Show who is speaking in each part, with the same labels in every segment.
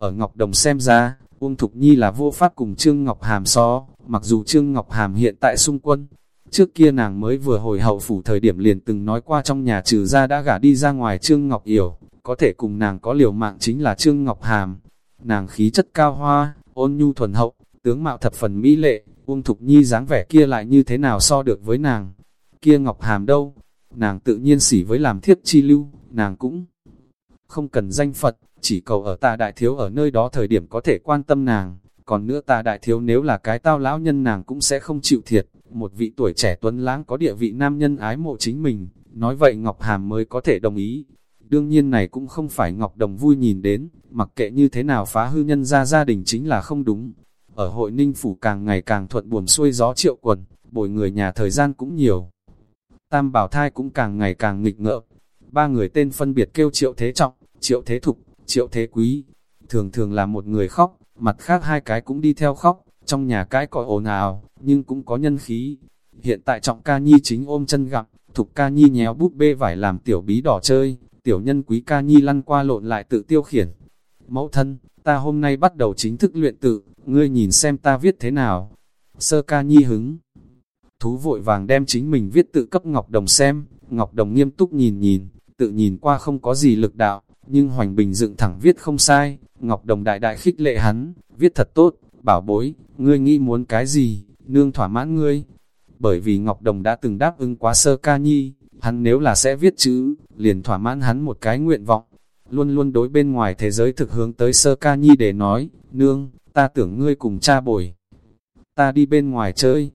Speaker 1: Ở Ngọc Đồng xem ra, Uông Thục Nhi là vô pháp cùng Trương Ngọc Hàm so, mặc dù Trương Ngọc Hàm hiện tại xung quân. Trước kia nàng mới vừa hồi hậu phủ thời điểm liền từng nói qua trong nhà trừ ra đã gả đi ra ngoài Trương Ngọc Yểu, có thể cùng nàng có liều mạng chính là Trương Ngọc Hàm. Nàng khí chất cao hoa, ôn nhu thuần hậu, tướng mạo thập phần mỹ lệ, Uông Thục Nhi dáng vẻ kia lại như thế nào so được với nàng. Kia Ngọc Hàm đâu? Nàng tự nhiên xỉ với làm thiết chi lưu, nàng cũng không cần danh Phật, chỉ cầu ở ta đại thiếu ở nơi đó thời điểm có thể quan tâm nàng. Còn nữa ta đại thiếu nếu là cái tao lão nhân nàng cũng sẽ không chịu thiệt. Một vị tuổi trẻ tuấn lãng có địa vị nam nhân ái mộ chính mình, nói vậy Ngọc Hàm mới có thể đồng ý. Đương nhiên này cũng không phải Ngọc Đồng vui nhìn đến, mặc kệ như thế nào phá hư nhân ra gia đình chính là không đúng. Ở hội ninh phủ càng ngày càng thuận buồm xuôi gió triệu quần, bồi người nhà thời gian cũng nhiều. Tam bảo thai cũng càng ngày càng nghịch ngợm. Ba người tên phân biệt kêu triệu thế trọng, triệu thế thục, triệu thế quý. Thường thường là một người khóc, mặt khác hai cái cũng đi theo khóc, trong nhà cái còi ồn ào, nhưng cũng có nhân khí. Hiện tại trọng ca nhi chính ôm chân gặp thục ca nhi nhéo búp bê vải làm tiểu bí đỏ chơi, tiểu nhân quý ca nhi lăn qua lộn lại tự tiêu khiển. Mẫu thân, ta hôm nay bắt đầu chính thức luyện tự, ngươi nhìn xem ta viết thế nào. Sơ ca nhi hứng. Thú vội vàng đem chính mình viết tự cấp Ngọc Đồng xem, Ngọc Đồng nghiêm túc nhìn nhìn, tự nhìn qua không có gì lực đạo, nhưng Hoành Bình dựng thẳng viết không sai, Ngọc Đồng đại đại khích lệ hắn, viết thật tốt, bảo bối, ngươi nghĩ muốn cái gì, nương thỏa mãn ngươi. Bởi vì Ngọc Đồng đã từng đáp ứng quá sơ ca nhi, hắn nếu là sẽ viết chữ, liền thỏa mãn hắn một cái nguyện vọng. Luôn luôn đối bên ngoài thế giới thực hướng tới sơ ca nhi để nói, nương, ta tưởng ngươi cùng cha bồi. Ta đi bên ngoài chơi.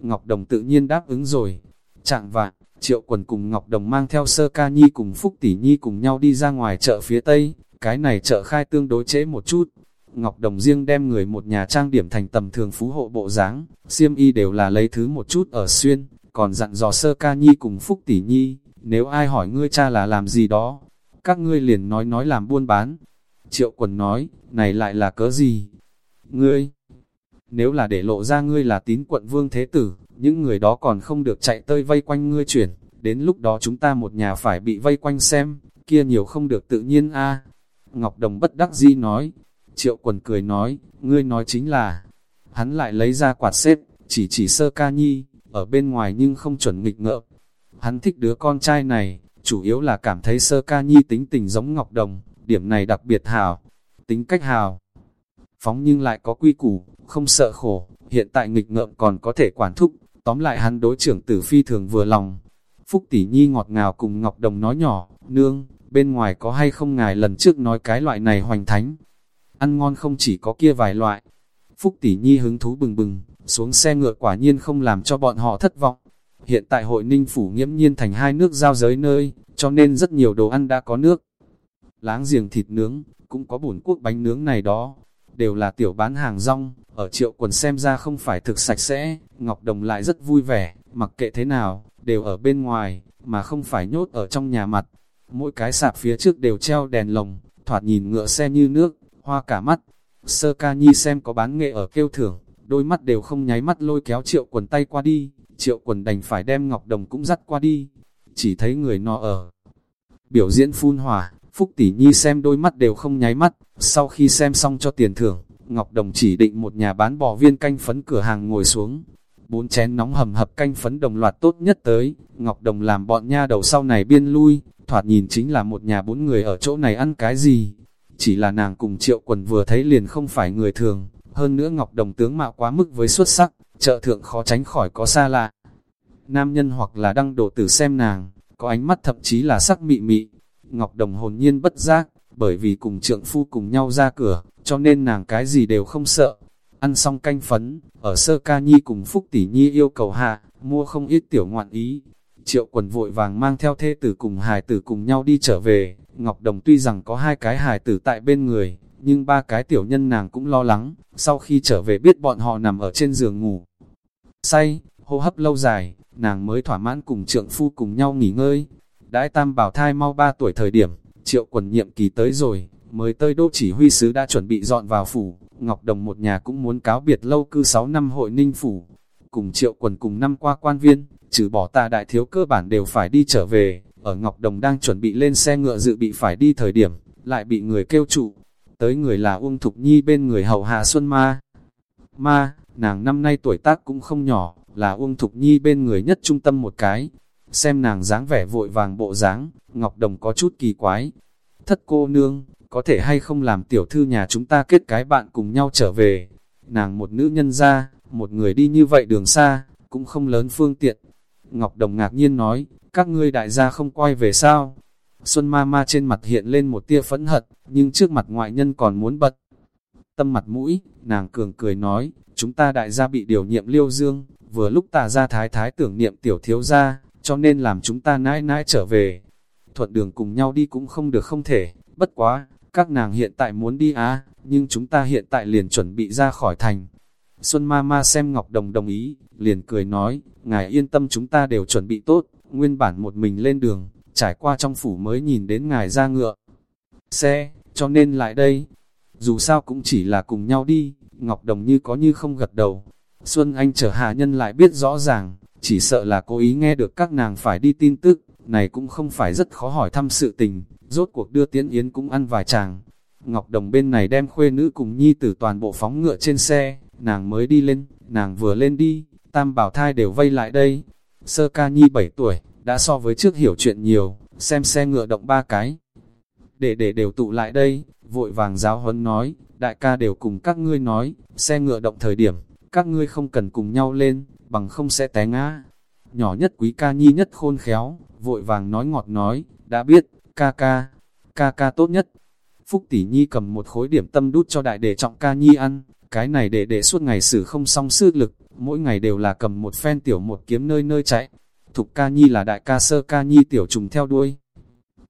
Speaker 1: Ngọc Đồng tự nhiên đáp ứng rồi. Chạng vạn, Triệu quần cùng Ngọc Đồng mang theo sơ ca nhi cùng Phúc Tỷ Nhi cùng nhau đi ra ngoài chợ phía Tây, cái này chợ khai tương đối trễ một chút. Ngọc Đồng riêng đem người một nhà trang điểm thành tầm thường phú hộ bộ dáng, xiêm y đều là lấy thứ một chút ở xuyên, còn dặn dò sơ ca nhi cùng Phúc Tỷ Nhi, nếu ai hỏi ngươi cha là làm gì đó, các ngươi liền nói nói làm buôn bán. Triệu quần nói, này lại là cớ gì? Ngươi, nếu là để lộ ra ngươi là tín quận vương thế tử, những người đó còn không được chạy tơi vây quanh ngươi chuyển, đến lúc đó chúng ta một nhà phải bị vây quanh xem, kia nhiều không được tự nhiên a Ngọc Đồng bất đắc di nói, triệu quần cười nói, ngươi nói chính là, hắn lại lấy ra quạt xếp, chỉ chỉ sơ ca nhi, ở bên ngoài nhưng không chuẩn nghịch ngợm. Hắn thích đứa con trai này, chủ yếu là cảm thấy sơ ca nhi tính tình giống Ngọc Đồng, điểm này đặc biệt hào, tính cách hào. Phóng nhưng lại có quy củ, không sợ khổ, hiện tại nghịch ngợm còn có thể quản thúc, Tóm lại hắn đối trưởng tử phi thường vừa lòng. Phúc tỷ nhi ngọt ngào cùng Ngọc Đồng nói nhỏ, nương, bên ngoài có hay không ngài lần trước nói cái loại này hoành thánh. Ăn ngon không chỉ có kia vài loại. Phúc tỷ nhi hứng thú bừng bừng, xuống xe ngựa quả nhiên không làm cho bọn họ thất vọng. Hiện tại hội ninh phủ nghiễm nhiên thành hai nước giao giới nơi, cho nên rất nhiều đồ ăn đã có nước. Láng giềng thịt nướng, cũng có bổn quốc bánh nướng này đó, đều là tiểu bán hàng rong, ở triệu quần xem ra không phải thực sạch sẽ, Ngọc Đồng lại rất vui vẻ, mặc kệ thế nào, đều ở bên ngoài, mà không phải nhốt ở trong nhà mặt. Mỗi cái sạp phía trước đều treo đèn lồng, thoạt nhìn ngựa xe như nước, hoa cả mắt. Sơ ca nhi xem có bán nghệ ở kêu thưởng, đôi mắt đều không nháy mắt lôi kéo triệu quần tay qua đi, triệu quần đành phải đem Ngọc Đồng cũng dắt qua đi. Chỉ thấy người nọ ở. Biểu diễn phun hỏa, Phúc Tỷ Nhi xem đôi mắt đều không nháy mắt, sau khi xem xong cho tiền thưởng, Ngọc Đồng chỉ định một nhà bán bò viên canh phấn cửa hàng ngồi xuống. Bốn chén nóng hầm hập canh phấn đồng loạt tốt nhất tới, Ngọc Đồng làm bọn nha đầu sau này biên lui, thoạt nhìn chính là một nhà bốn người ở chỗ này ăn cái gì. Chỉ là nàng cùng triệu quần vừa thấy liền không phải người thường, hơn nữa Ngọc Đồng tướng mạo quá mức với xuất sắc, chợ thượng khó tránh khỏi có xa lạ. Nam nhân hoặc là đăng độ tử xem nàng, có ánh mắt thậm chí là sắc mị mị. Ngọc Đồng hồn nhiên bất giác, bởi vì cùng trượng phu cùng nhau ra cửa, cho nên nàng cái gì đều không sợ. Ăn xong canh phấn, ở sơ ca nhi cùng Phúc Tỷ Nhi yêu cầu hạ, mua không ít tiểu ngoạn ý. Triệu quần vội vàng mang theo thê tử cùng hài tử cùng nhau đi trở về. Ngọc Đồng tuy rằng có hai cái hài tử tại bên người, nhưng ba cái tiểu nhân nàng cũng lo lắng, sau khi trở về biết bọn họ nằm ở trên giường ngủ. Say, hô hấp lâu dài, nàng mới thỏa mãn cùng trượng phu cùng nhau nghỉ ngơi. Đãi tam bảo thai mau ba tuổi thời điểm, triệu quần nhiệm kỳ tới rồi, mới tới đô chỉ huy sứ đã chuẩn bị dọn vào phủ, Ngọc Đồng một nhà cũng muốn cáo biệt lâu cư 6 năm hội ninh phủ. Cùng triệu quần cùng năm qua quan viên, trừ bỏ ta đại thiếu cơ bản đều phải đi trở về, ở Ngọc Đồng đang chuẩn bị lên xe ngựa dự bị phải đi thời điểm, lại bị người kêu trụ. tới người là Uông Thục Nhi bên người hầu hạ Xuân Ma. Ma, nàng năm nay tuổi tác cũng không nhỏ, là Uông Thục Nhi bên người nhất trung tâm một cái. Xem nàng dáng vẻ vội vàng bộ dáng, Ngọc Đồng có chút kỳ quái. Thất cô nương, có thể hay không làm tiểu thư nhà chúng ta kết cái bạn cùng nhau trở về. Nàng một nữ nhân ra, một người đi như vậy đường xa, cũng không lớn phương tiện. Ngọc Đồng ngạc nhiên nói, các ngươi đại gia không quay về sao? Xuân ma ma trên mặt hiện lên một tia phẫn hận, nhưng trước mặt ngoại nhân còn muốn bật. Tâm mặt mũi, nàng cường cười nói, chúng ta đại gia bị điều nhiệm liêu dương, vừa lúc tà ra thái thái tưởng niệm tiểu thiếu gia, cho nên làm chúng ta nãi nãi trở về. Thuận đường cùng nhau đi cũng không được không thể, bất quá, các nàng hiện tại muốn đi á, nhưng chúng ta hiện tại liền chuẩn bị ra khỏi thành. Xuân ma ma xem Ngọc Đồng đồng ý, liền cười nói, ngài yên tâm chúng ta đều chuẩn bị tốt, nguyên bản một mình lên đường, trải qua trong phủ mới nhìn đến ngài ra ngựa. Xe, cho nên lại đây, dù sao cũng chỉ là cùng nhau đi, Ngọc Đồng như có như không gật đầu. Xuân Anh chờ hạ nhân lại biết rõ ràng, chỉ sợ là cố ý nghe được các nàng phải đi tin tức, này cũng không phải rất khó hỏi thăm sự tình, rốt cuộc đưa Tiễn Yến cũng ăn vài chàng. Ngọc Đồng bên này đem khuê nữ cùng nhi tử toàn bộ phóng ngựa trên xe, nàng mới đi lên, nàng vừa lên đi, tam bảo thai đều vây lại đây. Sơ ca nhi 7 tuổi, đã so với trước hiểu chuyện nhiều, xem xe ngựa động ba cái. Để để đều tụ lại đây, vội vàng giáo huấn nói, đại ca đều cùng các ngươi nói, xe ngựa động thời điểm, các ngươi không cần cùng nhau lên, bằng không sẽ té ngã. Nhỏ nhất quý ca nhi nhất khôn khéo, vội vàng nói ngọt nói, đã biết, ca ca, ca ca tốt nhất. Phúc tỷ nhi cầm một khối điểm tâm đút cho đại đệ trọng ca nhi ăn, cái này để để suốt ngày xử không xong sức lực, mỗi ngày đều là cầm một phen tiểu một kiếm nơi nơi chạy. Thục ca nhi là đại ca sơ ca nhi tiểu trùng theo đuôi.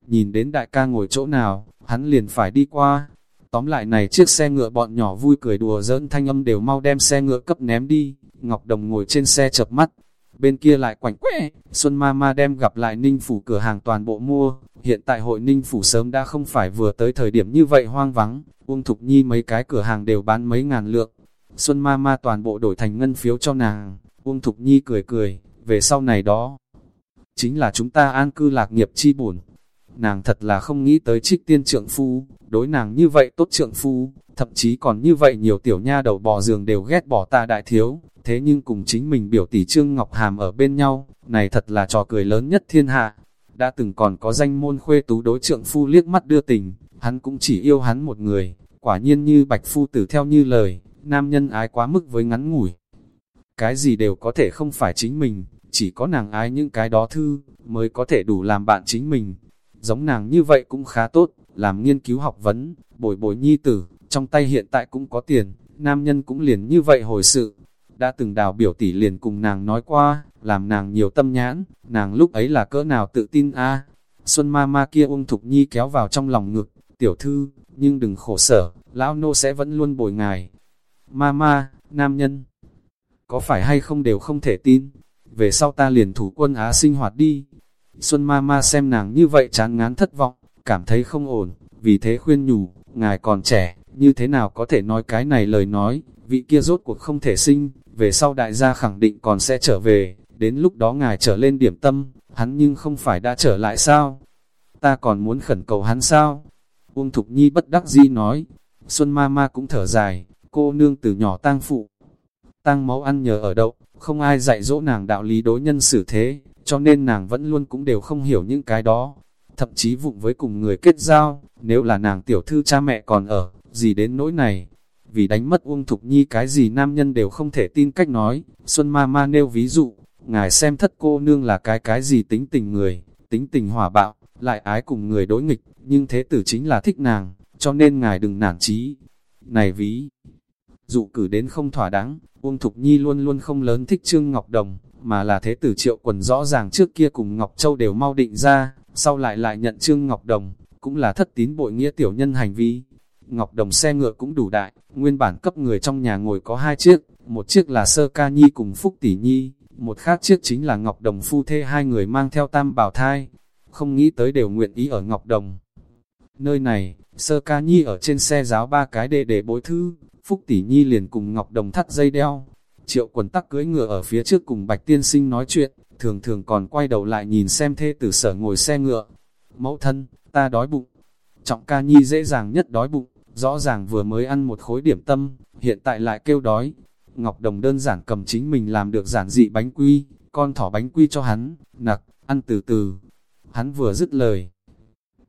Speaker 1: Nhìn đến đại ca ngồi chỗ nào, hắn liền phải đi qua. Tóm lại này chiếc xe ngựa bọn nhỏ vui cười đùa giỡn thanh âm đều mau đem xe ngựa cấp ném đi. Ngọc Đồng ngồi trên xe chập mắt, bên kia lại quảnh quẽ, Xuân Ma Ma đem gặp lại Ninh Phủ cửa hàng toàn bộ mua, hiện tại hội Ninh Phủ sớm đã không phải vừa tới thời điểm như vậy hoang vắng, Uông Thục Nhi mấy cái cửa hàng đều bán mấy ngàn lượng, Xuân Ma Ma toàn bộ đổi thành ngân phiếu cho nàng, Uông Thục Nhi cười cười, về sau này đó, chính là chúng ta an cư lạc nghiệp chi bổn. Nàng thật là không nghĩ tới trích tiên trượng phu, đối nàng như vậy tốt trượng phu, thậm chí còn như vậy nhiều tiểu nha đầu bò giường đều ghét bỏ ta đại thiếu, thế nhưng cùng chính mình biểu tỷ Trương Ngọc Hàm ở bên nhau, này thật là trò cười lớn nhất thiên hạ. Đã từng còn có danh môn khuê tú đối trượng phu liếc mắt đưa tình, hắn cũng chỉ yêu hắn một người, quả nhiên như bạch phu tử theo như lời, nam nhân ái quá mức với ngắn ngủi. Cái gì đều có thể không phải chính mình, chỉ có nàng ái những cái đó thư, mới có thể đủ làm bạn chính mình. Giống nàng như vậy cũng khá tốt, làm nghiên cứu học vấn, bồi bồi nhi tử, trong tay hiện tại cũng có tiền, nam nhân cũng liền như vậy hồi sự, đã từng đào biểu tỷ liền cùng nàng nói qua, làm nàng nhiều tâm nhãn, nàng lúc ấy là cỡ nào tự tin a Xuân ma ma kia ung thục nhi kéo vào trong lòng ngực, tiểu thư, nhưng đừng khổ sở, lão nô sẽ vẫn luôn bồi ngài. Ma ma, nam nhân, có phải hay không đều không thể tin, về sau ta liền thủ quân Á sinh hoạt đi. Xuân ma ma xem nàng như vậy chán ngán thất vọng, cảm thấy không ổn, vì thế khuyên nhủ, ngài còn trẻ, như thế nào có thể nói cái này lời nói, vị kia rốt cuộc không thể sinh, về sau đại gia khẳng định còn sẽ trở về, đến lúc đó ngài trở lên điểm tâm, hắn nhưng không phải đã trở lại sao? Ta còn muốn khẩn cầu hắn sao? Uông Thục Nhi bất đắc di nói, Xuân Ma Ma cũng thở dài, cô nương từ nhỏ tang phụ, tang máu ăn nhờ ở đậu, không ai dạy dỗ nàng đạo lý đối nhân xử thế, cho nên nàng vẫn luôn cũng đều không hiểu những cái đó. Thậm chí vụng với cùng người kết giao, nếu là nàng tiểu thư cha mẹ còn ở, gì đến nỗi này, vì đánh mất Uông Thục Nhi cái gì nam nhân đều không thể tin cách nói, Xuân Ma Ma nêu ví dụ, ngài xem thất cô nương là cái cái gì tính tình người, tính tình hỏa bạo, lại ái cùng người đối nghịch, nhưng thế tử chính là thích nàng, cho nên ngài đừng nản chí. Này ví, dụ cử đến không thỏa đáng, Uông Thục Nhi luôn luôn không lớn thích Trương Ngọc Đồng, mà là thế tử triệu quần rõ ràng trước kia cùng Ngọc Châu đều mau định ra, sau lại lại nhận Trương Ngọc Đồng, cũng là thất tín bội nghĩa tiểu nhân hành vi, Ngọc Đồng xe ngựa cũng đủ đại, nguyên bản cấp người trong nhà ngồi có hai chiếc, một chiếc là Sơ Ca Nhi cùng Phúc Tỷ Nhi, một khác chiếc chính là Ngọc Đồng phu thê hai người mang theo tam bảo thai, không nghĩ tới đều nguyện ý ở Ngọc Đồng. Nơi này, Sơ Ca Nhi ở trên xe giáo ba cái đệ để bối thư, Phúc Tỷ Nhi liền cùng Ngọc Đồng thắt dây đeo, triệu quần tắc cưới ngựa ở phía trước cùng Bạch Tiên Sinh nói chuyện, thường thường còn quay đầu lại nhìn xem thê tử sở ngồi xe ngựa. Mẫu thân, ta đói bụng. Trọng ca nhi dễ dàng nhất đói bụng, Rõ ràng vừa mới ăn một khối điểm tâm, hiện tại lại kêu đói. Ngọc Đồng đơn giản cầm chính mình làm được giản dị bánh quy, con thỏ bánh quy cho hắn, nặc, ăn từ từ. Hắn vừa dứt lời.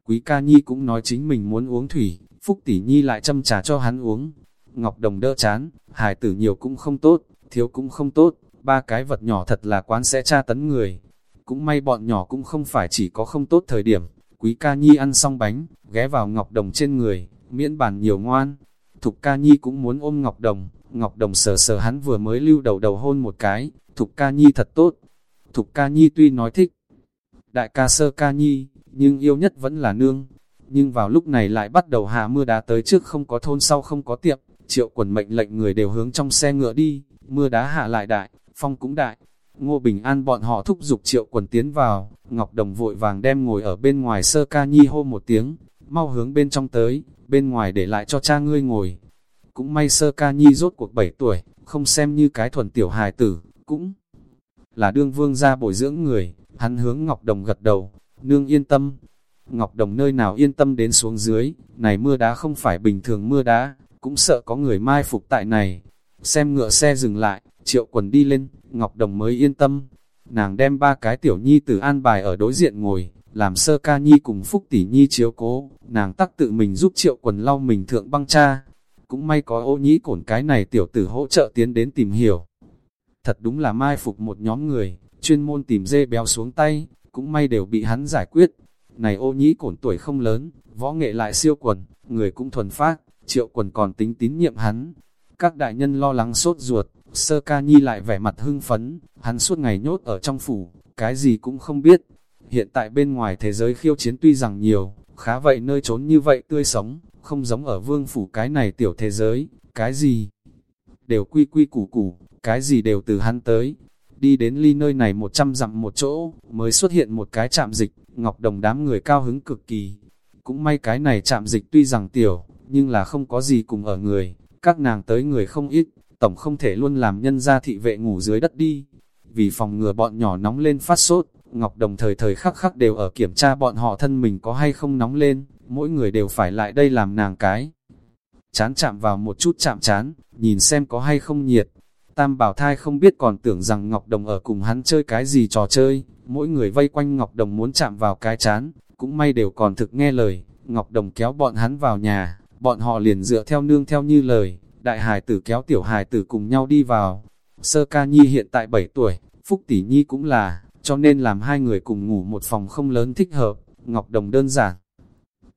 Speaker 1: Quý ca nhi cũng nói chính mình muốn uống thủy, Phúc tỷ nhi lại châm trà cho hắn uống. Ngọc Đồng đỡ chán, hài tử nhiều cũng không tốt, thiếu cũng không tốt, ba cái vật nhỏ thật là quán sẽ tra tấn người. Cũng may bọn nhỏ cũng không phải chỉ có không tốt thời điểm, quý ca nhi ăn xong bánh, ghé vào Ngọc Đồng trên người, miễn bàn nhiều ngoan. Thục ca nhi cũng muốn ôm Ngọc Đồng, Ngọc Đồng sờ sờ hắn vừa mới lưu đầu đầu hôn một cái, Thục ca nhi thật tốt. Thục ca nhi tuy nói thích, đại ca sơ ca nhi, nhưng yêu nhất vẫn là nương. Nhưng vào lúc này lại bắt đầu hạ mưa đá tới trước không có thôn sau không có tiệm, triệu quần mệnh lệnh người đều hướng trong xe ngựa đi, mưa đá hạ lại đại, phong cũng đại. Ngô Bình An bọn họ thúc giục triệu quần tiến vào, Ngọc Đồng vội vàng đem ngồi ở bên ngoài sơ ca nhi hô một tiếng, mau hướng bên trong tới, bên ngoài để lại cho cha ngươi ngồi. Cũng may sơ ca nhi rốt cuộc 7 tuổi, không xem như cái thuần tiểu hài tử, cũng là đương vương gia bồi dưỡng người, hắn hướng Ngọc Đồng gật đầu, nương yên tâm. Ngọc Đồng nơi nào yên tâm đến xuống dưới, này mưa đá không phải bình thường mưa đá, cũng sợ có người mai phục tại này. Xem ngựa xe dừng lại, triệu quần đi lên, Ngọc Đồng mới yên tâm. Nàng đem ba cái tiểu nhi tử an bài ở đối diện ngồi, làm sơ ca nhi cùng phúc tỷ nhi chiếu cố, nàng tắc tự mình giúp triệu quần lau mình thượng băng cha. Cũng may có ô nhĩ cổn cái này tiểu tử hỗ trợ tiến đến tìm hiểu. Thật đúng là mai phục một nhóm người, chuyên môn tìm dê béo xuống tay, cũng may đều bị hắn giải quyết. Này ô nhĩ cổn tuổi không lớn, võ nghệ lại siêu quần, người cũng thuần phát, triệu quần còn tính tín nhiệm hắn. Các đại nhân lo lắng sốt ruột, sơ ca nhi lại vẻ mặt hưng phấn, hắn suốt ngày nhốt ở trong phủ, cái gì cũng không biết. Hiện tại bên ngoài thế giới khiêu chiến tuy rằng nhiều, khá vậy nơi trốn như vậy tươi sống, không giống ở vương phủ cái này tiểu thế giới, cái gì đều quy quy củ củ, cái gì đều từ hắn tới. Đi đến ly nơi này một trăm dặm một chỗ, mới xuất hiện một cái chạm dịch, Ngọc Đồng đám người cao hứng cực kỳ. Cũng may cái này chạm dịch tuy rằng tiểu, nhưng là không có gì cùng ở người, các nàng tới người không ít, tổng không thể luôn làm nhân gia thị vệ ngủ dưới đất đi. Vì phòng ngừa bọn nhỏ nóng lên phát sốt, Ngọc Đồng thời thời khắc khắc đều ở kiểm tra bọn họ thân mình có hay không nóng lên, mỗi người đều phải lại đây làm nàng cái. Chán chạm vào một chút chạm chán, nhìn xem có hay không nhiệt. Tam bảo thai không biết còn tưởng rằng Ngọc Đồng ở cùng hắn chơi cái gì trò chơi, mỗi người vây quanh Ngọc Đồng muốn chạm vào cái chán, cũng may đều còn thực nghe lời, Ngọc Đồng kéo bọn hắn vào nhà, bọn họ liền dựa theo nương theo như lời, đại hài tử kéo tiểu hài tử cùng nhau đi vào. Sơ ca nhi hiện tại 7 tuổi, Phúc tỷ nhi cũng là, cho nên làm hai người cùng ngủ một phòng không lớn thích hợp, Ngọc Đồng đơn giản.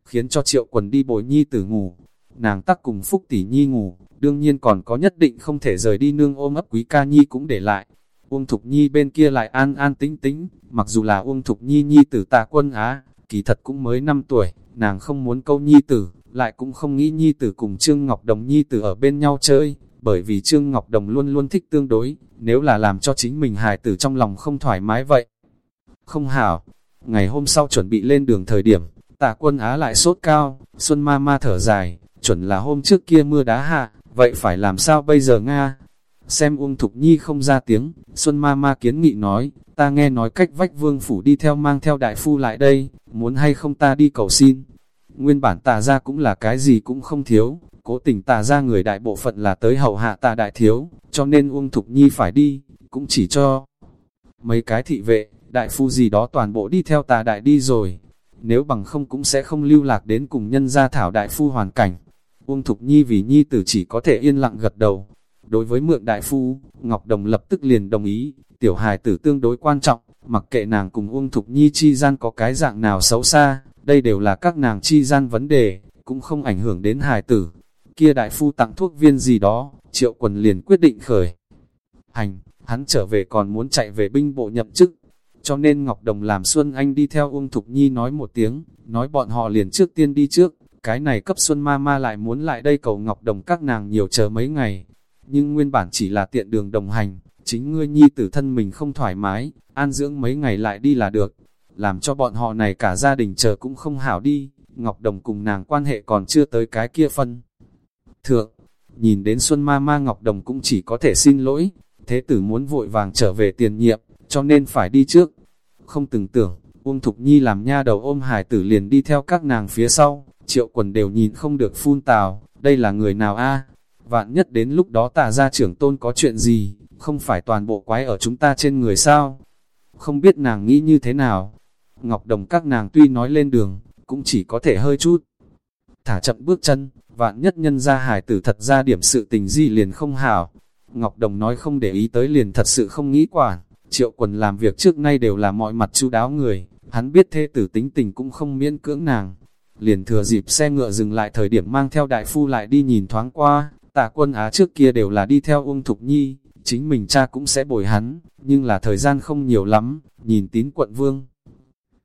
Speaker 1: Khiến cho triệu quần đi bồi nhi tử ngủ, nàng tắc cùng Phúc tỷ nhi ngủ, đương nhiên còn có nhất định không thể rời đi nương ôm ấp quý ca nhi cũng để lại. Uông Thục Nhi bên kia lại an an tính tính, mặc dù là Uông Thục Nhi nhi tử tạ quân á, kỳ thật cũng mới 5 tuổi, nàng không muốn câu nhi tử, lại cũng không nghĩ nhi tử cùng Trương Ngọc Đồng nhi tử ở bên nhau chơi, bởi vì Trương Ngọc Đồng luôn luôn thích tương đối, nếu là làm cho chính mình hài tử trong lòng không thoải mái vậy. Không hảo, ngày hôm sau chuẩn bị lên đường thời điểm, tạ quân á lại sốt cao, Xuân ma ma thở dài, chuẩn là hôm trước kia mưa đá hạ, vậy phải làm sao bây giờ Nga? Xem Uông Thục Nhi không ra tiếng, Xuân ma ma kiến nghị nói, ta nghe nói cách vách vương phủ đi theo mang theo đại phu lại đây, muốn hay không ta đi cầu xin. Nguyên bản tà ra cũng là cái gì cũng không thiếu, cố tình tà ra người đại bộ phận là tới hậu hạ tà đại thiếu, cho nên Uông Thục Nhi phải đi, cũng chỉ cho mấy cái thị vệ, đại phu gì đó toàn bộ đi theo tà đại đi rồi. Nếu bằng không cũng sẽ không lưu lạc đến cùng nhân gia thảo đại phu hoàn cảnh. Uông Thục Nhi vì Nhi tử chỉ có thể yên lặng gật đầu. Đối với mượn đại phu, Ngọc Đồng lập tức liền đồng ý, tiểu hài tử tương đối quan trọng, mặc kệ nàng cùng Uông Thục Nhi chi gian có cái dạng nào xấu xa, đây đều là các nàng chi gian vấn đề, cũng không ảnh hưởng đến hài tử. Kia đại phu tặng thuốc viên gì đó, triệu quần liền quyết định khởi. Hành, hắn trở về còn muốn chạy về binh bộ nhậm chức, cho nên Ngọc Đồng làm Xuân Anh đi theo Uông Thục Nhi nói một tiếng, nói bọn họ liền trước tiên đi trước, cái này cấp Xuân Ma Ma lại muốn lại đây cầu Ngọc Đồng các nàng nhiều chờ mấy ngày, nhưng nguyên bản chỉ là tiện đường đồng hành, chính ngươi nhi tử thân mình không thoải mái, an dưỡng mấy ngày lại đi là được, làm cho bọn họ này cả gia đình chờ cũng không hảo đi, Ngọc Đồng cùng nàng quan hệ còn chưa tới cái kia phân. Thượng, nhìn đến Xuân Ma Ma Ngọc Đồng cũng chỉ có thể xin lỗi, thế tử muốn vội vàng trở về tiền nhiệm, cho nên phải đi trước. Không từng tưởng, Uông Thục Nhi làm nha đầu ôm hải tử liền đi theo các nàng phía sau, triệu quần đều nhìn không được phun tào, đây là người nào a Vạn nhất đến lúc đó tà ra trưởng tôn có chuyện gì, không phải toàn bộ quái ở chúng ta trên người sao? Không biết nàng nghĩ như thế nào? Ngọc Đồng các nàng tuy nói lên đường, cũng chỉ có thể hơi chút. Thả chậm bước chân, vạn nhất nhân ra hải tử thật ra điểm sự tình gì liền không hảo. Ngọc Đồng nói không để ý tới liền thật sự không nghĩ quản, triệu quần làm việc trước nay đều là mọi mặt chu đáo người, hắn biết thê tử tính tình cũng không miễn cưỡng nàng. Liền thừa dịp xe ngựa dừng lại thời điểm mang theo đại phu lại đi nhìn thoáng qua, tả quân Á trước kia đều là đi theo Uông Thục Nhi, chính mình cha cũng sẽ bồi hắn, nhưng là thời gian không nhiều lắm, nhìn tín quận vương.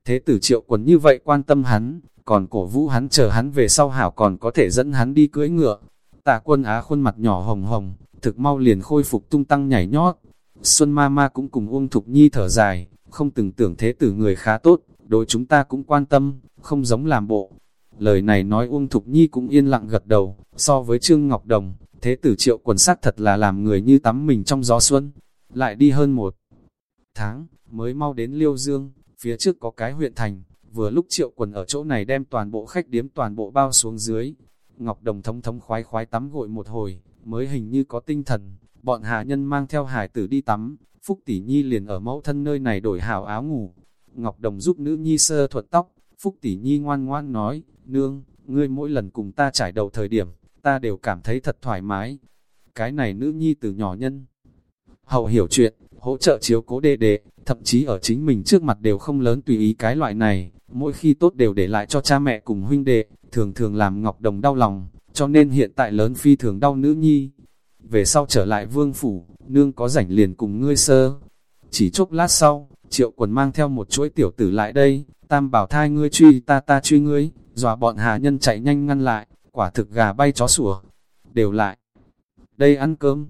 Speaker 1: Thế tử triệu quần như vậy quan tâm hắn, còn cổ vũ hắn chờ hắn về sau hảo còn có thể dẫn hắn đi cưỡi ngựa. tạ quân Á khuôn mặt nhỏ hồng hồng, thực mau liền khôi phục tung tăng nhảy nhót. Xuân ma ma cũng cùng Uông Thục Nhi thở dài, không từng tưởng thế tử người khá tốt, đối chúng ta cũng quan tâm, không giống làm bộ. Lời này nói Uông Thục Nhi cũng yên lặng gật đầu, so với Trương Ngọc Đồng, thế tử triệu quần sát thật là làm người như tắm mình trong gió xuân. Lại đi hơn một tháng, mới mau đến Liêu Dương, phía trước có cái huyện thành, vừa lúc triệu quần ở chỗ này đem toàn bộ khách điếm toàn bộ bao xuống dưới. Ngọc Đồng thống thống khoái khoái tắm gội một hồi, mới hình như có tinh thần, bọn hạ nhân mang theo hải tử đi tắm, Phúc Tỷ Nhi liền ở mẫu thân nơi này đổi hảo áo ngủ. Ngọc Đồng giúp nữ nhi sơ thuật tóc, Phúc Tỷ Nhi ngoan ngoan nói, nương, ngươi mỗi lần cùng ta trải đầu thời điểm, ta đều cảm thấy thật thoải mái. Cái này nữ nhi từ nhỏ nhân. Hậu hiểu chuyện, hỗ trợ chiếu cố đệ đệ, thậm chí ở chính mình trước mặt đều không lớn tùy ý cái loại này, mỗi khi tốt đều để lại cho cha mẹ cùng huynh đệ, thường thường làm Ngọc Đồng đau lòng, cho nên hiện tại lớn phi thường đau nữ nhi. Về sau trở lại vương phủ, nương có rảnh liền cùng ngươi sơ. Chỉ chốc lát sau, triệu quần mang theo một chuỗi tiểu tử lại đây, tam bảo thai ngươi truy ta ta truy ngươi, dọa bọn hà nhân chạy nhanh ngăn lại, quả thực gà bay chó sủa, đều lại. Đây ăn cơm,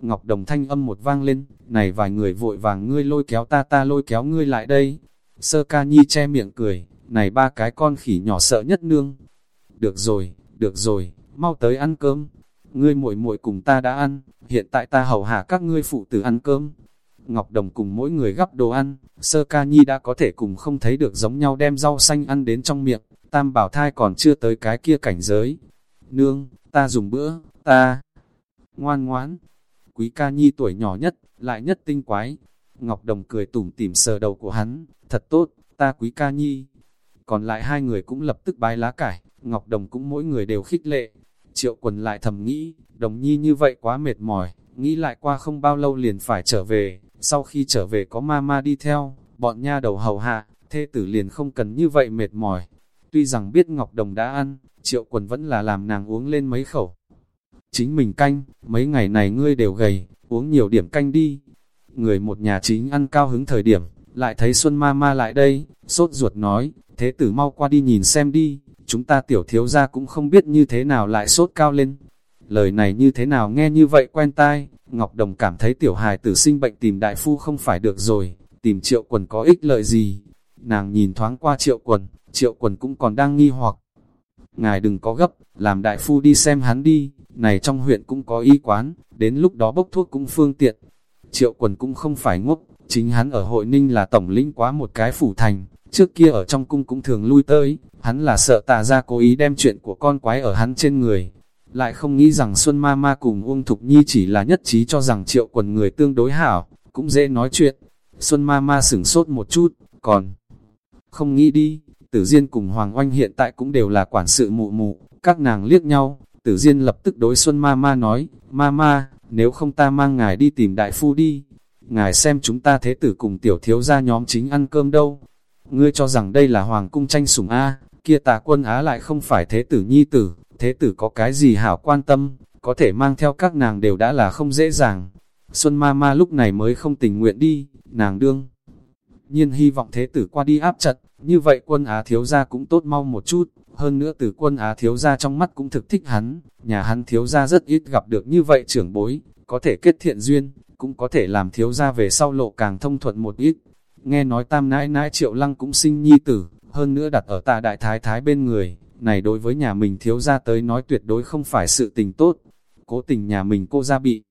Speaker 1: Ngọc Đồng thanh âm một vang lên, này vài người vội vàng ngươi lôi kéo ta ta lôi kéo ngươi lại đây. Sơ ca nhi che miệng cười, này ba cái con khỉ nhỏ sợ nhất nương. Được rồi, được rồi, mau tới ăn cơm. Ngươi muội muội cùng ta đã ăn, hiện tại ta hầu hạ các ngươi phụ tử ăn cơm. Ngọc Đồng cùng mỗi người gắp đồ ăn, sơ ca nhi đã có thể cùng không thấy được giống nhau đem rau xanh ăn đến trong miệng, tam bảo thai còn chưa tới cái kia cảnh giới. Nương, ta dùng bữa, ta ngoan ngoãn. Quý ca nhi tuổi nhỏ nhất, lại nhất tinh quái. Ngọc Đồng cười tủm tỉm sờ đầu của hắn, thật tốt, ta quý ca nhi. Còn lại hai người cũng lập tức bái lá cải, Ngọc Đồng cũng mỗi người đều khích lệ. Triệu quần lại thầm nghĩ, Đồng nhi như vậy quá mệt mỏi, nghĩ lại qua không bao lâu liền phải trở về, sau khi trở về có ma ma đi theo, bọn nha đầu hầu hạ, thê tử liền không cần như vậy mệt mỏi. Tuy rằng biết Ngọc Đồng đã ăn, triệu quần vẫn là làm nàng uống lên mấy khẩu. Chính mình canh, mấy ngày này ngươi đều gầy, uống nhiều điểm canh đi. Người một nhà chính ăn cao hứng thời điểm, lại thấy Xuân Ma Ma lại đây, sốt ruột nói, thế tử mau qua đi nhìn xem đi, chúng ta tiểu thiếu ra cũng không biết như thế nào lại sốt cao lên. Lời này như thế nào nghe như vậy quen tai, Ngọc Đồng cảm thấy tiểu hài tử sinh bệnh tìm đại phu không phải được rồi, tìm triệu quần có ích lợi gì. Nàng nhìn thoáng qua triệu quần, triệu quần cũng còn đang nghi hoặc. Ngài đừng có gấp, làm đại phu đi xem hắn đi, này trong huyện cũng có y quán, đến lúc đó bốc thuốc cũng phương tiện. Triệu quần cũng không phải ngốc, chính hắn ở hội ninh là tổng lĩnh quá một cái phủ thành, trước kia ở trong cung cũng thường lui tới, hắn là sợ tà ra cố ý đem chuyện của con quái ở hắn trên người, lại không nghĩ rằng Xuân Ma Ma cùng Uông Thục Nhi chỉ là nhất trí cho rằng triệu quần người tương đối hảo, cũng dễ nói chuyện. Xuân Ma Ma sửng sốt một chút, còn không nghĩ đi, Tử Diên cùng Hoàng Oanh hiện tại cũng đều là quản sự mụ mụ, các nàng liếc nhau, Tử Diên lập tức đối Xuân Ma Ma nói, Ma Ma, nếu không ta mang ngài đi tìm đại phu đi, ngài xem chúng ta thế tử cùng tiểu thiếu gia nhóm chính ăn cơm đâu. Ngươi cho rằng đây là Hoàng cung tranh sủng A, kia tà quân Á lại không phải thế tử nhi tử, thế tử có cái gì hảo quan tâm, có thể mang theo các nàng đều đã là không dễ dàng. Xuân ma ma lúc này mới không tình nguyện đi, nàng đương. Nhiên hy vọng thế tử qua đi áp chặt như vậy quân Á thiếu gia cũng tốt mau một chút, hơn nữa từ quân Á thiếu gia trong mắt cũng thực thích hắn, nhà hắn thiếu gia rất ít gặp được như vậy trưởng bối, có thể kết thiện duyên, cũng có thể làm thiếu gia về sau lộ càng thông thuận một ít. Nghe nói tam nãi nãi triệu lăng cũng sinh nhi tử, hơn nữa đặt ở tà đại thái thái bên người, này đối với nhà mình thiếu gia tới nói tuyệt đối không phải sự tình tốt. Cố tình nhà mình cô ra bị.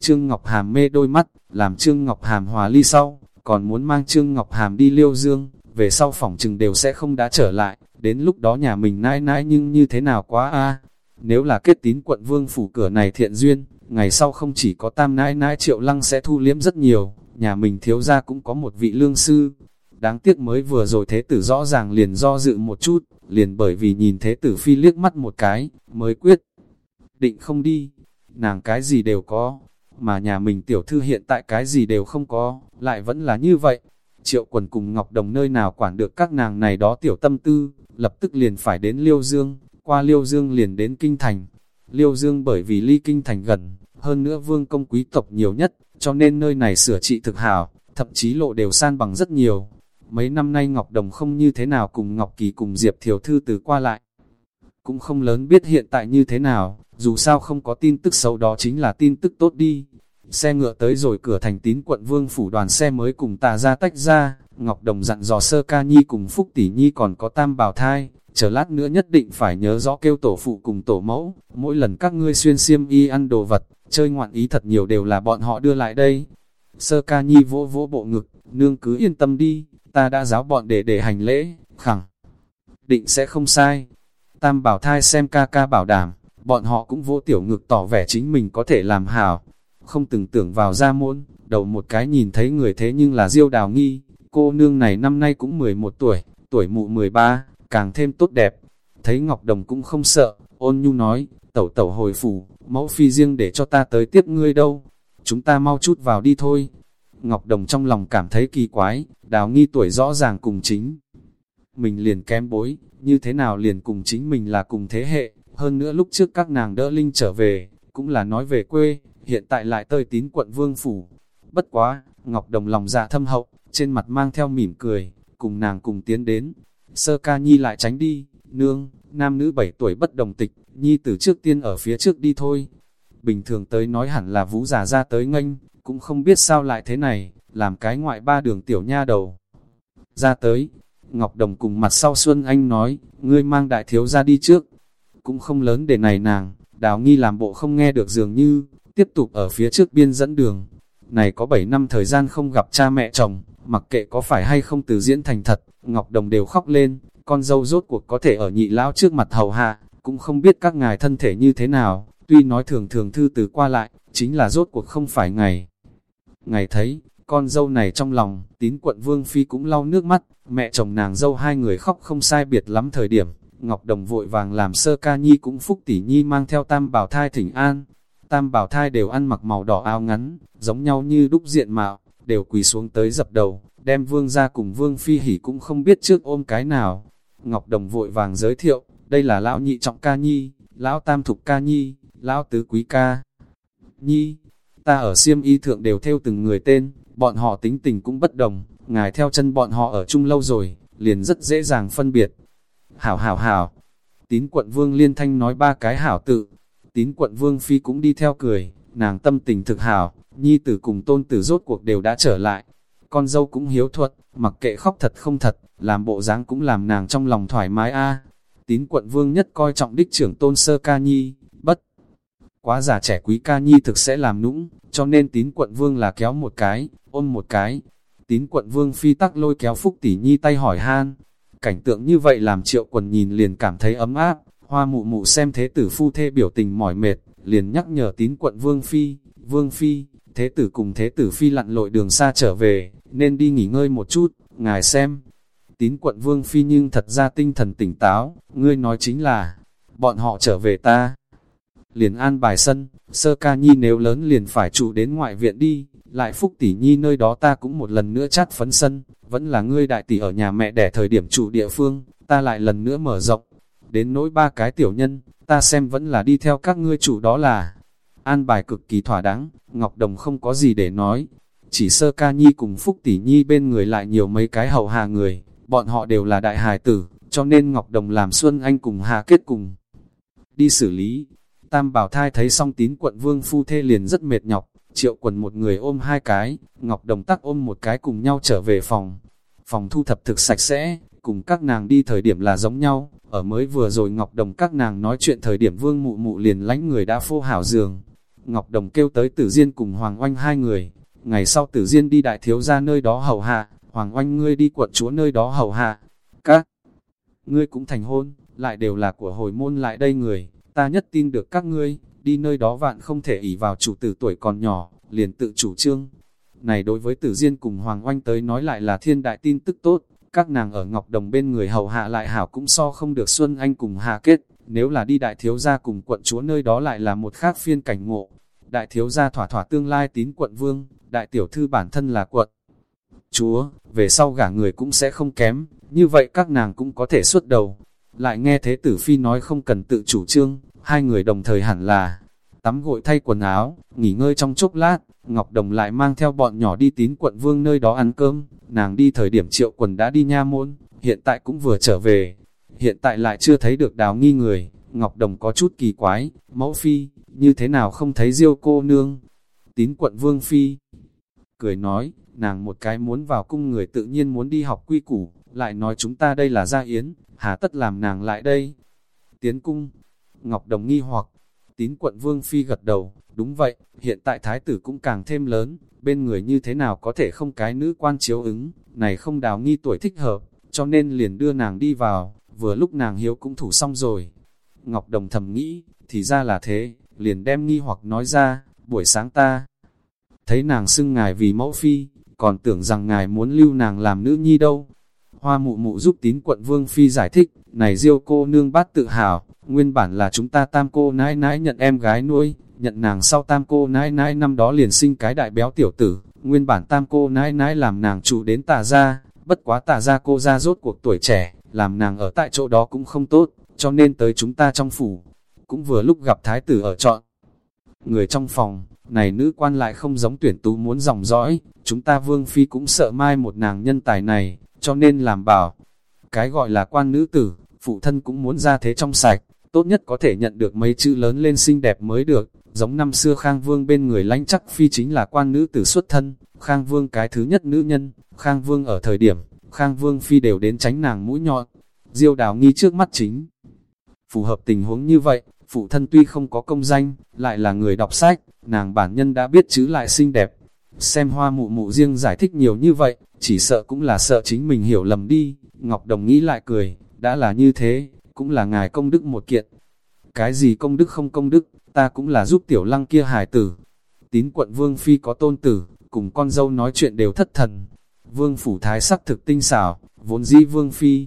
Speaker 1: Trương Ngọc Hàm mê đôi mắt, làm Trương Ngọc Hàm hòa ly sau, còn muốn mang Trương Ngọc Hàm đi liêu dương, về sau phòng chừng đều sẽ không đã trở lại, đến lúc đó nhà mình nãi nãi nhưng như thế nào quá a Nếu là kết tín quận vương phủ cửa này thiện duyên, ngày sau không chỉ có tam nãi nãi triệu lăng sẽ thu liếm rất nhiều, nhà mình thiếu ra cũng có một vị lương sư. Đáng tiếc mới vừa rồi thế tử rõ ràng liền do dự một chút, liền bởi vì nhìn thế tử phi liếc mắt một cái, mới quyết. Định không đi, nàng cái gì đều có, mà nhà mình tiểu thư hiện tại cái gì đều không có, lại vẫn là như vậy. Triệu quần cùng Ngọc Đồng nơi nào quản được các nàng này đó tiểu tâm tư, lập tức liền phải đến Liêu Dương, qua Liêu Dương liền đến Kinh Thành. Liêu Dương bởi vì ly Kinh Thành gần, hơn nữa vương công quý tộc nhiều nhất, cho nên nơi này sửa trị thực hảo, thậm chí lộ đều san bằng rất nhiều. Mấy năm nay Ngọc Đồng không như thế nào cùng Ngọc Kỳ cùng Diệp Thiều Thư từ qua lại. Cũng không lớn biết hiện tại như thế nào, dù sao không có tin tức xấu đó chính là tin tức tốt đi. Xe ngựa tới rồi cửa thành tín quận vương phủ đoàn xe mới cùng tà ra tách ra, Ngọc Đồng dặn dò sơ ca nhi cùng Phúc Tỷ Nhi còn có tam bào thai, chờ lát nữa nhất định phải nhớ rõ kêu tổ phụ cùng tổ mẫu, mỗi lần các ngươi xuyên xiêm y ăn đồ vật, chơi ngoạn ý thật nhiều đều là bọn họ đưa lại đây. Sơ ca nhi vỗ vỗ bộ ngực, nương cứ yên tâm đi, ta đã giáo bọn để để hành lễ, khẳng định sẽ không sai. Tam bảo thai xem ca ca bảo đảm, bọn họ cũng vỗ tiểu ngực tỏ vẻ chính mình có thể làm hảo. Không từng tưởng vào ra môn, đầu một cái nhìn thấy người thế nhưng là diêu đào nghi, cô nương này năm nay cũng 11 tuổi, tuổi mụ 13, càng thêm tốt đẹp. Thấy Ngọc Đồng cũng không sợ, ôn nhu nói, tẩu tẩu hồi phủ, mẫu phi riêng để cho ta tới tiếp ngươi đâu. Chúng ta mau chút vào đi thôi. Ngọc Đồng trong lòng cảm thấy kỳ quái, đào nghi tuổi rõ ràng cùng chính. Mình liền kém bối, như thế nào liền cùng chính mình là cùng thế hệ, hơn nữa lúc trước các nàng đỡ Linh trở về, cũng là nói về quê, hiện tại lại tơi tín quận Vương Phủ. Bất quá, Ngọc Đồng lòng dạ thâm hậu, trên mặt mang theo mỉm cười, cùng nàng cùng tiến đến. Sơ ca nhi lại tránh đi, nương, nam nữ 7 tuổi bất đồng tịch, nhi từ trước tiên ở phía trước đi thôi. Bình thường tới nói hẳn là vũ giả ra tới nghênh, cũng không biết sao lại thế này, làm cái ngoại ba đường tiểu nha đầu. Ra tới, Ngọc Đồng cùng mặt sau Xuân Anh nói, ngươi mang đại thiếu ra đi trước. Cũng không lớn để này nàng, đào nghi làm bộ không nghe được dường như, tiếp tục ở phía trước biên dẫn đường. Này có 7 năm thời gian không gặp cha mẹ chồng, mặc kệ có phải hay không từ diễn thành thật, Ngọc Đồng đều khóc lên, con dâu rốt cuộc có thể ở nhị lão trước mặt hầu hạ, cũng không biết các ngài thân thể như thế nào, tuy nói thường thường thư từ qua lại, chính là rốt cuộc không phải ngày. Ngày thấy, con dâu này trong lòng, tín quận Vương Phi cũng lau nước mắt, mẹ chồng nàng dâu hai người khóc không sai biệt lắm thời điểm, Ngọc Đồng vội vàng làm sơ ca nhi cũng phúc tỷ nhi mang theo tam bảo thai thỉnh an. Tam bảo thai đều ăn mặc màu đỏ áo ngắn, giống nhau như đúc diện mạo, đều quỳ xuống tới dập đầu, đem vương ra cùng vương phi hỉ cũng không biết trước ôm cái nào. Ngọc Đồng vội vàng giới thiệu, đây là lão nhị trọng ca nhi, lão tam thục ca nhi, lão tứ quý ca. Nhi, ta ở siêm y thượng đều theo từng người tên, bọn họ tính tình cũng bất đồng, ngài theo chân bọn họ ở chung lâu rồi, liền rất dễ dàng phân biệt. Hảo hảo hảo, tín quận vương liên thanh nói ba cái hảo tự, tín quận vương phi cũng đi theo cười, nàng tâm tình thực hảo, nhi tử cùng tôn tử rốt cuộc đều đã trở lại. Con dâu cũng hiếu thuật, mặc kệ khóc thật không thật, làm bộ dáng cũng làm nàng trong lòng thoải mái a. Tín quận vương nhất coi trọng đích trưởng tôn sơ ca nhi, bất. Quá già trẻ quý ca nhi thực sẽ làm nũng, cho nên tín quận vương là kéo một cái, ôm một cái. Tín quận vương phi tắc lôi kéo phúc tỷ nhi tay hỏi han. Cảnh tượng như vậy làm triệu quần nhìn liền cảm thấy ấm áp, hoa mụ mụ xem thế tử phu thê biểu tình mỏi mệt, liền nhắc nhở tín quận vương phi, vương phi, thế tử cùng thế tử phi lặn lội đường xa trở về, nên đi nghỉ ngơi một chút, ngài xem. Tín quận vương phi nhưng thật ra tinh thần tỉnh táo, ngươi nói chính là, bọn họ trở về ta. Liền an bài sân, sơ ca nhi nếu lớn liền phải trụ đến ngoại viện đi, lại phúc tỷ nhi nơi đó ta cũng một lần nữa chát phấn sân, vẫn là ngươi đại tỷ ở nhà mẹ đẻ thời điểm trụ địa phương, ta lại lần nữa mở rộng. Đến nỗi ba cái tiểu nhân, ta xem vẫn là đi theo các ngươi chủ đó là, an bài cực kỳ thỏa đáng, Ngọc Đồng không có gì để nói. Chỉ sơ ca nhi cùng Phúc Tỷ Nhi bên người lại nhiều mấy cái hậu hà người, bọn họ đều là đại hài tử, cho nên Ngọc Đồng làm Xuân Anh cùng Hà Kết cùng. Đi xử lý, Tam Bảo Thai thấy xong tín quận vương phu thê liền rất mệt nhọc, triệu quần một người ôm hai cái, Ngọc Đồng tắc ôm một cái cùng nhau trở về phòng. Phòng thu thập thực sạch sẽ, cùng các nàng đi thời điểm là giống nhau, ở mới vừa rồi Ngọc Đồng các nàng nói chuyện thời điểm vương mụ mụ liền lánh người đã phô hảo giường, Ngọc Đồng kêu tới Tử Diên cùng Hoàng Oanh hai người. Ngày sau Tử Diên đi đại thiếu ra nơi đó hầu hạ, Hoàng Oanh ngươi đi quận chúa nơi đó hầu hạ. Các ngươi cũng thành hôn, lại đều là của hồi môn lại đây người, ta nhất tin được các ngươi, đi nơi đó vạn không thể ỷ vào chủ tử tuổi còn nhỏ, liền tự chủ trương. Này đối với tử diên cùng Hoàng Oanh tới nói lại là thiên đại tin tức tốt, các nàng ở Ngọc Đồng bên người hầu hạ lại hảo cũng so không được Xuân Anh cùng hạ kết, nếu là đi đại thiếu gia cùng quận chúa nơi đó lại là một khác phiên cảnh ngộ. Đại thiếu gia thỏa thỏa tương lai tín quận vương, đại tiểu thư bản thân là quận. Chúa, về sau gả người cũng sẽ không kém, như vậy các nàng cũng có thể xuất đầu. Lại nghe thế tử phi nói không cần tự chủ trương, hai người đồng thời hẳn là tắm gội thay quần áo, nghỉ ngơi trong chốc lát, Ngọc Đồng lại mang theo bọn nhỏ đi tín quận vương nơi đó ăn cơm, nàng đi thời điểm triệu quần đã đi nha môn, hiện tại cũng vừa trở về, hiện tại lại chưa thấy được đào nghi người, Ngọc Đồng có chút kỳ quái, mẫu phi, như thế nào không thấy diêu cô nương, tín quận vương phi, cười nói, nàng một cái muốn vào cung người tự nhiên muốn đi học quy củ, lại nói chúng ta đây là gia yến, hà tất làm nàng lại đây, tiến cung, Ngọc Đồng nghi hoặc, tín quận vương phi gật đầu, đúng vậy, hiện tại thái tử cũng càng thêm lớn, bên người như thế nào có thể không cái nữ quan chiếu ứng, này không đào nghi tuổi thích hợp, cho nên liền đưa nàng đi vào, vừa lúc nàng hiếu cũng thủ xong rồi. Ngọc Đồng thầm nghĩ, thì ra là thế, liền đem nghi hoặc nói ra, buổi sáng ta. Thấy nàng xưng ngài vì mẫu phi, còn tưởng rằng ngài muốn lưu nàng làm nữ nhi đâu. Hoa mụ mụ giúp tín quận vương phi giải thích, này diêu cô nương bát tự hào, nguyên bản là chúng ta tam cô nãi nãi nhận em gái nuôi, nhận nàng sau tam cô nãi nãi năm đó liền sinh cái đại béo tiểu tử, nguyên bản tam cô nãi nãi làm nàng chủ đến tà ra, bất quá tà ra cô ra rốt cuộc tuổi trẻ, làm nàng ở tại chỗ đó cũng không tốt, cho nên tới chúng ta trong phủ, cũng vừa lúc gặp thái tử ở trọn. Người trong phòng, này nữ quan lại không giống tuyển tú muốn dòng dõi, chúng ta vương phi cũng sợ mai một nàng nhân tài này, cho nên làm bảo. Cái gọi là quan nữ tử, phụ thân cũng muốn ra thế trong sạch, tốt nhất có thể nhận được mấy chữ lớn lên xinh đẹp mới được, giống năm xưa Khang Vương bên người lãnh chắc phi chính là quan nữ tử xuất thân, Khang Vương cái thứ nhất nữ nhân, Khang Vương ở thời điểm, Khang Vương phi đều đến tránh nàng mũi nhọn, diêu đào nghi trước mắt chính. Phù hợp tình huống như vậy, phụ thân tuy không có công danh, lại là người đọc sách, nàng bản nhân đã biết chữ lại xinh đẹp. Xem hoa mụ mụ riêng giải thích nhiều như vậy, chỉ sợ cũng là sợ chính mình hiểu lầm đi, Ngọc Đồng nghĩ lại cười, đã là như thế, cũng là ngài công đức một kiện. Cái gì công đức không công đức, ta cũng là giúp tiểu lăng kia hài tử. Tín quận Vương Phi có tôn tử, cùng con dâu nói chuyện đều thất thần. Vương Phủ Thái sắc thực tinh xảo, vốn dĩ Vương Phi.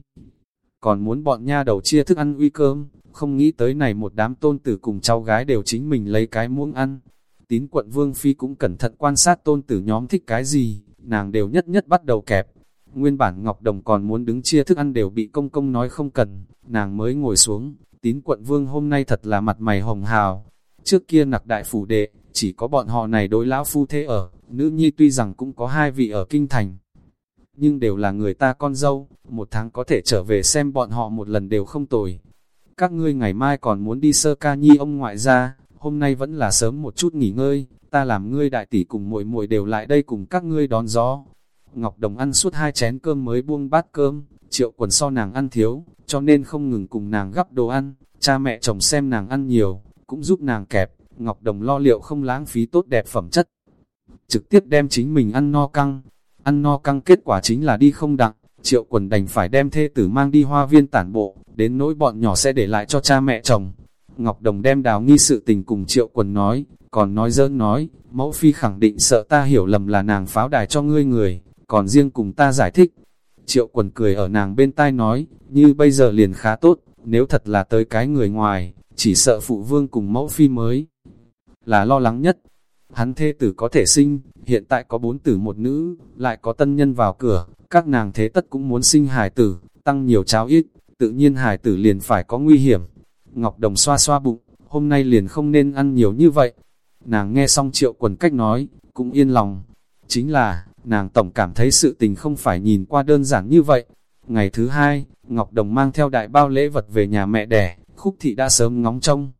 Speaker 1: Còn muốn bọn nha đầu chia thức ăn uy cơm, không nghĩ tới này một đám tôn tử cùng cháu gái đều chính mình lấy cái muỗng ăn. Tín quận Vương Phi cũng cẩn thận quan sát tôn tử nhóm thích cái gì, nàng đều nhất nhất bắt đầu kẹp. Nguyên bản Ngọc Đồng còn muốn đứng chia thức ăn đều bị công công nói không cần, nàng mới ngồi xuống, tín quận vương hôm nay thật là mặt mày hồng hào. Trước kia nặc đại phủ đệ, chỉ có bọn họ này đối lão phu thế ở, nữ nhi tuy rằng cũng có hai vị ở kinh thành. Nhưng đều là người ta con dâu, một tháng có thể trở về xem bọn họ một lần đều không tồi. Các ngươi ngày mai còn muốn đi sơ ca nhi ông ngoại ra, hôm nay vẫn là sớm một chút nghỉ ngơi, ta làm ngươi đại tỷ cùng muội muội đều lại đây cùng các ngươi đón gió. Ngọc Đồng ăn suốt hai chén cơm mới buông bát cơm, triệu quần so nàng ăn thiếu, cho nên không ngừng cùng nàng gắp đồ ăn, cha mẹ chồng xem nàng ăn nhiều, cũng giúp nàng kẹp, Ngọc Đồng lo liệu không lãng phí tốt đẹp phẩm chất. Trực tiếp đem chính mình ăn no căng, ăn no căng kết quả chính là đi không đặng, triệu quần đành phải đem thê tử mang đi hoa viên tản bộ, đến nỗi bọn nhỏ sẽ để lại cho cha mẹ chồng. Ngọc Đồng đem đào nghi sự tình cùng triệu quần nói, còn nói dỡn nói, mẫu phi khẳng định sợ ta hiểu lầm là nàng pháo đài cho ngươi người, còn riêng cùng ta giải thích, Triệu quần cười ở nàng bên tai nói, như bây giờ liền khá tốt, nếu thật là tới cái người ngoài, chỉ sợ phụ vương cùng mẫu phi mới. Là lo lắng nhất, hắn thê tử có thể sinh, hiện tại có bốn tử một nữ, lại có tân nhân vào cửa, các nàng thế tất cũng muốn sinh hài tử, tăng nhiều cháo ít, tự nhiên hài tử liền phải có nguy hiểm. Ngọc Đồng xoa xoa bụng, hôm nay liền không nên ăn nhiều như vậy. Nàng nghe xong triệu quần cách nói, cũng yên lòng. Chính là, nàng tổng cảm thấy sự tình không phải nhìn qua đơn giản như vậy. Ngày thứ hai, Ngọc Đồng mang theo đại bao lễ vật về nhà mẹ đẻ, khúc thị đã sớm ngóng trông.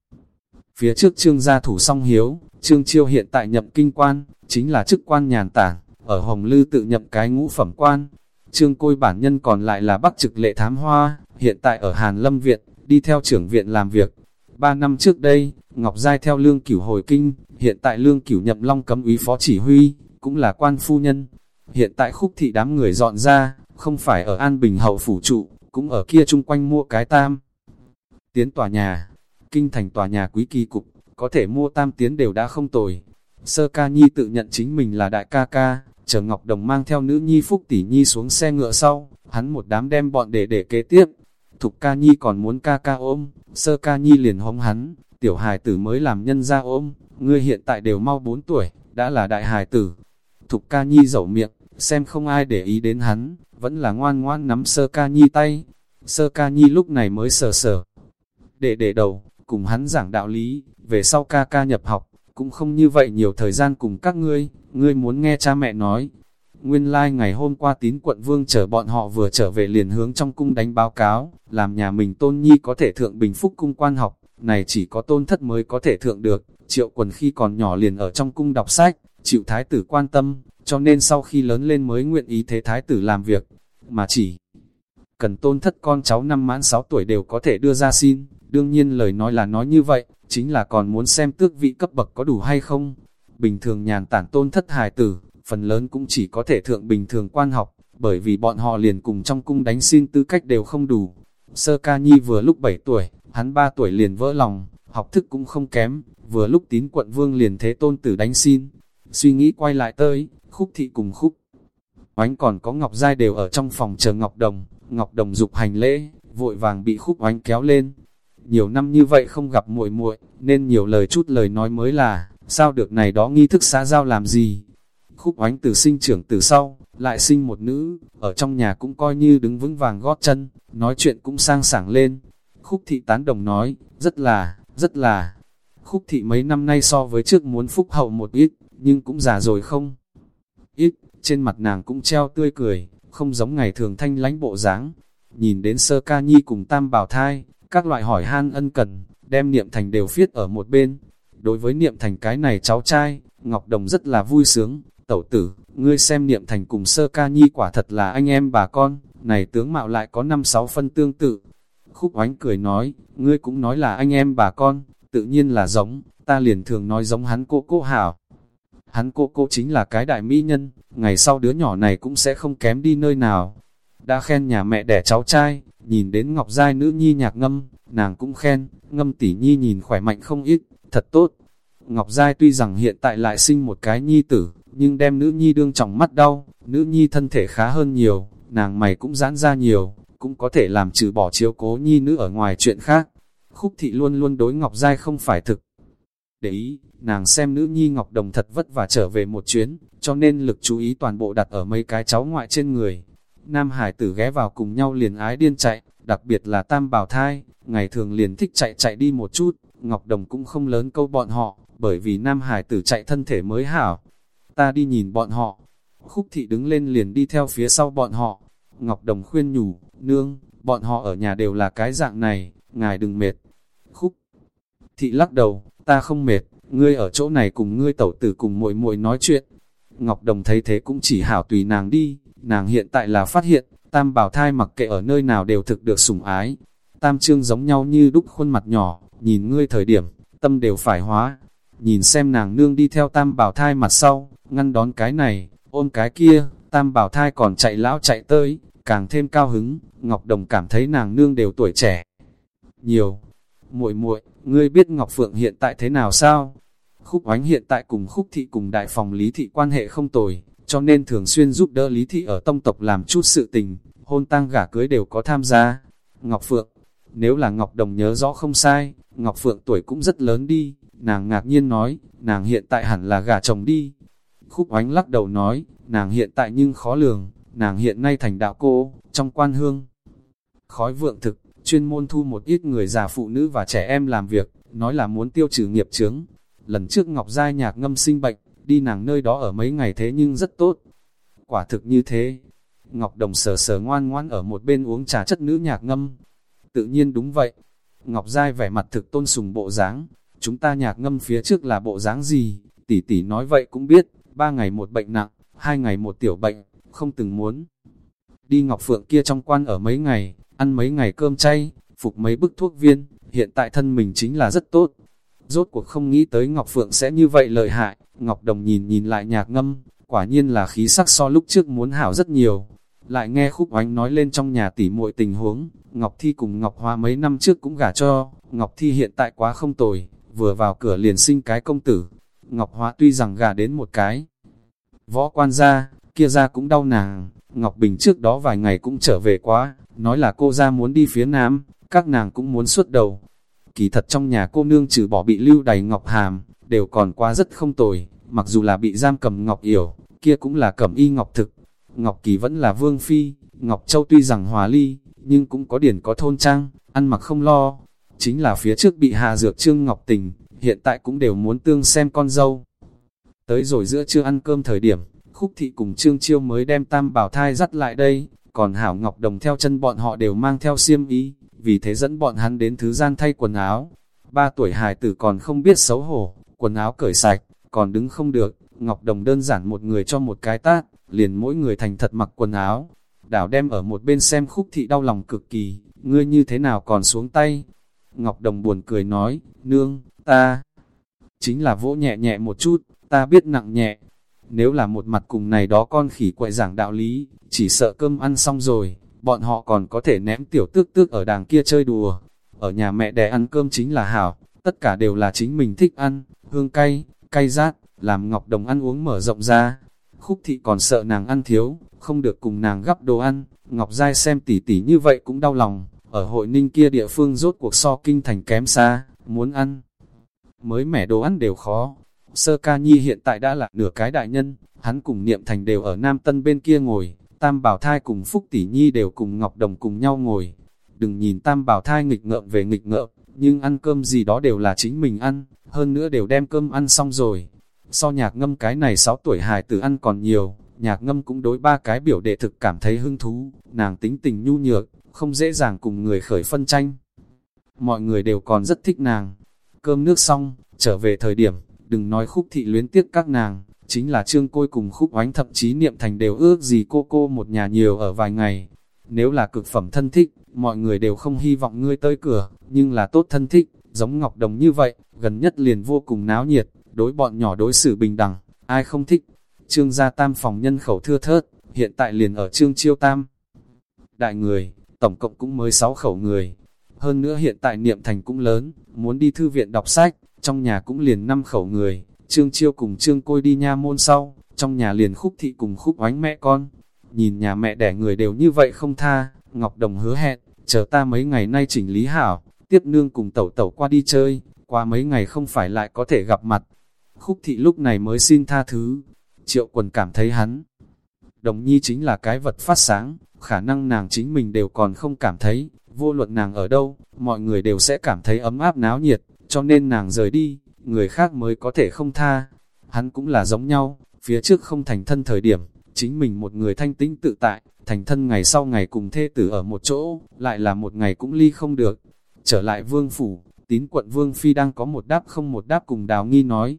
Speaker 1: Phía trước trương gia thủ song hiếu, trương chiêu hiện tại nhậm kinh quan, chính là chức quan nhàn tản, ở Hồng Lư tự nhậm cái ngũ phẩm quan. Trương côi bản nhân còn lại là bắc trực lệ thám hoa, hiện tại ở Hàn Lâm Viện, đi theo trưởng viện làm việc. Ba năm trước đây, Ngọc Giai theo lương cửu hồi kinh, hiện tại lương cửu nhậm long cấm úy phó chỉ huy, cũng là quan phu nhân. Hiện tại khúc thị đám người dọn ra, không phải ở An Bình Hậu Phủ trụ, cũng ở kia chung quanh mua cái tam. Tiến tòa nhà, kinh thành tòa nhà quý kỳ cục, có thể mua tam tiến đều đã không tồi. Sơ ca nhi tự nhận chính mình là đại ca ca, chờ Ngọc Đồng mang theo nữ nhi Phúc Tỷ Nhi xuống xe ngựa sau, hắn một đám đem bọn để để kế tiếp. Thục ca nhi còn muốn ca ca ôm, sơ ca nhi liền hống hắn, tiểu hài tử mới làm nhân ra ôm, ngươi hiện tại đều mau 4 tuổi, đã là đại hài tử. Thục ca nhi dẫu miệng, xem không ai để ý đến hắn, vẫn là ngoan ngoan nắm sơ ca nhi tay. Sơ ca nhi lúc này mới sờ sờ. Để để đầu, cùng hắn giảng đạo lý, về sau ca ca nhập học, cũng không như vậy nhiều thời gian cùng các ngươi, ngươi muốn nghe cha mẹ nói. Nguyên lai like ngày hôm qua tín quận vương chờ bọn họ vừa trở về liền hướng trong cung đánh báo cáo, làm nhà mình tôn nhi có thể thượng bình phúc cung quan học, này chỉ có tôn thất mới có thể thượng được, triệu quần khi còn nhỏ liền ở trong cung đọc sách, chịu thái tử quan tâm, cho nên sau khi lớn lên mới nguyện ý thế thái tử làm việc, mà chỉ cần tôn thất con cháu năm mãn 6 tuổi đều có thể đưa ra xin, đương nhiên lời nói là nói như vậy, chính là còn muốn xem tước vị cấp bậc có đủ hay không. Bình thường nhàn tản tôn thất hài tử, phần lớn cũng chỉ có thể thượng bình thường quan học, bởi vì bọn họ liền cùng trong cung đánh xin tư cách đều không đủ. Sơ ca nhi vừa lúc 7 tuổi, hắn 3 tuổi liền vỡ lòng, học thức cũng không kém, vừa lúc tín quận vương liền thế tôn tử đánh xin. Suy nghĩ quay lại tới, khúc thị cùng khúc. Oánh còn có Ngọc Giai đều ở trong phòng chờ Ngọc Đồng, Ngọc Đồng dục hành lễ, vội vàng bị khúc oánh kéo lên. Nhiều năm như vậy không gặp muội muội nên nhiều lời chút lời nói mới là, sao được này đó nghi thức xã giao làm gì. Khúc oánh từ sinh trưởng từ sau, lại sinh một nữ, ở trong nhà cũng coi như đứng vững vàng gót chân, nói chuyện cũng sang sảng lên. Khúc thị tán đồng nói, rất là, rất là. Khúc thị mấy năm nay so với trước muốn phúc hậu một ít, nhưng cũng già rồi không? Trên mặt nàng cũng treo tươi cười, không giống ngày thường thanh lánh bộ dáng. Nhìn đến sơ ca nhi cùng tam bảo thai, các loại hỏi han ân cần, đem niệm thành đều phiết ở một bên. Đối với niệm thành cái này cháu trai, Ngọc Đồng rất là vui sướng, tẩu tử, ngươi xem niệm thành cùng sơ ca nhi quả thật là anh em bà con, này tướng mạo lại có năm sáu phân tương tự. Khúc oánh cười nói, ngươi cũng nói là anh em bà con, tự nhiên là giống, ta liền thường nói giống hắn cô cô hảo. Hắn cô cô chính là cái đại mỹ nhân, ngày sau đứa nhỏ này cũng sẽ không kém đi nơi nào. Đã khen nhà mẹ đẻ cháu trai, nhìn đến Ngọc Giai nữ nhi nhạc ngâm, nàng cũng khen, ngâm tỷ nhi nhìn khỏe mạnh không ít, thật tốt. Ngọc Giai tuy rằng hiện tại lại sinh một cái nhi tử, nhưng đem nữ nhi đương trọng mắt đau, nữ nhi thân thể khá hơn nhiều, nàng mày cũng giãn ra nhiều, cũng có thể làm trừ bỏ chiếu cố nhi nữ ở ngoài chuyện khác. Khúc thị luôn luôn đối Ngọc Giai không phải thực. Để ý, nàng xem nữ nhi Ngọc Đồng thật vất vả trở về một chuyến, cho nên lực chú ý toàn bộ đặt ở mấy cái cháu ngoại trên người. Nam Hải tử ghé vào cùng nhau liền ái điên chạy, đặc biệt là tam bảo thai, ngày thường liền thích chạy chạy đi một chút, Ngọc Đồng cũng không lớn câu bọn họ, bởi vì Nam Hải tử chạy thân thể mới hảo. Ta đi nhìn bọn họ, khúc thị đứng lên liền đi theo phía sau bọn họ. Ngọc Đồng khuyên nhủ, nương, bọn họ ở nhà đều là cái dạng này, ngài đừng mệt. Khúc thị lắc đầu, ta không mệt, ngươi ở chỗ này cùng ngươi tẩu tử cùng muội muội nói chuyện. Ngọc Đồng thấy thế cũng chỉ hảo tùy nàng đi, nàng hiện tại là phát hiện, tam bảo thai mặc kệ ở nơi nào đều thực được sủng ái. Tam trương giống nhau như đúc khuôn mặt nhỏ, nhìn ngươi thời điểm, tâm đều phải hóa. Nhìn xem nàng nương đi theo tam bảo thai mặt sau, ngăn đón cái này, ôm cái kia, tam bảo thai còn chạy lão chạy tới, càng thêm cao hứng, Ngọc Đồng cảm thấy nàng nương đều tuổi trẻ. Nhiều, muội muội ngươi biết Ngọc Phượng hiện tại thế nào sao? Khúc oánh hiện tại cùng khúc thị cùng đại phòng lý thị quan hệ không tồi, cho nên thường xuyên giúp đỡ lý thị ở tông tộc làm chút sự tình, hôn tang gả cưới đều có tham gia. Ngọc Phượng, nếu là Ngọc Đồng nhớ rõ không sai, Ngọc Phượng tuổi cũng rất lớn đi, nàng ngạc nhiên nói, nàng hiện tại hẳn là gả chồng đi. Khúc oánh lắc đầu nói, nàng hiện tại nhưng khó lường, nàng hiện nay thành đạo cô, trong quan hương. Khói vượng thực, chuyên môn thu một ít người già phụ nữ và trẻ em làm việc, nói là muốn tiêu trừ nghiệp chướng. Lần trước Ngọc Giai nhạc ngâm sinh bệnh, đi nàng nơi đó ở mấy ngày thế nhưng rất tốt. Quả thực như thế, Ngọc Đồng sờ sờ ngoan ngoan ở một bên uống trà chất nữ nhạc ngâm. Tự nhiên đúng vậy, Ngọc Giai vẻ mặt thực tôn sùng bộ dáng chúng ta nhạc ngâm phía trước là bộ dáng gì, tỷ tỷ nói vậy cũng biết, ba ngày một bệnh nặng, hai ngày một tiểu bệnh, không từng muốn. Đi Ngọc Phượng kia trong quan ở mấy ngày, ăn mấy ngày cơm chay, phục mấy bức thuốc viên, hiện tại thân mình chính là rất tốt. Rốt cuộc không nghĩ tới Ngọc Phượng sẽ như vậy lợi hại, Ngọc Đồng nhìn nhìn lại nhạc ngâm, quả nhiên là khí sắc so lúc trước muốn hảo rất nhiều. lại nghe khúc oánh nói lên trong nhà tỉ muội tình huống, Ngọc Thi cùng Ngọc Hoa mấy năm trước cũng gả cho, Ngọc Thi hiện tại quá không tồi, vừa vào cửa liền sinh cái công tử. Ngọc Hoa tuy rằng gả đến một cái võ quan gia, kia ra cũng đau nàng, Ngọc Bình trước đó vài ngày cũng trở về quá, nói là cô ra muốn đi phía Nam, các nàng cũng muốn xuất đầu. Kỳ thật trong nhà cô nương trừ bỏ bị lưu đầy Ngọc Hàm, đều còn quá rất không tồi, mặc dù là bị giam cầm Ngọc Yểu, kia cũng là cẩm y Ngọc Thực. Ngọc Kỳ vẫn là Vương Phi, Ngọc Châu tuy rằng hòa ly, nhưng cũng có điển có thôn trang, ăn mặc không lo. Chính là phía trước bị hạ dược Trương Ngọc Tình, hiện tại cũng đều muốn tương xem con dâu. Tới rồi giữa trưa ăn cơm thời điểm, Khúc Thị cùng Trương Chiêu mới đem tam bảo thai dắt lại đây, còn Hảo Ngọc Đồng theo chân bọn họ đều mang theo xiêm y, vì thế dẫn bọn hắn đến thứ gian thay quần áo. Ba tuổi hài tử còn không biết xấu hổ, quần áo cởi sạch, còn đứng không được, Ngọc Đồng đơn giản một người cho một cái tát, liền mỗi người thành thật mặc quần áo. Đảo đem ở một bên xem khúc thị đau lòng cực kỳ, ngươi như thế nào còn xuống tay. Ngọc Đồng buồn cười nói, nương, ta chính là vỗ nhẹ nhẹ một chút, ta biết nặng nhẹ. Nếu là một mặt cùng này đó con khỉ quậy giảng đạo lý, chỉ sợ cơm ăn xong rồi, bọn họ còn có thể ném tiểu tước tước ở đàng kia chơi đùa. Ở nhà mẹ đẻ ăn cơm chính là hảo, tất cả đều là chính mình thích ăn, hương cay, cay rát, làm Ngọc Đồng ăn uống mở rộng ra. Khúc thị còn sợ nàng ăn thiếu, không được cùng nàng gắp đồ ăn, Ngọc Giai xem tỉ tỉ như vậy cũng đau lòng, ở hội ninh kia địa phương rốt cuộc so kinh thành kém xa, muốn ăn. Mới mẻ đồ ăn đều khó. Sơ ca nhi hiện tại đã là nửa cái đại nhân, hắn cùng niệm thành đều ở Nam Tân bên kia ngồi, Tam Bảo Thai cùng Phúc Tỷ Nhi đều cùng Ngọc Đồng cùng nhau ngồi. Đừng nhìn Tam Bảo Thai nghịch ngợm về nghịch ngợm, nhưng ăn cơm gì đó đều là chính mình ăn, hơn nữa đều đem cơm ăn xong rồi. So nhạc ngâm cái này 6 tuổi hài tử ăn còn nhiều, nhạc ngâm cũng đối ba cái biểu đệ thực cảm thấy hứng thú, nàng tính tình nhu nhược, không dễ dàng cùng người khởi phân tranh. Mọi người đều còn rất thích nàng. Cơm nước xong, trở về thời điểm, đừng nói khúc thị luyến tiếc các nàng, chính là trương côi cùng khúc oánh thậm chí niệm thành đều ước gì cô cô một nhà nhiều ở vài ngày. Nếu là cực phẩm thân thích, mọi người đều không hy vọng ngươi tới cửa, nhưng là tốt thân thích, giống Ngọc Đồng như vậy, gần nhất liền vô cùng náo nhiệt, đối bọn nhỏ đối xử bình đẳng, ai không thích. Trương gia tam phòng nhân khẩu thưa thớt, hiện tại liền ở trương chiêu tam. Đại người, tổng cộng cũng mới 6 khẩu người. Hơn nữa hiện tại niệm thành cũng lớn, muốn đi thư viện đọc sách, trong nhà cũng liền năm khẩu người. Trương chiêu cùng trương côi đi nha môn sau, trong nhà liền khúc thị cùng khúc oánh mẹ con. Nhìn nhà mẹ đẻ người đều như vậy không tha, Ngọc Đồng hứa hẹn, chờ ta mấy ngày nay chỉnh lý hảo, tiếp nương cùng tẩu tẩu qua đi chơi, qua mấy ngày không phải lại có thể gặp mặt. Khúc thị lúc này mới xin tha thứ, triệu quần cảm thấy hắn. Đồng nhi chính là cái vật phát sáng, khả năng nàng chính mình đều còn không cảm thấy, vô luận nàng ở đâu, mọi người đều sẽ cảm thấy ấm áp náo nhiệt, cho nên nàng rời đi, người khác mới có thể không tha. Hắn cũng là giống nhau, phía trước không thành thân thời điểm, chính mình một người thanh tĩnh tự tại, thành thân ngày sau ngày cùng thê tử ở một chỗ, lại là một ngày cũng ly không được. Trở lại vương phủ, tín quận vương phi đang có một đáp không một đáp cùng đào nghi nói.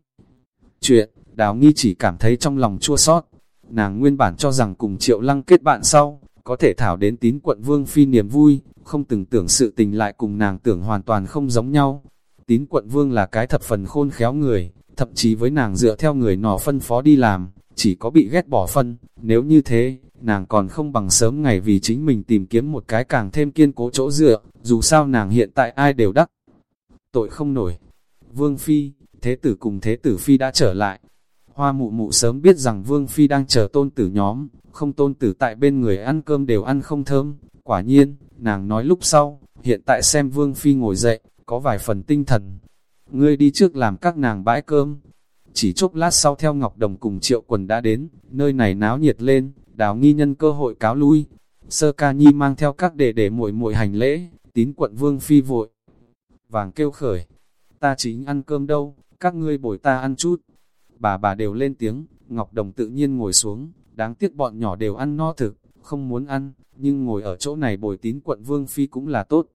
Speaker 1: Chuyện, đào nghi chỉ cảm thấy trong lòng chua sót. Nàng nguyên bản cho rằng cùng triệu lăng kết bạn sau, có thể thảo đến tín quận vương phi niềm vui, không từng tưởng sự tình lại cùng nàng tưởng hoàn toàn không giống nhau. Tín quận vương là cái thập phần khôn khéo người, thậm chí với nàng dựa theo người nọ phân phó đi làm, chỉ có bị ghét bỏ phân, nếu như thế, nàng còn không bằng sớm ngày vì chính mình tìm kiếm một cái càng thêm kiên cố chỗ dựa, dù sao nàng hiện tại ai đều đắc. Tội không nổi. Vương Phi, Thế tử cùng Thế tử Phi đã trở lại. Hoa mụ mụ sớm biết rằng Vương Phi đang chờ tôn tử nhóm, không tôn tử tại bên người ăn cơm đều ăn không thơm. Quả nhiên, nàng nói lúc sau, hiện tại xem Vương Phi ngồi dậy, có vài phần tinh thần. Ngươi đi trước làm các nàng bãi cơm. Chỉ chốc lát sau theo Ngọc Đồng cùng Triệu Quần đã đến, nơi này náo nhiệt lên, đào nghi nhân cơ hội cáo lui. Sơ ca nhi mang theo các đệ để muội muội hành lễ, tín quận vương phi vội. Vàng kêu khởi, ta chính ăn cơm đâu, các ngươi bồi ta ăn chút. Bà bà đều lên tiếng, Ngọc Đồng tự nhiên ngồi xuống, đáng tiếc bọn nhỏ đều ăn no thực, không muốn ăn, nhưng ngồi ở chỗ này bồi tín quận vương phi cũng là tốt.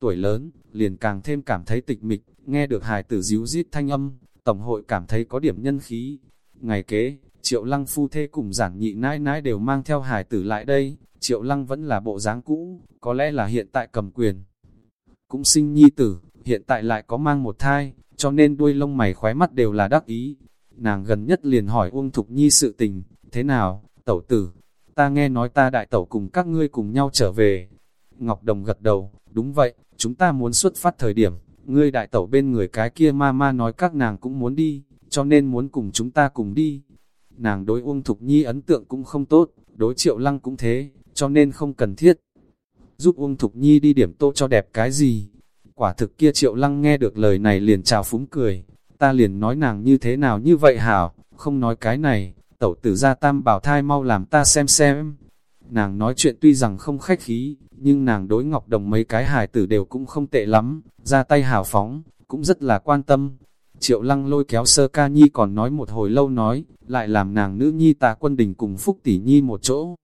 Speaker 1: Tuổi lớn, liền càng thêm cảm thấy tịch mịch, nghe được hài tử díu rít thanh âm, Tổng hội cảm thấy có điểm nhân khí. Ngày kế, Triệu Lăng phu thê cùng giản nhị nãi nãi đều mang theo hài tử lại đây, Triệu Lăng vẫn là bộ dáng cũ, có lẽ là hiện tại cầm quyền. Cũng sinh nhi tử, hiện tại lại có mang một thai, cho nên đuôi lông mày khóe mắt đều là đắc ý. Nàng gần nhất liền hỏi Uông Thục Nhi sự tình, thế nào, tẩu tử? ta nghe nói ta đại tẩu cùng các ngươi cùng nhau trở về. Ngọc Đồng gật đầu, đúng vậy, chúng ta muốn xuất phát thời điểm, ngươi đại tẩu bên người cái kia ma ma nói các nàng cũng muốn đi, cho nên muốn cùng chúng ta cùng đi. Nàng đối Uông Thục Nhi ấn tượng cũng không tốt, đối Triệu Lăng cũng thế, cho nên không cần thiết. Giúp Uông Thục Nhi đi điểm tô cho đẹp cái gì? Quả thực kia Triệu Lăng nghe được lời này liền chào phúng cười, ta liền nói nàng như thế nào như vậy hảo, không nói cái này, tẩu tử ra tam bảo thai mau làm ta xem xem. Nàng nói chuyện tuy rằng không khách khí, nhưng nàng đối Ngọc Đồng mấy cái hài tử đều cũng không tệ lắm, ra tay hào phóng, cũng rất là quan tâm. Triệu lăng lôi kéo sơ ca nhi còn nói một hồi lâu nói, lại làm nàng nữ nhi tà quân đình cùng Phúc tỷ nhi một chỗ.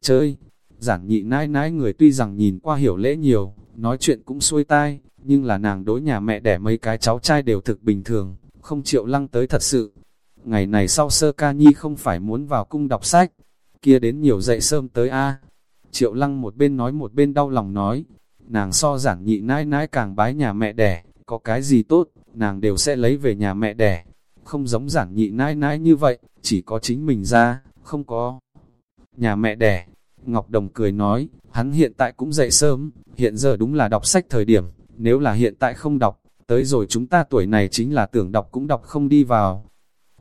Speaker 1: Chơi, giản nhị nãi nãi người tuy rằng nhìn qua hiểu lễ nhiều, nói chuyện cũng xuôi tai, nhưng là nàng đối nhà mẹ đẻ mấy cái cháu trai đều thực bình thường, không triệu lăng tới thật sự. Ngày này sau sơ ca nhi không phải muốn vào cung đọc sách, kia đến nhiều dậy sớm tới a Triệu lăng một bên nói một bên đau lòng nói, nàng so giản nhị nãi nãi càng bái nhà mẹ đẻ, có cái gì tốt, nàng đều sẽ lấy về nhà mẹ đẻ. Không giống giản nhị nãi nãi như vậy, chỉ có chính mình ra, không có nhà mẹ đẻ. Ngọc Đồng cười nói, hắn hiện tại cũng dậy sớm, hiện giờ đúng là đọc sách thời điểm, nếu là hiện tại không đọc, tới rồi chúng ta tuổi này chính là tưởng đọc cũng đọc không đi vào.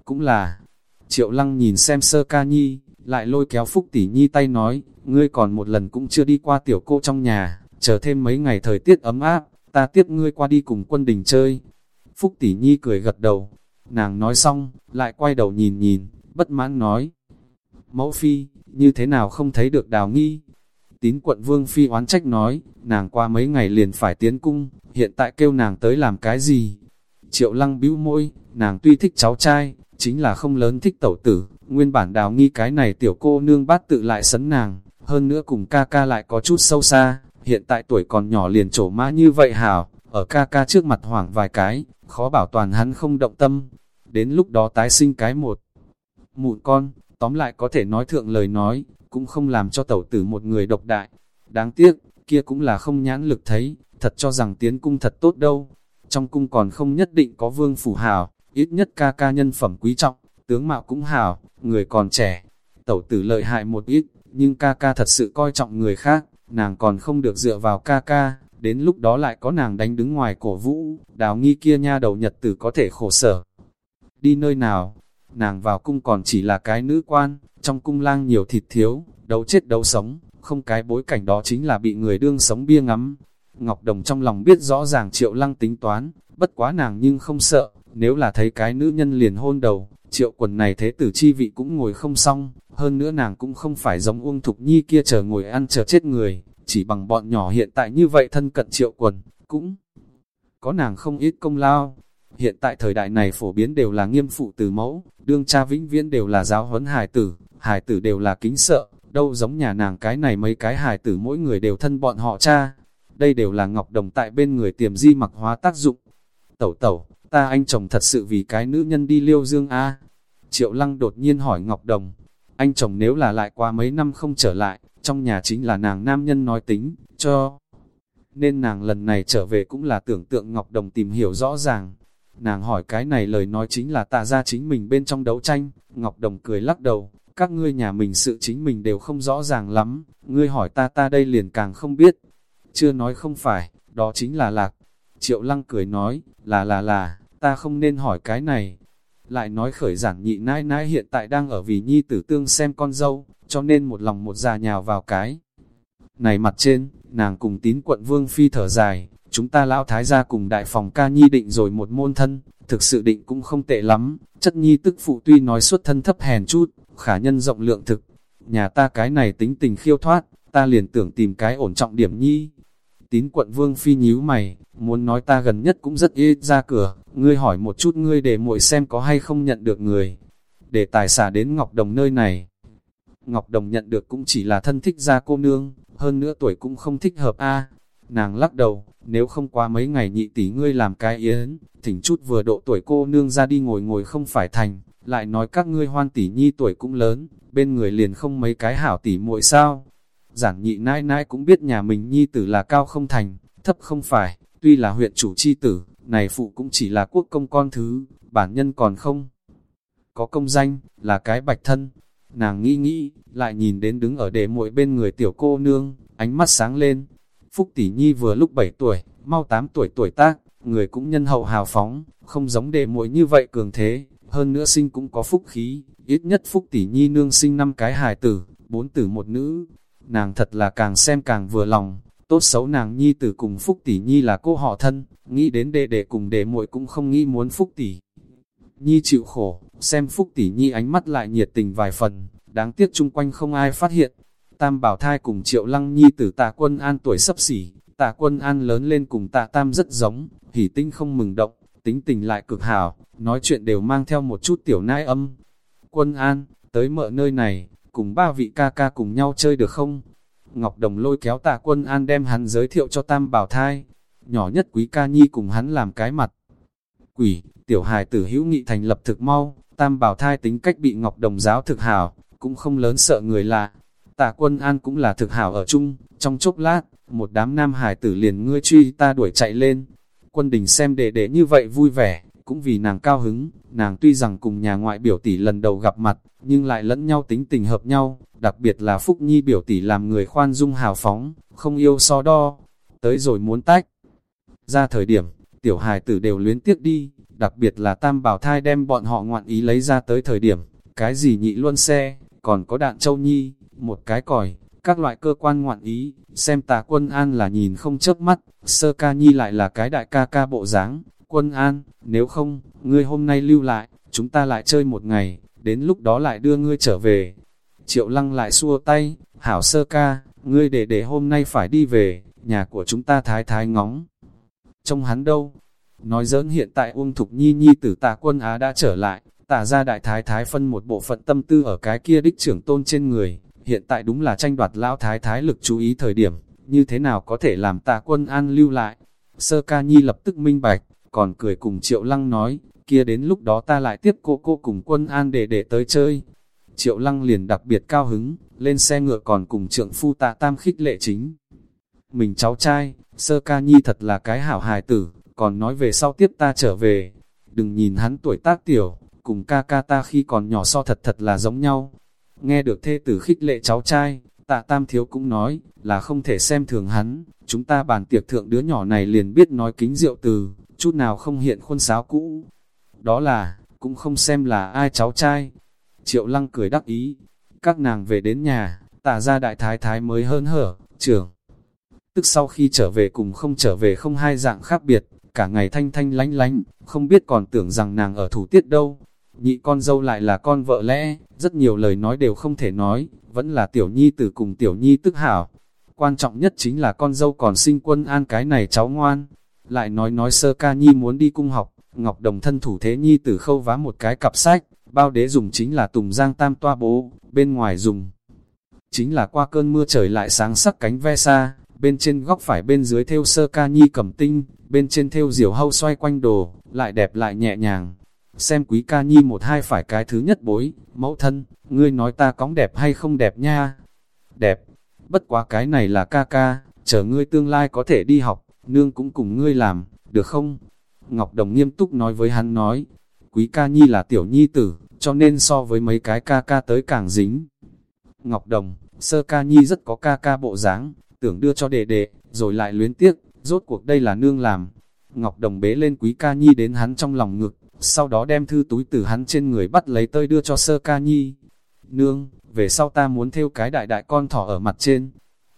Speaker 1: Cũng là, Triệu Lăng nhìn xem sơ ca nhi, lại lôi kéo Phúc Tỷ Nhi tay nói, ngươi còn một lần cũng chưa đi qua tiểu cô trong nhà, chờ thêm mấy ngày thời tiết ấm áp, ta tiếp ngươi qua đi cùng quân đình chơi. Phúc Tỷ Nhi cười gật đầu, nàng nói xong, lại quay đầu nhìn nhìn, bất mãn nói. Mẫu phi, như thế nào không thấy được đào nghi? Tín quận Vương Phi oán trách nói, nàng qua mấy ngày liền phải tiến cung, hiện tại kêu nàng tới làm cái gì? Triệu lăng bĩu môi, nàng tuy thích cháu trai, chính là không lớn thích tẩu tử, nguyên bản đào nghi cái này tiểu cô nương bát tự lại sấn nàng, hơn nữa cùng ca ca lại có chút sâu xa, hiện tại tuổi còn nhỏ liền trổ mã như vậy hảo, ở ca ca trước mặt hoảng vài cái, khó bảo toàn hắn không động tâm, đến lúc đó tái sinh cái một. Mụn con, tóm lại có thể nói thượng lời nói, cũng không làm cho tẩu tử một người độc đại. Đáng tiếc, kia cũng là không nhãn lực thấy, thật cho rằng tiến cung thật tốt đâu. Trong cung còn không nhất định có vương phủ hào, ít nhất ca ca nhân phẩm quý trọng, tướng mạo cũng hảo người còn trẻ. Tẩu tử lợi hại một ít, nhưng ca ca thật sự coi trọng người khác, nàng còn không được dựa vào ca ca, đến lúc đó lại có nàng đánh đứng ngoài cổ vũ, đào nghi kia nha đầu nhật tử có thể khổ sở. Đi nơi nào, nàng vào cung còn chỉ là cái nữ quan, trong cung lang nhiều thịt thiếu, đấu chết đấu sống, không cái bối cảnh đó chính là bị người đương sống bia ngắm. Ngọc Đồng trong lòng biết rõ ràng triệu lăng tính toán, bất quá nàng nhưng không sợ, nếu là thấy cái nữ nhân liền hôn đầu, triệu quần này thế tử chi vị cũng ngồi không xong, hơn nữa nàng cũng không phải giống Uông Thục Nhi kia chờ ngồi ăn chờ chết người, chỉ bằng bọn nhỏ hiện tại như vậy thân cận triệu quần, cũng có nàng không ít công lao. Hiện tại thời đại này phổ biến đều là nghiêm phụ từ mẫu, đương cha vĩnh viễn đều là giáo huấn hài tử, hài tử đều là kính sợ, đâu giống nhà nàng cái này mấy cái hài tử mỗi người đều thân bọn họ cha. Đây đều là ngọc đồng tại bên người tiềm di mặc hóa tác dụng. Tẩu tẩu, ta anh chồng thật sự vì cái nữ nhân đi liêu dương a Triệu lăng đột nhiên hỏi ngọc đồng, anh chồng nếu là lại qua mấy năm không trở lại, trong nhà chính là nàng nam nhân nói tính, cho. Nên nàng lần này trở về cũng là tưởng tượng Ngọc Đồng tìm hiểu rõ ràng. Nàng hỏi cái này lời nói chính là tạ ra chính mình bên trong đấu tranh, Ngọc Đồng cười lắc đầu, các ngươi nhà mình sự chính mình đều không rõ ràng lắm, ngươi hỏi ta ta đây liền càng không biết. Chưa nói không phải, đó chính là lạc. Triệu Lăng cười nói, là là là, ta không nên hỏi cái này. Lại nói khởi giản nhị nãi nãi hiện tại đang ở vì nhi tử tương xem con dâu, cho nên một lòng một già nhào vào cái. Này mặt trên, nàng cùng tín quận vương phi thở dài, chúng ta lão thái gia cùng đại phòng ca nhi định rồi một môn thân, thực sự định cũng không tệ lắm, chất nhi tức phụ tuy nói xuất thân thấp hèn chút, khả nhân rộng lượng thực. Nhà ta cái này tính tình khiêu thoát, ta liền tưởng tìm cái ổn trọng điểm nhi. Tín quận vương phi nhíu mày, muốn nói ta gần nhất cũng rất ít ra cửa, ngươi hỏi một chút ngươi để muội xem có hay không nhận được người. Để tài xả đến Ngọc Đồng nơi này. Ngọc Đồng nhận được cũng chỉ là thân thích gia cô nương, hơn nữa tuổi cũng không thích hợp a Nàng lắc đầu, nếu không qua mấy ngày nhị tỷ ngươi làm cái yến, thỉnh chút vừa độ tuổi cô nương ra đi ngồi ngồi không phải thành, lại nói các ngươi hoan tỷ nhi tuổi cũng lớn, bên người liền không mấy cái hảo tỷ muội sao. Giản nhị nãi nãi cũng biết nhà mình nhi tử là cao không thành, thấp không phải, tuy là huyện chủ chi tử, này phụ cũng chỉ là quốc công con thứ, bản nhân còn không. Có công danh, là cái bạch thân, Nàng nghĩ nghĩ, lại nhìn đến đứng ở đề muội bên người tiểu cô nương, ánh mắt sáng lên. Phúc tỷ nhi vừa lúc 7 tuổi, mau 8 tuổi tuổi tác, người cũng nhân hậu hào phóng, không giống đề muội như vậy cường thế, hơn nữa sinh cũng có phúc khí, ít nhất Phúc tỷ nhi nương sinh năm cái hài tử, bốn tử một nữ. Nàng thật là càng xem càng vừa lòng, tốt xấu nàng nhi tử cùng Phúc tỷ nhi là cô họ thân, nghĩ đến đệ đệ cùng đệ muội cũng không nghĩ muốn Phúc tỷ. Nhi chịu khổ, xem Phúc tỷ nhi ánh mắt lại nhiệt tình vài phần, đáng tiếc chung quanh không ai phát hiện. Tam bảo thai cùng triệu lăng nhi tử tạ quân an tuổi sấp xỉ, tạ quân an lớn lên cùng tạ tam rất giống, hỉ tinh không mừng động, tính tình lại cực hảo, nói chuyện đều mang theo một chút tiểu nai âm. Quân an, tới mợ nơi này, cùng ba vị ca ca cùng nhau chơi được không? Ngọc Đồng lôi kéo tạ quân an đem hắn giới thiệu cho tam bảo thai, nhỏ nhất quý ca nhi cùng hắn làm cái mặt. Quỷ, tiểu hài tử hữu nghị thành lập thực mau, tam bảo thai tính cách bị Ngọc Đồng giáo thực hảo, cũng không lớn sợ người lạ. Tạ quân an cũng là thực hảo ở chung, trong chốc lát, một đám nam hài tử liền ngươi truy ta đuổi chạy lên. Quân đình xem đệ đệ như vậy vui vẻ, cũng vì nàng cao hứng, nàng tuy rằng cùng nhà ngoại biểu tỷ lần đầu gặp mặt, nhưng lại lẫn nhau tính tình hợp nhau, đặc biệt là Phúc Nhi biểu tỷ làm người khoan dung hào phóng, không yêu so đo, tới rồi muốn tách. Ra thời điểm, tiểu hài tử đều luyến tiếc đi, đặc biệt là tam bảo thai đem bọn họ ngoạn ý lấy ra tới thời điểm, cái gì nhị luân xe, còn có đạn châu nhi, một cái còi, các loại cơ quan ngoạn ý, xem tà quân an là nhìn không chớp mắt, sơ ca nhi lại là cái đại ca ca bộ dáng quân an, nếu không, ngươi hôm nay lưu lại, chúng ta lại chơi một ngày, đến lúc đó lại đưa ngươi trở về. Triệu lăng lại xua tay, hảo sơ ca, ngươi để để hôm nay phải đi về, nhà của chúng ta thái thái ngóng. Trong hắn đâu? Nói giỡn hiện tại Uông Thục Nhi Nhi tử tà quân Á đã trở lại, tả ra đại thái thái phân một bộ phận tâm tư ở cái kia đích trưởng tôn trên người, hiện tại đúng là tranh đoạt lão thái thái lực chú ý thời điểm, như thế nào có thể làm tà quân an lưu lại. Sơ ca nhi lập tức minh bạch, còn cười cùng triệu lăng nói, kia đến lúc đó ta lại tiếp cô cô cùng quân an để để tới chơi. Triệu lăng liền đặc biệt cao hứng, lên xe ngựa còn cùng trượng phu tạ tam khích lệ chính. Mình cháu trai, sơ ca nhi thật là cái hảo hài tử, còn nói về sau tiếp ta trở về. Đừng nhìn hắn tuổi tác tiểu, cùng ca ca ta khi còn nhỏ so thật thật là giống nhau. Nghe được thê tử khích lệ cháu trai, tạ tam thiếu cũng nói, là không thể xem thường hắn, chúng ta bàn tiệc thượng đứa nhỏ này liền biết nói kính rượu từ, chút nào không hiện khuôn sáo cũ. Đó là, cũng không xem là ai cháu trai. Triệu lăng cười đắc ý, các nàng về đến nhà, tả ra đại thái thái mới hơn hở, trưởng. Tức sau khi trở về cùng không trở về không hai dạng khác biệt, cả ngày thanh thanh lánh lánh, không biết còn tưởng rằng nàng ở thủ tiết đâu. Nhị con dâu lại là con vợ lẽ, rất nhiều lời nói đều không thể nói, vẫn là tiểu nhi tử cùng tiểu nhi tức hảo. Quan trọng nhất chính là con dâu còn sinh quân an cái này cháu ngoan, lại nói nói sơ ca nhi muốn đi cung học, Ngọc Đồng thân thủ thế nhi tử khâu vá một cái cặp sách, bao đế dùng chính là tùng giang tam toa bố, bên ngoài dùng. Chính là qua cơn mưa trời lại sáng sắc cánh ve xa, bên trên góc phải bên dưới theo sơ ca nhi cầm tinh, bên trên theo diều hâu xoay quanh đồ, lại đẹp lại nhẹ nhàng. Xem quý ca nhi một hai phải cái thứ nhất bối, mẫu thân, ngươi nói ta cóng đẹp hay không đẹp nha? Đẹp, bất quá cái này là ca ca, chờ ngươi tương lai có thể đi học, nương cũng cùng ngươi làm, được không? Ngọc Đồng nghiêm túc nói với hắn nói, quý ca nhi là tiểu nhi tử, cho nên so với mấy cái ca ca tới càng dính. Ngọc Đồng, sơ ca nhi rất có ca ca bộ dáng, tưởng đưa cho đệ đệ, rồi lại luyến tiếc, rốt cuộc đây là nương làm. Ngọc Đồng bế lên quý ca nhi đến hắn trong lòng ngực, sau đó đem thư túi từ hắn trên người bắt lấy tơi đưa cho sơ ca nhi. Nương, về sau ta muốn theo cái đại đại con thỏ ở mặt trên.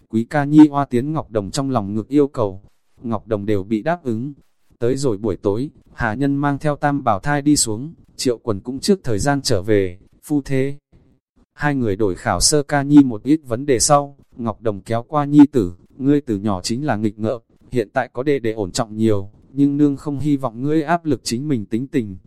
Speaker 1: Quý ca nhi hoa tiến Ngọc Đồng trong lòng ngực yêu cầu, Ngọc Đồng đều bị đáp ứng. Tới rồi buổi tối, Hà Nhân mang theo tam bảo thai đi xuống, triệu quần cũng trước thời gian trở về, phu thế. Hai người đổi khảo sơ ca nhi một ít vấn đề sau, Ngọc Đồng kéo qua nhi tử, ngươi từ nhỏ chính là nghịch ngợm, hiện tại có đề để ổn trọng nhiều, nhưng nương không hy vọng ngươi áp lực chính mình tính tình.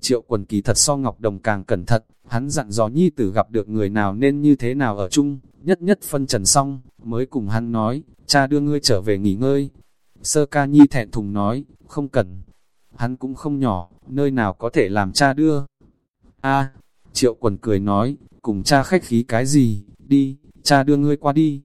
Speaker 1: Triệu quần kỳ thật so Ngọc Đồng càng cẩn thận, hắn dặn dò nhi tử gặp được người nào nên như thế nào ở chung, nhất nhất phân trần xong, mới cùng hắn nói, cha đưa ngươi trở về nghỉ ngơi, Sơ ca nhi thẹn thùng nói, không cần. Hắn cũng không nhỏ, nơi nào có thể làm cha đưa. a triệu quần cười nói, cùng cha khách khí cái gì, đi, cha đưa ngươi qua đi.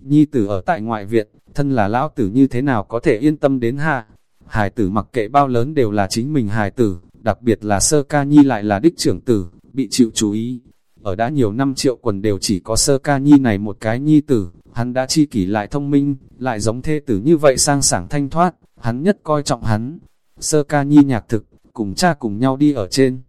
Speaker 1: Nhi tử ở tại ngoại viện, thân là lão tử như thế nào có thể yên tâm đến hạ. Hải tử mặc kệ bao lớn đều là chính mình hải tử, đặc biệt là sơ ca nhi lại là đích trưởng tử, bị chịu chú ý ở đã nhiều năm triệu quần đều chỉ có sơ ca nhi này một cái nhi tử, hắn đã chi kỷ lại thông minh, lại giống thê tử như vậy sang sảng thanh thoát, hắn nhất coi trọng hắn. Sơ ca nhi nhạc thực, cùng cha cùng nhau đi ở trên.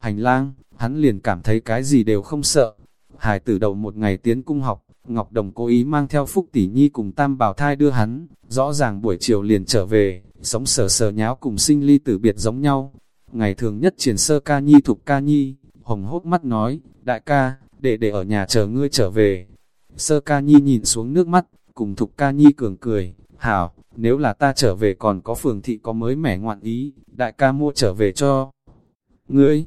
Speaker 1: Hành lang, hắn liền cảm thấy cái gì đều không sợ. Hải tử đầu một ngày tiến cung học, Ngọc Đồng cố ý mang theo Phúc Tỷ Nhi cùng Tam Bảo Thai đưa hắn, rõ ràng buổi chiều liền trở về, sống sờ sờ nháo cùng sinh ly tử biệt giống nhau. Ngày thường nhất triển sơ ca nhi thục ca nhi, hồng hốt mắt nói, đại ca, để để ở nhà chờ ngươi trở về. Sơ ca nhi nhìn xuống nước mắt, cùng thục ca nhi cường cười, hảo, nếu là ta trở về còn có phường thị có mới mẻ ngoạn ý, đại ca mua trở về cho. Ngươi,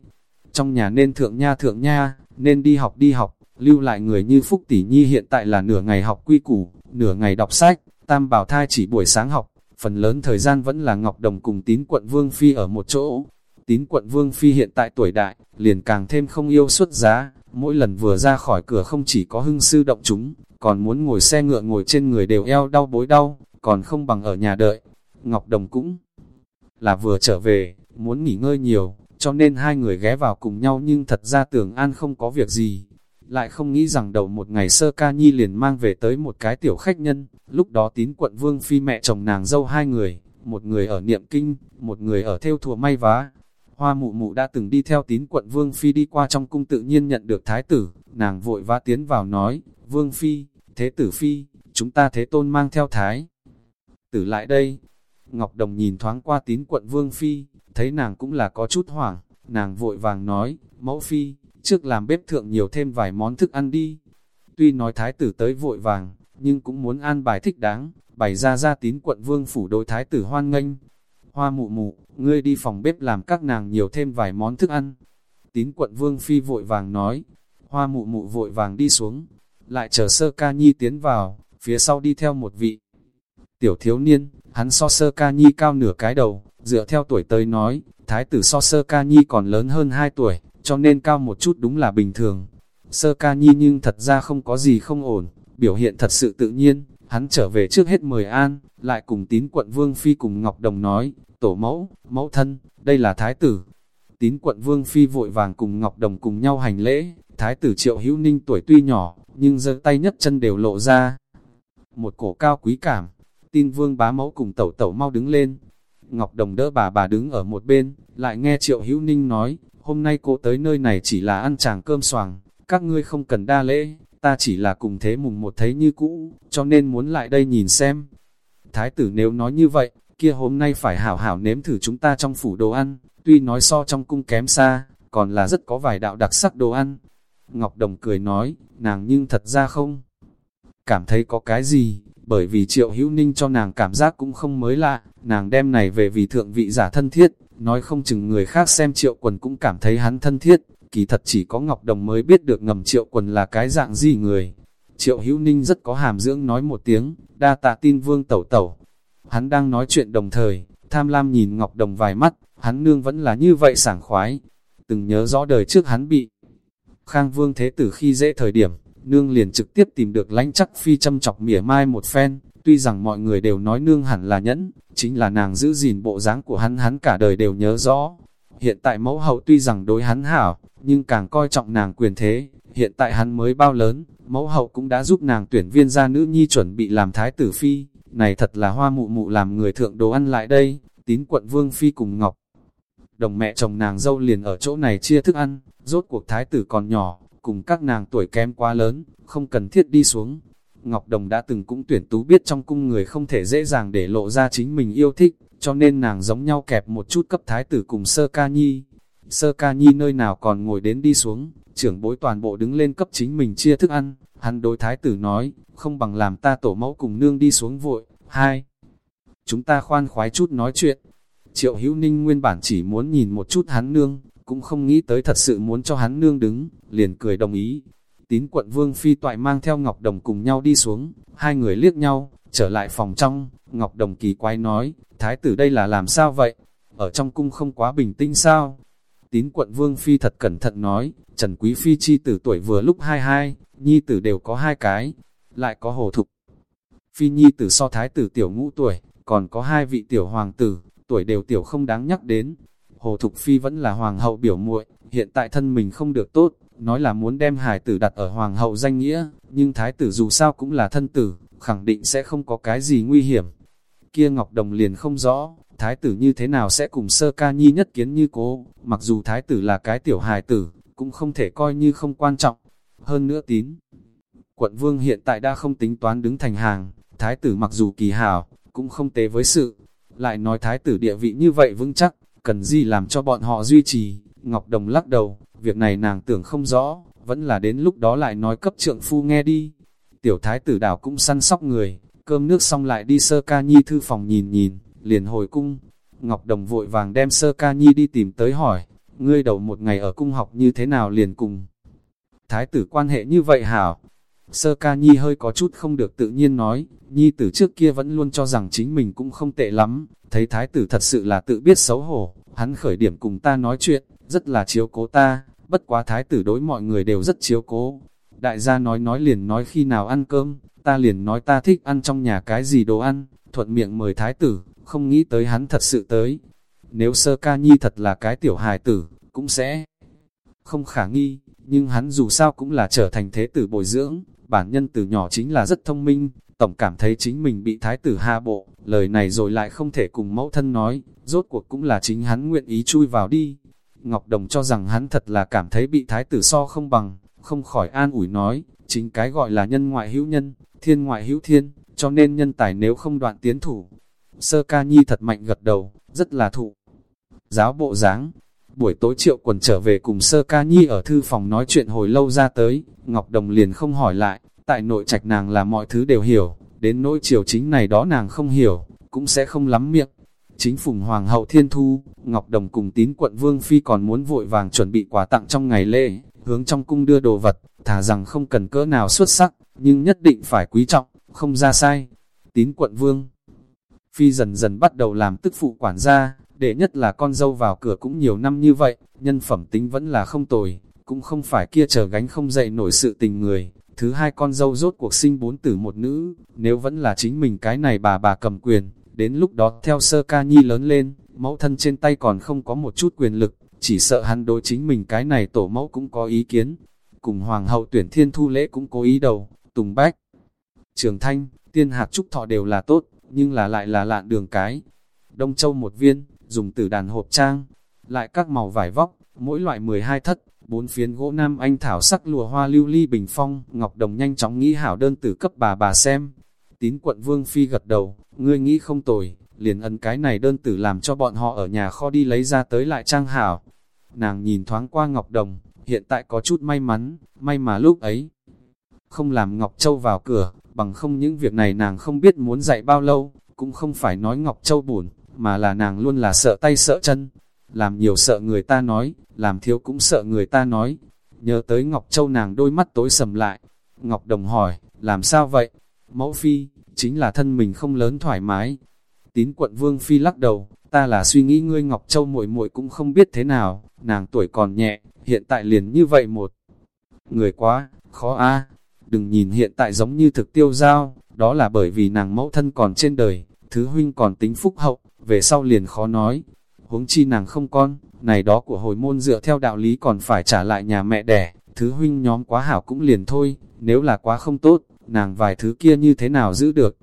Speaker 1: trong nhà nên thượng nha thượng nha, nên đi học đi học, lưu lại người như Phúc Tỷ Nhi hiện tại là nửa ngày học quy củ, nửa ngày đọc sách, tam bảo thai chỉ buổi sáng học, phần lớn thời gian vẫn là Ngọc Đồng cùng tín quận Vương Phi ở một chỗ. Tín quận Vương Phi hiện tại tuổi đại, liền càng thêm không yêu xuất giá, mỗi lần vừa ra khỏi cửa không chỉ có hưng sư động chúng, còn muốn ngồi xe ngựa ngồi trên người đều eo đau bối đau, còn không bằng ở nhà đợi. Ngọc Đồng cũng là vừa trở về, muốn nghỉ ngơi nhiều, cho nên hai người ghé vào cùng nhau nhưng thật ra tưởng an không có việc gì. Lại không nghĩ rằng đầu một ngày sơ ca nhi liền mang về tới một cái tiểu khách nhân, lúc đó tín quận vương phi mẹ chồng nàng dâu hai người, một người ở niệm kinh, một người ở theo thùa may vá. Hoa mụ mụ đã từng đi theo tín quận vương phi đi qua trong cung tự nhiên nhận được thái tử, nàng vội vã tiến vào nói, vương phi, thế tử phi, chúng ta thế tôn mang theo thái. Tử lại đây, Ngọc Đồng nhìn thoáng qua tín quận vương phi, thấy nàng cũng là có chút hoảng, nàng vội vàng nói, mẫu phi, trước làm bếp thượng nhiều thêm vài món thức ăn đi. Tuy nói thái tử tới vội vàng, nhưng cũng muốn an bài thích đáng, bày ra ra tín quận vương phủ đối thái tử hoan nghênh. Hoa mụ mụ, ngươi đi phòng bếp làm các nàng nhiều thêm vài món thức ăn. Tín quận vương phi vội vàng nói, hoa mụ mụ vội vàng đi xuống, lại chờ sơ ca nhi tiến vào, phía sau đi theo một vị. Tiểu thiếu niên, hắn so sơ ca nhi cao nửa cái đầu, dựa theo tuổi tới nói, thái tử so sơ ca nhi còn lớn hơn 2 tuổi, cho nên cao một chút đúng là bình thường. Sơ ca nhi nhưng thật ra không có gì không ổn, biểu hiện thật sự tự nhiên, hắn trở về trước hết mời an, lại cùng tín quận Vương Phi cùng Ngọc Đồng nói, tổ mẫu, mẫu thân, đây là thái tử. Tín quận Vương Phi vội vàng cùng Ngọc Đồng cùng nhau hành lễ, thái tử triệu hữu ninh tuổi tuy nhỏ, nhưng giơ tay nhất chân đều lộ ra. Một cổ cao quý cảm, tin Vương bá mẫu cùng tẩu tẩu mau đứng lên. Ngọc Đồng đỡ bà bà đứng ở một bên, lại nghe triệu hữu ninh nói, hôm nay cô tới nơi này chỉ là ăn chàng cơm xoàng, các ngươi không cần đa lễ, ta chỉ là cùng thế mùng một thấy như cũ, cho nên muốn lại đây nhìn xem. Thái tử nếu nói như vậy, kia hôm nay phải hảo hảo nếm thử chúng ta trong phủ đồ ăn, tuy nói so trong cung kém xa, còn là rất có vài đạo đặc sắc đồ ăn. Ngọc Đồng cười nói, nàng nhưng thật ra không cảm thấy có cái gì, bởi vì triệu hữu ninh cho nàng cảm giác cũng không mới lạ, nàng đem này về vì thượng vị giả thân thiết, nói không chừng người khác xem triệu quần cũng cảm thấy hắn thân thiết, kỳ thật chỉ có Ngọc Đồng mới biết được ngầm triệu quần là cái dạng gì người. Triệu hữu ninh rất có hàm dưỡng nói một tiếng, đa tạ tin vương tẩu tẩu. Hắn đang nói chuyện đồng thời, tham lam nhìn Ngọc Đồng vài mắt, hắn nương vẫn là như vậy sảng khoái. Từng nhớ rõ đời trước hắn bị Khang Vương Thế Tử khi dễ thời điểm, nương liền trực tiếp tìm được lãnh chắc phi châm chọc mỉa mai một phen, tuy rằng mọi người đều nói nương hẳn là nhẫn, chính là nàng giữ gìn bộ dáng của hắn hắn cả đời đều nhớ rõ. Hiện tại mẫu hậu tuy rằng đối hắn hảo, nhưng càng coi trọng nàng quyền thế, hiện tại hắn mới bao lớn, mẫu hậu cũng đã giúp nàng tuyển viên gia nữ nhi chuẩn bị làm thái tử phi, này thật là hoa mụ mụ làm người thượng đồ ăn lại đây, tín quận vương phi cùng ngọc. Đồng mẹ chồng nàng dâu liền ở chỗ này chia thức ăn, rốt cuộc thái tử còn nhỏ, cùng các nàng tuổi kém quá lớn, không cần thiết đi xuống. Ngọc Đồng đã từng cũng tuyển tú biết trong cung người không thể dễ dàng để lộ ra chính mình yêu thích, cho nên nàng giống nhau kẹp một chút cấp thái tử cùng sơ ca nhi. Sơ ca nhi nơi nào còn ngồi đến đi xuống, trưởng bối toàn bộ đứng lên cấp chính mình chia thức ăn, hắn đối thái tử nói, không bằng làm ta tổ mẫu cùng nương đi xuống vội. Hai, chúng ta khoan khoái chút nói chuyện. Triệu Hữu Ninh nguyên bản chỉ muốn nhìn một chút hắn nương, cũng không nghĩ tới thật sự muốn cho hắn nương đứng, liền cười đồng ý. Tín quận Vương Phi toại mang theo Ngọc Đồng cùng nhau đi xuống, hai người liếc nhau, trở lại phòng trong, Ngọc Đồng kỳ quái nói, Thái tử đây là làm sao vậy? Ở trong cung không quá bình tĩnh sao? Tín quận Vương Phi thật cẩn thận nói, Trần Quý Phi chi tử tuổi vừa lúc 22, nhi tử đều có hai cái, lại có hồ thục. Phi nhi tử so thái tử tiểu ngũ tuổi, còn có hai vị tiểu hoàng tử, tuổi đều tiểu không đáng nhắc đến, Hồ Thục Phi vẫn là hoàng hậu biểu muội, hiện tại thân mình không được tốt, nói là muốn đem hài tử đặt ở hoàng hậu danh nghĩa, nhưng thái tử dù sao cũng là thân tử, khẳng định sẽ không có cái gì nguy hiểm. Kia Ngọc Đồng liền không rõ, thái tử như thế nào sẽ cùng sơ ca nhi nhất kiến như cố, mặc dù thái tử là cái tiểu hài tử, cũng không thể coi như không quan trọng. Hơn nữa tín, quận vương hiện tại đã không tính toán đứng thành hàng, thái tử mặc dù kỳ hảo, cũng không tế với sự. Lại nói thái tử địa vị như vậy vững chắc, cần gì làm cho bọn họ duy trì. Ngọc Đồng lắc đầu, việc này nàng tưởng không rõ, vẫn là đến lúc đó lại nói cấp trượng phu nghe đi. Tiểu thái tử đảo cũng săn sóc người, cơm nước xong lại đi sơ ca nhi thư phòng nhìn nhìn, liền hồi cung. Ngọc Đồng vội vàng đem sơ ca nhi đi tìm tới hỏi, ngươi đầu một ngày ở cung học như thế nào liền cùng. Thái tử quan hệ như vậy hảo. Sơ ca nhi hơi có chút không được tự nhiên nói, nhi tử trước kia vẫn luôn cho rằng chính mình cũng không tệ lắm, thấy thái tử thật sự là tự biết xấu hổ, hắn khởi điểm cùng ta nói chuyện, rất là chiếu cố ta, bất quá thái tử đối mọi người đều rất chiếu cố. Đại gia nói nói liền nói khi nào ăn cơm, ta liền nói ta thích ăn trong nhà cái gì đồ ăn, thuận miệng mời thái tử, không nghĩ tới hắn thật sự tới. Nếu sơ ca nhi thật là cái tiểu hài tử, cũng sẽ không khả nghi, nhưng hắn dù sao cũng là trở thành thế tử bồi dưỡng, bản nhân từ nhỏ chính là rất thông minh, tổng cảm thấy chính mình bị thái tử hạ bộ, lời này rồi lại không thể cùng mẫu thân nói, rốt cuộc cũng là chính hắn nguyện ý chui vào đi. Ngọc Đồng cho rằng hắn thật là cảm thấy bị thái tử so không bằng, không khỏi an ủi nói, chính cái gọi là nhân ngoại hữu nhân, thiên ngoại hữu thiên, cho nên nhân tài nếu không đoạn tiến thủ. Sơ ca nhi thật mạnh gật đầu, rất là thụ. Giáo bộ dáng buổi tối triệu quần trở về cùng sơ ca nhi ở thư phòng nói chuyện hồi lâu ra tới, Ngọc Đồng liền không hỏi lại, tại nội trạch nàng là mọi thứ đều hiểu, đến nỗi triều chính này đó nàng không hiểu, cũng sẽ không lắm miệng. Chính phùng Hoàng hậu Thiên Thu, Ngọc Đồng cùng tín quận Vương Phi còn muốn vội vàng chuẩn bị quà tặng trong ngày lễ, hướng trong cung đưa đồ vật, thả rằng không cần cỡ nào xuất sắc, nhưng nhất định phải quý trọng, không ra sai. Tín quận Vương Phi dần dần bắt đầu làm tức phụ quản gia, để nhất là con dâu vào cửa cũng nhiều năm như vậy, nhân phẩm tính vẫn là không tồi, cũng không phải kia chờ gánh không dậy nổi sự tình người. Thứ hai con dâu rốt cuộc sinh bốn tử một nữ, nếu vẫn là chính mình cái này bà bà cầm quyền, đến lúc đó theo sơ ca nhi lớn lên, mẫu thân trên tay còn không có một chút quyền lực, chỉ sợ hắn đối chính mình cái này tổ mẫu cũng có ý kiến. Cùng hoàng hậu tuyển thiên thu lễ cũng có ý đầu, tùng bách, trường thanh, tiên hạt trúc thọ đều là tốt, nhưng là lại là lạn đường cái. Đông Châu một viên, dùng từ đàn hộp trang, lại các màu vải vóc, mỗi loại 12 thất, bốn phiến gỗ nam anh thảo sắc lùa hoa lưu ly bình phong, Ngọc Đồng nhanh chóng nghĩ hảo đơn tử cấp bà bà xem. Tín quận Vương Phi gật đầu, ngươi nghĩ không tồi, liền ấn cái này đơn tử làm cho bọn họ ở nhà kho đi lấy ra tới lại trang hảo. Nàng nhìn thoáng qua Ngọc Đồng, hiện tại có chút may mắn, may mà lúc ấy. Không làm Ngọc Châu vào cửa, bằng không những việc này nàng không biết muốn dạy bao lâu, cũng không phải nói Ngọc Châu buồn, mà là nàng luôn là sợ tay sợ chân. Làm nhiều sợ người ta nói, làm thiếu cũng sợ người ta nói. Nhớ tới Ngọc Châu nàng đôi mắt tối sầm lại. Ngọc Đồng hỏi, làm sao vậy? Mẫu Phi, chính là thân mình không lớn thoải mái. Tín quận Vương Phi lắc đầu, ta là suy nghĩ ngươi Ngọc Châu muội muội cũng không biết thế nào, nàng tuổi còn nhẹ, hiện tại liền như vậy một. Người quá, khó a đừng nhìn hiện tại giống như thực tiêu giao, đó là bởi vì nàng mẫu thân còn trên đời, thứ huynh còn tính phúc hậu, về sau liền khó nói. Huống chi nàng không con, này đó của hồi môn dựa theo đạo lý còn phải trả lại nhà mẹ đẻ, thứ huynh nhóm quá hảo cũng liền thôi, nếu là quá không tốt, nàng vài thứ kia như thế nào giữ được.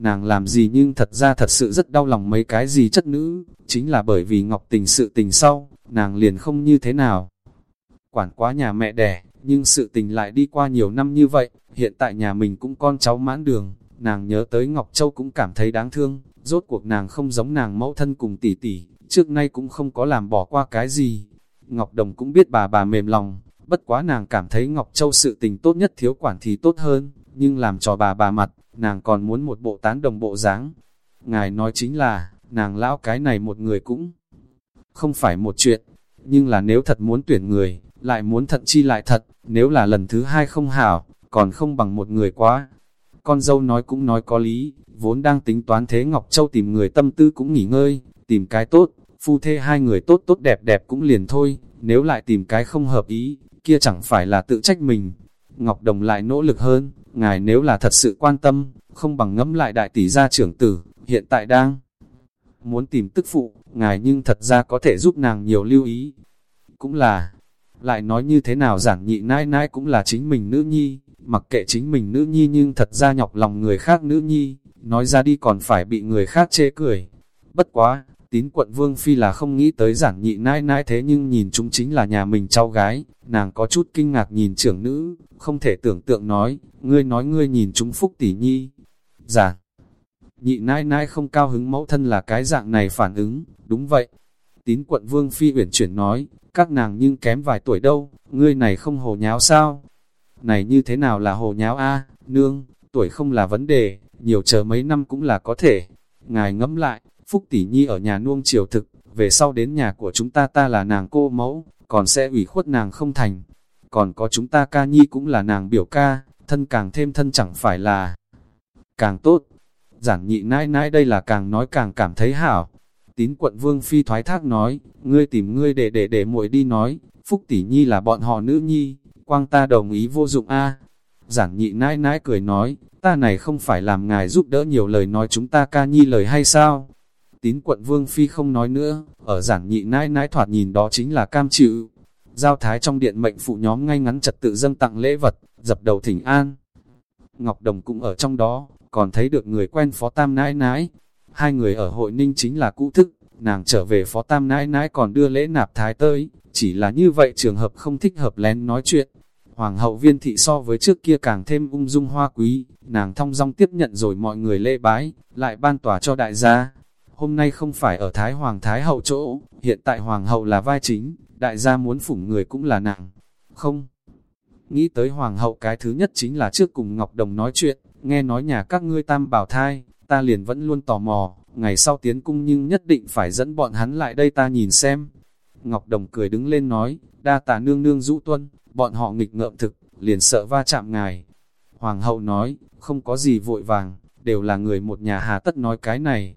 Speaker 1: Nàng làm gì nhưng thật ra thật sự rất đau lòng mấy cái gì chất nữ, chính là bởi vì ngọc tình sự tình sau, nàng liền không như thế nào. Quản quá nhà mẹ đẻ, nhưng sự tình lại đi qua nhiều năm như vậy, hiện tại nhà mình cũng con cháu mãn đường, nàng nhớ tới Ngọc Châu cũng cảm thấy đáng thương, rốt cuộc nàng không giống nàng mẫu thân cùng tỷ tỷ, trước nay cũng không có làm bỏ qua cái gì. Ngọc Đồng cũng biết bà bà mềm lòng, bất quá nàng cảm thấy Ngọc Châu sự tình tốt nhất thiếu quản thì tốt hơn, nhưng làm cho bà bà mặt, nàng còn muốn một bộ tán đồng bộ dáng. Ngài nói chính là, nàng lão cái này một người cũng không phải một chuyện, nhưng là nếu thật muốn tuyển người, lại muốn thận chi lại thật, nếu là lần thứ hai không hảo, còn không bằng một người quá. Con dâu nói cũng nói có lý, vốn đang tính toán thế Ngọc Châu tìm người tâm tư cũng nghỉ ngơi, tìm cái tốt, phu thê hai người tốt tốt đẹp đẹp cũng liền thôi, nếu lại tìm cái không hợp ý, kia chẳng phải là tự trách mình. Ngọc Đồng lại nỗ lực hơn, ngài nếu là thật sự quan tâm, không bằng ngẫm lại đại tỷ gia trưởng tử, hiện tại đang muốn tìm tức phụ, ngài nhưng thật ra có thể giúp nàng nhiều lưu ý. Cũng là, lại nói như thế nào giản nhị nãi nãi cũng là chính mình nữ nhi, mặc kệ chính mình nữ nhi nhưng thật ra nhọc lòng người khác nữ nhi, nói ra đi còn phải bị người khác chê cười. Bất quá, tín quận Vương Phi là không nghĩ tới giản nhị nãi nãi thế nhưng nhìn chúng chính là nhà mình cháu gái, nàng có chút kinh ngạc nhìn trưởng nữ, không thể tưởng tượng nói, ngươi nói ngươi nhìn chúng phúc tỷ nhi. Giản nhị nãi nãi không cao hứng mẫu thân là cái dạng này phản ứng, đúng vậy. Tín quận Vương Phi uyển chuyển nói, các nàng nhưng kém vài tuổi đâu, ngươi này không hồ nháo sao? Này như thế nào là hồ nháo a nương, tuổi không là vấn đề, nhiều chờ mấy năm cũng là có thể. Ngài ngẫm lại, Phúc Tỷ Nhi ở nhà nuông chiều thực, về sau đến nhà của chúng ta ta là nàng cô mẫu, còn sẽ ủy khuất nàng không thành. Còn có chúng ta ca nhi cũng là nàng biểu ca, thân càng thêm thân chẳng phải là càng tốt. Giản nhị nãi nãi đây là càng nói càng cảm thấy hảo. Tín quận vương phi thoái thác nói, ngươi tìm ngươi để để để muội đi nói, Phúc Tỷ Nhi là bọn họ nữ nhi, quang ta đồng ý vô dụng a Giản nhị nãi nãi cười nói, ta này không phải làm ngài giúp đỡ nhiều lời nói chúng ta ca nhi lời hay sao? Tín quận Vương Phi không nói nữa, ở giản nhị nãi nãi thoạt nhìn đó chính là cam chịu. Giao thái trong điện mệnh phụ nhóm ngay ngắn trật tự dâng tặng lễ vật, dập đầu thỉnh an. Ngọc Đồng cũng ở trong đó, còn thấy được người quen phó tam nãi nãi. Hai người ở hội ninh chính là cũ thức, nàng trở về phó tam nãi nãi còn đưa lễ nạp thái tới, chỉ là như vậy trường hợp không thích hợp lén nói chuyện. Hoàng hậu viên thị so với trước kia càng thêm ung dung hoa quý, nàng thong dong tiếp nhận rồi mọi người lễ bái, lại ban tòa cho đại gia. Hôm nay không phải ở Thái Hoàng Thái Hậu chỗ, hiện tại Hoàng hậu là vai chính, đại gia muốn phủng người cũng là nàng. Không. Nghĩ tới Hoàng hậu cái thứ nhất chính là trước cùng Ngọc Đồng nói chuyện, nghe nói nhà các ngươi tam bảo thai, ta liền vẫn luôn tò mò, ngày sau tiến cung nhưng nhất định phải dẫn bọn hắn lại đây ta nhìn xem. Ngọc Đồng cười đứng lên nói, đa tà nương nương rũ tuân, bọn họ nghịch ngợm thực, liền sợ va chạm ngài. Hoàng hậu nói, không có gì vội vàng, đều là người một nhà hà tất nói cái này.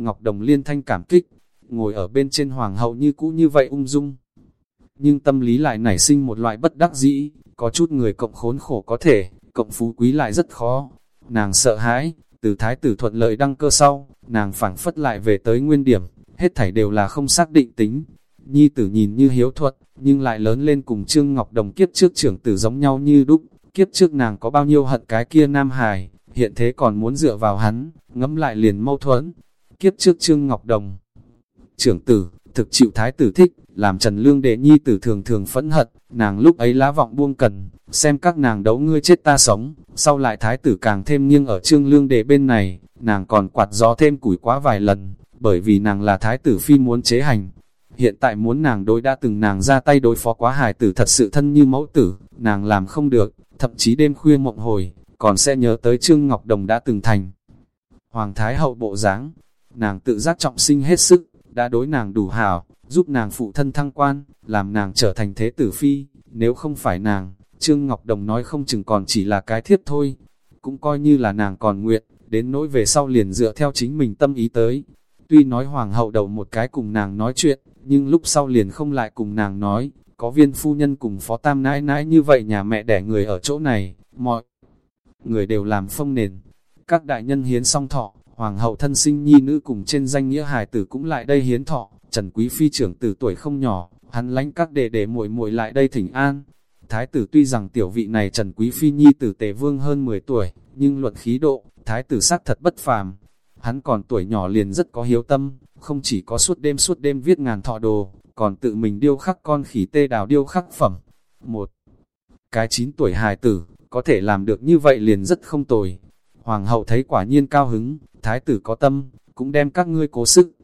Speaker 1: Ngọc Đồng liên thanh cảm kích, ngồi ở bên trên hoàng hậu như cũ như vậy ung dung. Nhưng tâm lý lại nảy sinh một loại bất đắc dĩ, có chút người cộng khốn khổ có thể, cộng phú quý lại rất khó. Nàng sợ hãi, từ thái tử thuận lợi đăng cơ sau, nàng phảng phất lại về tới nguyên điểm, hết thảy đều là không xác định tính. Nhi tử nhìn như hiếu thuận, nhưng lại lớn lên cùng Trương Ngọc Đồng kiếp trước trưởng tử giống nhau như đúc, kiếp trước nàng có bao nhiêu hận cái kia Nam Hải, hiện thế còn muốn dựa vào hắn, ngẫm lại liền mâu thuẫn. Kiếp trước Trương Ngọc Đồng, trưởng tử, thực chịu thái tử thích, làm Trần Lương đệ nhi tử thường thường phẫn hận, nàng lúc ấy lá vọng buông cần, xem các nàng đấu ngươi chết ta sống, sau lại thái tử càng thêm nghiêng ở Trương Lương đệ bên này, nàng còn quạt gió thêm củi quá vài lần, bởi vì nàng là thái tử phi muốn chế hành, hiện tại muốn nàng đối đã từng nàng ra tay đối phó quá hài tử thật sự thân như mẫu tử, nàng làm không được, thậm chí đêm khuya mộng hồi, còn sẽ nhớ tới Trương Ngọc Đồng đã từng thành. Hoàng Thái Hậu bộ dáng nàng tự giác trọng sinh hết sức, đã đối nàng đủ hảo, giúp nàng phụ thân thăng quan, làm nàng trở thành thế tử phi, nếu không phải nàng, Trương Ngọc Đồng nói không chừng còn chỉ là cái thiếp thôi, cũng coi như là nàng còn nguyện, đến nỗi về sau liền dựa theo chính mình tâm ý tới. Tuy nói hoàng hậu đầu một cái cùng nàng nói chuyện, nhưng lúc sau liền không lại cùng nàng nói, có viên phu nhân cùng phó tam nãi nãi như vậy nhà mẹ đẻ người ở chỗ này, mọi người đều làm phong nền. Các đại nhân hiến song thọ, hoàng hậu thân sinh nhi nữ cùng trên danh nghĩa hài tử cũng lại đây hiến thọ, Trần Quý Phi trưởng tử tuổi không nhỏ, hắn lánh các đệ đệ muội muội lại đây thỉnh an. Thái tử tuy rằng tiểu vị này Trần Quý Phi nhi tử tề vương hơn 10 tuổi, nhưng luận khí độ, thái tử xác thật bất phàm. Hắn còn tuổi nhỏ liền rất có hiếu tâm, không chỉ có suốt đêm suốt đêm viết ngàn thọ đồ, còn tự mình điêu khắc con khỉ tê đào điêu khắc phẩm. Một cái 9 tuổi hài tử, có thể làm được như vậy liền rất không tồi. Hoàng hậu thấy quả nhiên cao hứng, thái tử có tâm, cũng đem các ngươi cố sức.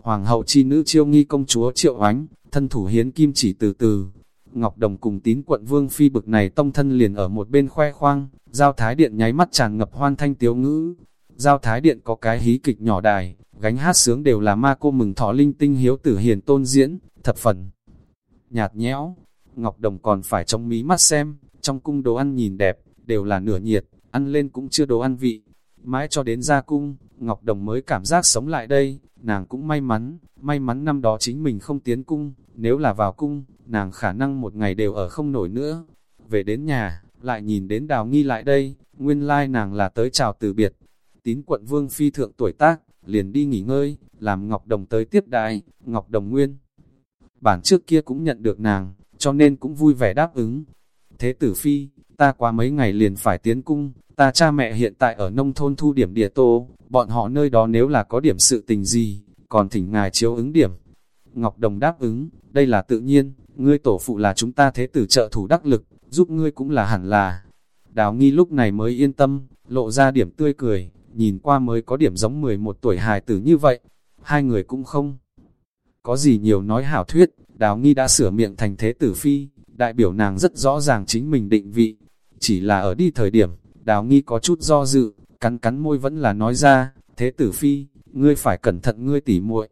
Speaker 1: Hoàng hậu chi nữ chiêu nghi công chúa triệu oánh, thân thủ hiến kim chỉ từ từ. Ngọc Đồng cùng tín quận vương phi bực này tông thân liền ở một bên khoe khoang, giao thái điện nháy mắt tràn ngập hoan thanh tiếu ngữ. Giao thái điện có cái hí kịch nhỏ đài, gánh hát sướng đều là ma cô mừng thọ linh tinh hiếu tử hiền tôn diễn, thập phần. Nhạt nhẽo, Ngọc Đồng còn phải trong mí mắt xem, trong cung đồ ăn nhìn đẹp, đều là nửa nhiệt, ăn lên cũng chưa đồ ăn vị. Mãi cho đến ra cung, Ngọc Đồng mới cảm giác sống lại đây, nàng cũng may mắn, may mắn năm đó chính mình không tiến cung, nếu là vào cung, nàng khả năng một ngày đều ở không nổi nữa. Về đến nhà, lại nhìn đến đào nghi lại đây, nguyên lai nàng là tới chào từ biệt. Tín quận vương phi thượng tuổi tác, liền đi nghỉ ngơi, làm Ngọc Đồng tới tiếp đại, Ngọc Đồng nguyên. Bản trước kia cũng nhận được nàng, cho nên cũng vui vẻ đáp ứng. Thế tử phi, ta qua mấy ngày liền phải tiến cung, ta cha mẹ hiện tại ở nông thôn thu điểm địa tô, bọn họ nơi đó nếu là có điểm sự tình gì, còn thỉnh ngài chiếu ứng điểm. Ngọc Đồng đáp ứng, đây là tự nhiên, ngươi tổ phụ là chúng ta thế tử trợ thủ đắc lực, giúp ngươi cũng là hẳn là. Đào nghi lúc này mới yên tâm, lộ ra điểm tươi cười, nhìn qua mới có điểm giống 11 tuổi hài tử như vậy. Hai người cũng không có gì nhiều nói hảo thuyết, đào nghi đã sửa miệng thành thế tử phi, đại biểu nàng rất rõ ràng chính mình định vị. Chỉ là ở đi thời điểm, đào nghi có chút do dự, cắn cắn môi vẫn là nói ra, thế tử phi, ngươi phải cẩn thận ngươi tỉ muội.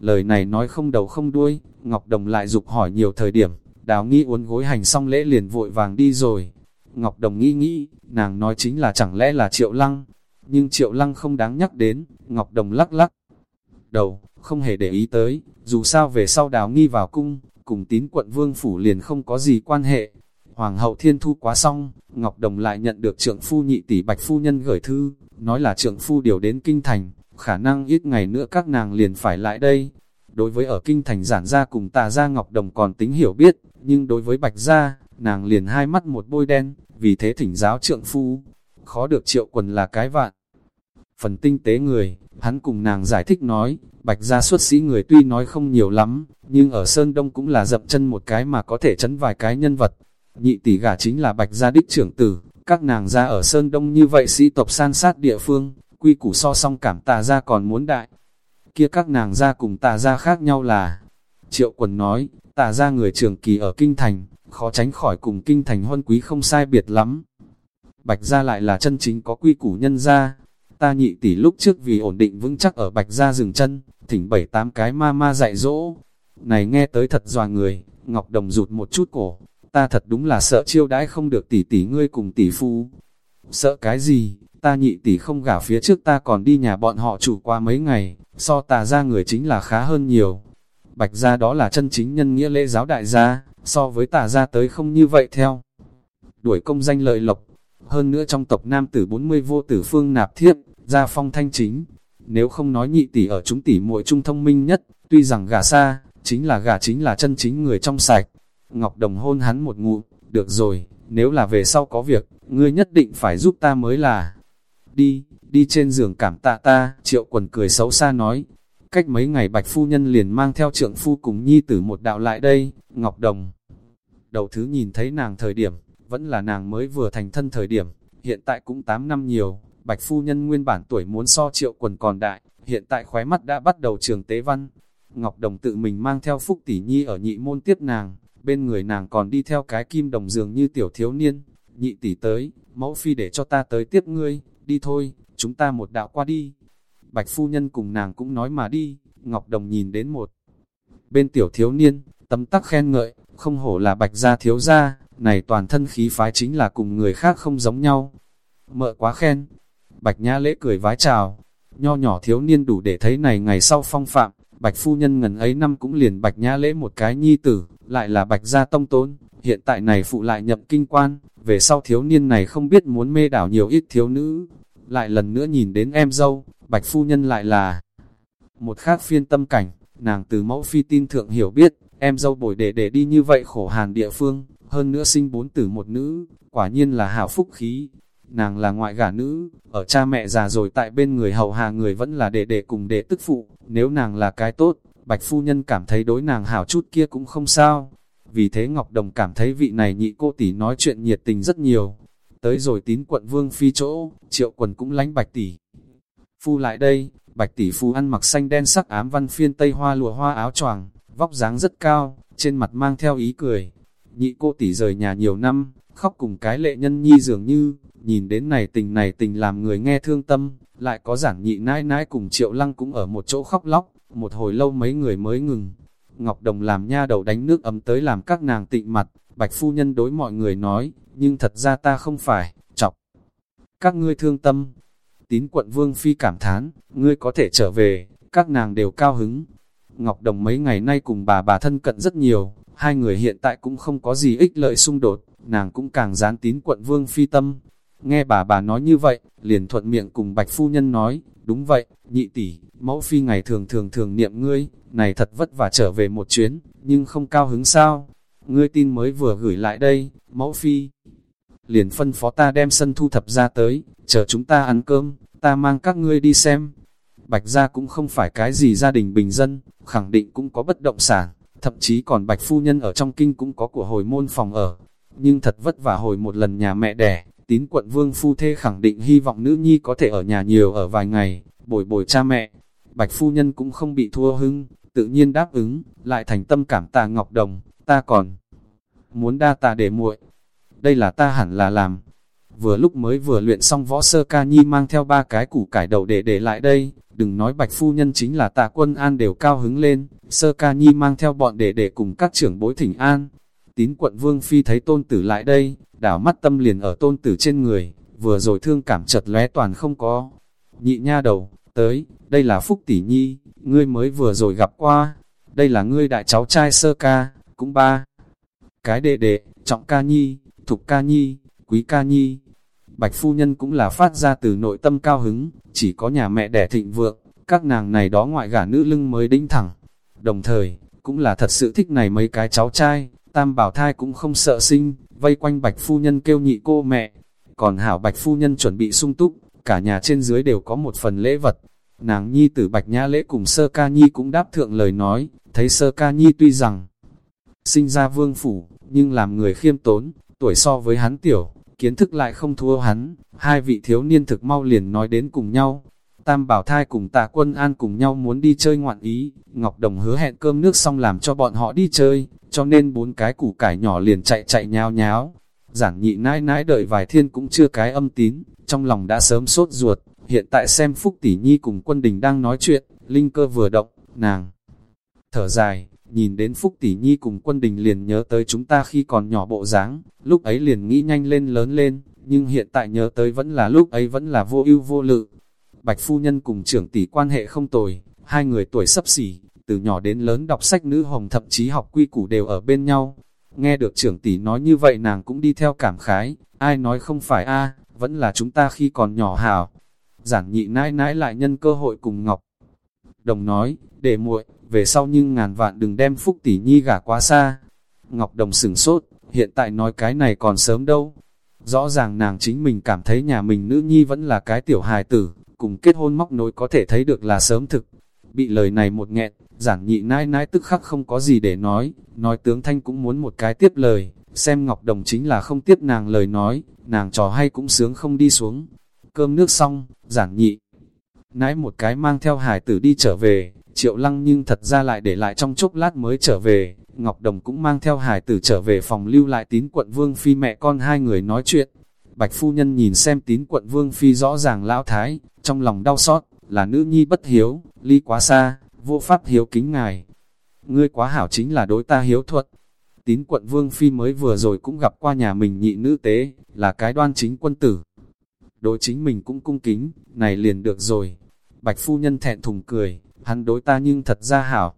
Speaker 1: Lời này nói không đầu không đuôi, Ngọc Đồng lại dục hỏi nhiều thời điểm, đào nghi uốn gối hành xong lễ liền vội vàng đi rồi. Ngọc Đồng nghĩ nghĩ, nàng nói chính là chẳng lẽ là Triệu Lăng, nhưng Triệu Lăng không đáng nhắc đến, Ngọc Đồng lắc lắc. Đầu, không hề để ý tới, dù sao về sau đào nghi vào cung, cùng tín quận vương phủ liền không có gì quan hệ. Hoàng hậu thiên thu quá xong, Ngọc Đồng lại nhận được trượng phu nhị tỷ bạch phu nhân gửi thư, nói là trượng phu điều đến kinh thành, khả năng ít ngày nữa các nàng liền phải lại đây. Đối với ở kinh thành giản gia cùng tà gia Ngọc Đồng còn tính hiểu biết, nhưng đối với bạch gia, nàng liền hai mắt một bôi đen, vì thế thỉnh giáo trượng phu. Khó được triệu quần là cái vạn. Phần tinh tế người, hắn cùng nàng giải thích nói, bạch gia xuất sĩ người tuy nói không nhiều lắm, nhưng ở Sơn Đông cũng là dập chân một cái mà có thể chấn vài cái nhân vật. Nhị tỷ gả chính là bạch gia đích trưởng tử, các nàng ra ở Sơn Đông như vậy sĩ tộc san sát địa phương, quy củ so song cảm tà ra còn muốn đại. Kia các nàng ra cùng tà ra khác nhau là, triệu quần nói, tà ra người trường kỳ ở kinh thành, khó tránh khỏi cùng kinh thành huân quý không sai biệt lắm. Bạch gia lại là chân chính có quy củ nhân gia. Ta nhị tỷ lúc trước vì ổn định vững chắc ở bạch gia dừng chân, thỉnh bảy tám cái ma ma dạy dỗ. Này nghe tới thật dòa người, Ngọc Đồng rụt một chút cổ, ta thật đúng là sợ chiêu đãi không được tỷ tỷ ngươi cùng tỷ phu. Sợ cái gì, ta nhị tỷ không gả phía trước ta còn đi nhà bọn họ chủ qua mấy ngày, so tà ra người chính là khá hơn nhiều. Bạch gia đó là chân chính nhân nghĩa lễ giáo đại gia, so với tà gia tới không như vậy theo. Đuổi công danh lợi lộc, hơn nữa trong tộc nam tử 40 vô tử phương nạp thiếp, gia phong thanh chính. Nếu không nói nhị tỷ ở chúng tỷ muội trung thông minh nhất, tuy rằng gả xa, chính là gả chính là chân chính người trong sạch. Ngọc Đồng hôn hắn một ngụ, được rồi, nếu là về sau có việc, ngươi nhất định phải giúp ta mới là. Đi, đi trên giường cảm tạ ta, triệu quần cười xấu xa nói. Cách mấy ngày bạch phu nhân liền mang theo trượng phu cùng nhi tử một đạo lại đây, Ngọc Đồng. Đầu thứ nhìn thấy nàng thời điểm, vẫn là nàng mới vừa thành thân thời điểm, hiện tại cũng 8 năm nhiều, bạch phu nhân nguyên bản tuổi muốn so triệu quần còn đại, hiện tại khóe mắt đã bắt đầu trường tế văn. Ngọc Đồng tự mình mang theo phúc tỷ nhi ở nhị môn tiếp nàng, bên người nàng còn đi theo cái kim đồng dường như tiểu thiếu niên, nhị tỷ tới, mẫu phi để cho ta tới tiếp ngươi, đi thôi, chúng ta một đạo qua đi. Bạch phu nhân cùng nàng cũng nói mà đi, Ngọc Đồng nhìn đến một bên tiểu thiếu niên, tấm tắc khen ngợi, không hổ là bạch gia thiếu gia, này toàn thân khí phái chính là cùng người khác không giống nhau. Mợ quá khen, bạch nhã lễ cười vái chào, nho nhỏ thiếu niên đủ để thấy này ngày sau phong phạm, bạch phu nhân ngần ấy năm cũng liền bạch nhã lễ một cái nhi tử, lại là bạch gia tông tốn, hiện tại này phụ lại nhậm kinh quan, về sau thiếu niên này không biết muốn mê đảo nhiều ít thiếu nữ, lại lần nữa nhìn đến em dâu, bạch phu nhân lại là một khác phiên tâm cảnh, nàng từ mẫu phi tin thượng hiểu biết, em dâu bồi để để đi như vậy khổ hàn địa phương, hơn nữa sinh bốn tử một nữ, quả nhiên là hảo phúc khí. Nàng là ngoại gả nữ, ở cha mẹ già rồi tại bên người hầu hà người vẫn là đệ đệ cùng đệ tức phụ, nếu nàng là cái tốt, bạch phu nhân cảm thấy đối nàng hảo chút kia cũng không sao. Vì thế Ngọc Đồng cảm thấy vị này nhị cô tỷ nói chuyện nhiệt tình rất nhiều. Tới rồi tín quận vương phi chỗ, triệu quần cũng lánh bạch tỷ. Phu lại đây, bạch tỷ phu ăn mặc xanh đen sắc ám văn phiên tây hoa lụa hoa áo choàng, vóc dáng rất cao, trên mặt mang theo ý cười. Nhị cô tỷ rời nhà nhiều năm, khóc cùng cái lệ nhân nhi dường như, nhìn đến này tình này tình làm người nghe thương tâm, lại có giản nhị nãi nãi cùng triệu lăng cũng ở một chỗ khóc lóc, một hồi lâu mấy người mới ngừng. Ngọc Đồng làm nha đầu đánh nước ấm tới làm các nàng tịnh mặt, bạch phu nhân đối mọi người nói, nhưng thật ra ta không phải, chọc. Các ngươi thương tâm, tín quận vương phi cảm thán, ngươi có thể trở về, các nàng đều cao hứng. Ngọc Đồng mấy ngày nay cùng bà bà thân cận rất nhiều, hai người hiện tại cũng không có gì ích lợi xung đột, nàng cũng càng dán tín quận vương phi tâm. Nghe bà bà nói như vậy, liền thuận miệng cùng bạch phu nhân nói, đúng vậy, nhị tỷ, mẫu phi ngày thường thường thường niệm ngươi, này thật vất vả trở về một chuyến, nhưng không cao hứng sao. ngươi tin mới vừa gửi lại đây, mẫu phi. Liền phân phó ta đem sân thu thập ra tới, chờ chúng ta ăn cơm, ta mang các ngươi đi xem. Bạch gia cũng không phải cái gì gia đình bình dân, khẳng định cũng có bất động sản, thậm chí còn bạch phu nhân ở trong kinh cũng có của hồi môn phòng ở. Nhưng thật vất vả hồi một lần nhà mẹ đẻ, tín quận vương phu thê khẳng định hy vọng nữ nhi có thể ở nhà nhiều ở vài ngày, bồi bồi cha mẹ. Bạch phu nhân cũng không bị thua hưng, tự nhiên đáp ứng, lại thành tâm cảm tạ Ngọc Đồng, ta còn muốn đa tạ để muội. Đây là ta hẳn là làm. Vừa lúc mới vừa luyện xong võ sơ ca nhi mang theo ba cái củ cải đầu để để lại đây, đừng nói bạch phu nhân chính là tạ quân an đều cao hứng lên, sơ ca nhi mang theo bọn để để cùng các trưởng bối thỉnh an. Tín quận vương phi thấy tôn tử lại đây, đảo mắt tâm liền ở tôn tử trên người, vừa rồi thương cảm chật lóe toàn không có. Nhị nha đầu, tới, đây là Phúc Tỷ Nhi, ngươi mới vừa rồi gặp qua, đây là ngươi đại cháu trai sơ ca, cũng ba. Cái đệ đệ, trọng ca nhi, thục ca nhi, quý ca nhi. Bạch phu nhân cũng là phát ra từ nội tâm cao hứng, chỉ có nhà mẹ đẻ thịnh vượng, các nàng này đó ngoại gả nữ lưng mới đĩnh thẳng. Đồng thời, cũng là thật sự thích này mấy cái cháu trai, tam bảo thai cũng không sợ sinh, vây quanh bạch phu nhân kêu nhị cô mẹ. Còn hảo bạch phu nhân chuẩn bị sung túc, cả nhà trên dưới đều có một phần lễ vật. Nàng nhi tử bạch nhã lễ cùng sơ ca nhi cũng đáp thượng lời nói, thấy sơ ca nhi tuy rằng sinh ra vương phủ, nhưng làm người khiêm tốn, tuổi so với hắn tiểu, kiến thức lại không thua hắn, hai vị thiếu niên thực mau liền nói đến cùng nhau. Tam Bảo Thai cùng tạ quân an cùng nhau muốn đi chơi ngoạn ý, Ngọc Đồng hứa hẹn cơm nước xong làm cho bọn họ đi chơi, cho nên bốn cái củ cải nhỏ liền chạy chạy nháo nháo. Giản nhị nãi nãi đợi vài thiên cũng chưa cái âm tín, trong lòng đã sớm sốt ruột, hiện tại xem Phúc Tỷ Nhi cùng quân đình đang nói chuyện, linh cơ vừa động, nàng thở dài, nhìn đến Phúc Tỷ Nhi cùng quân đình liền nhớ tới chúng ta khi còn nhỏ bộ dáng, lúc ấy liền nghĩ nhanh lên lớn lên, nhưng hiện tại nhớ tới vẫn là lúc ấy vẫn là vô ưu vô lự. Bạch Phu Nhân cùng trưởng tỷ quan hệ không tồi, hai người tuổi sấp xỉ, từ nhỏ đến lớn đọc sách nữ hồng thậm chí học quy củ đều ở bên nhau. Nghe được trưởng tỷ nói như vậy nàng cũng đi theo cảm khái, ai nói không phải a vẫn là chúng ta khi còn nhỏ hảo. Giản nhị nãi nãi lại nhân cơ hội cùng Ngọc. Đồng nói, để muội về sau nhưng ngàn vạn đừng đem Phúc Tỷ Nhi gả quá xa. Ngọc Đồng sừng sốt, hiện tại nói cái này còn sớm đâu. Rõ ràng nàng chính mình cảm thấy nhà mình nữ nhi vẫn là cái tiểu hài tử, cùng kết hôn móc nối có thể thấy được là sớm thực. Bị lời này một nghẹn, giản nhị nãi nãi tức khắc không có gì để nói, nói tướng thanh cũng muốn một cái tiếp lời, xem Ngọc Đồng chính là không tiếp nàng lời nói, nàng trò hay cũng sướng không đi xuống. Cơm nước xong, giản nhị, nãi một cái mang theo hải tử đi trở về, triệu lăng nhưng thật ra lại để lại trong chốc lát mới trở về, Ngọc Đồng cũng mang theo hải tử trở về phòng lưu lại tín quận Vương Phi mẹ con hai người nói chuyện. Bạch Phu Nhân nhìn xem tín quận Vương Phi rõ ràng lão thái, trong lòng đau xót, là nữ nhi bất hiếu, ly quá xa, vô pháp hiếu kính ngài. Ngươi quá hảo chính là đối ta hiếu thuật. Tín quận Vương Phi mới vừa rồi cũng gặp qua nhà mình nhị nữ tế, là cái đoan chính quân tử. Đối chính mình cũng cung kính, này liền được rồi. Bạch Phu Nhân thẹn thùng cười, hắn đối ta nhưng thật ra hảo.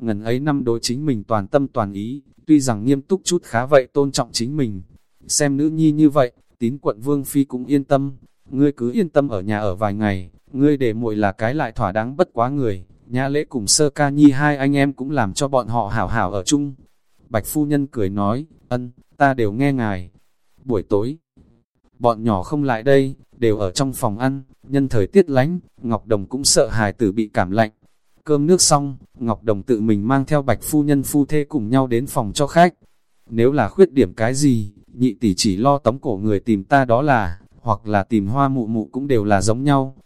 Speaker 1: Ngần ấy năm đối chính mình toàn tâm toàn ý, tuy rằng nghiêm túc chút khá vậy tôn trọng chính mình. Xem nữ nhi như vậy, tín quận Vương Phi cũng yên tâm, ngươi cứ yên tâm ở nhà ở vài ngày, ngươi để muội là cái lại thỏa đáng bất quá người, nhã lễ cùng sơ ca nhi hai anh em cũng làm cho bọn họ hảo hảo ở chung. Bạch phu nhân cười nói, ân, ta đều nghe ngài. Buổi tối, bọn nhỏ không lại đây, đều ở trong phòng ăn, nhân thời tiết lánh, Ngọc Đồng cũng sợ hài tử bị cảm lạnh. Cơm nước xong, Ngọc Đồng tự mình mang theo bạch phu nhân phu thê cùng nhau đến phòng cho khách. Nếu là khuyết điểm cái gì, nhị tỷ chỉ lo tống cổ người tìm ta đó là, hoặc là tìm hoa mụ mụ cũng đều là giống nhau.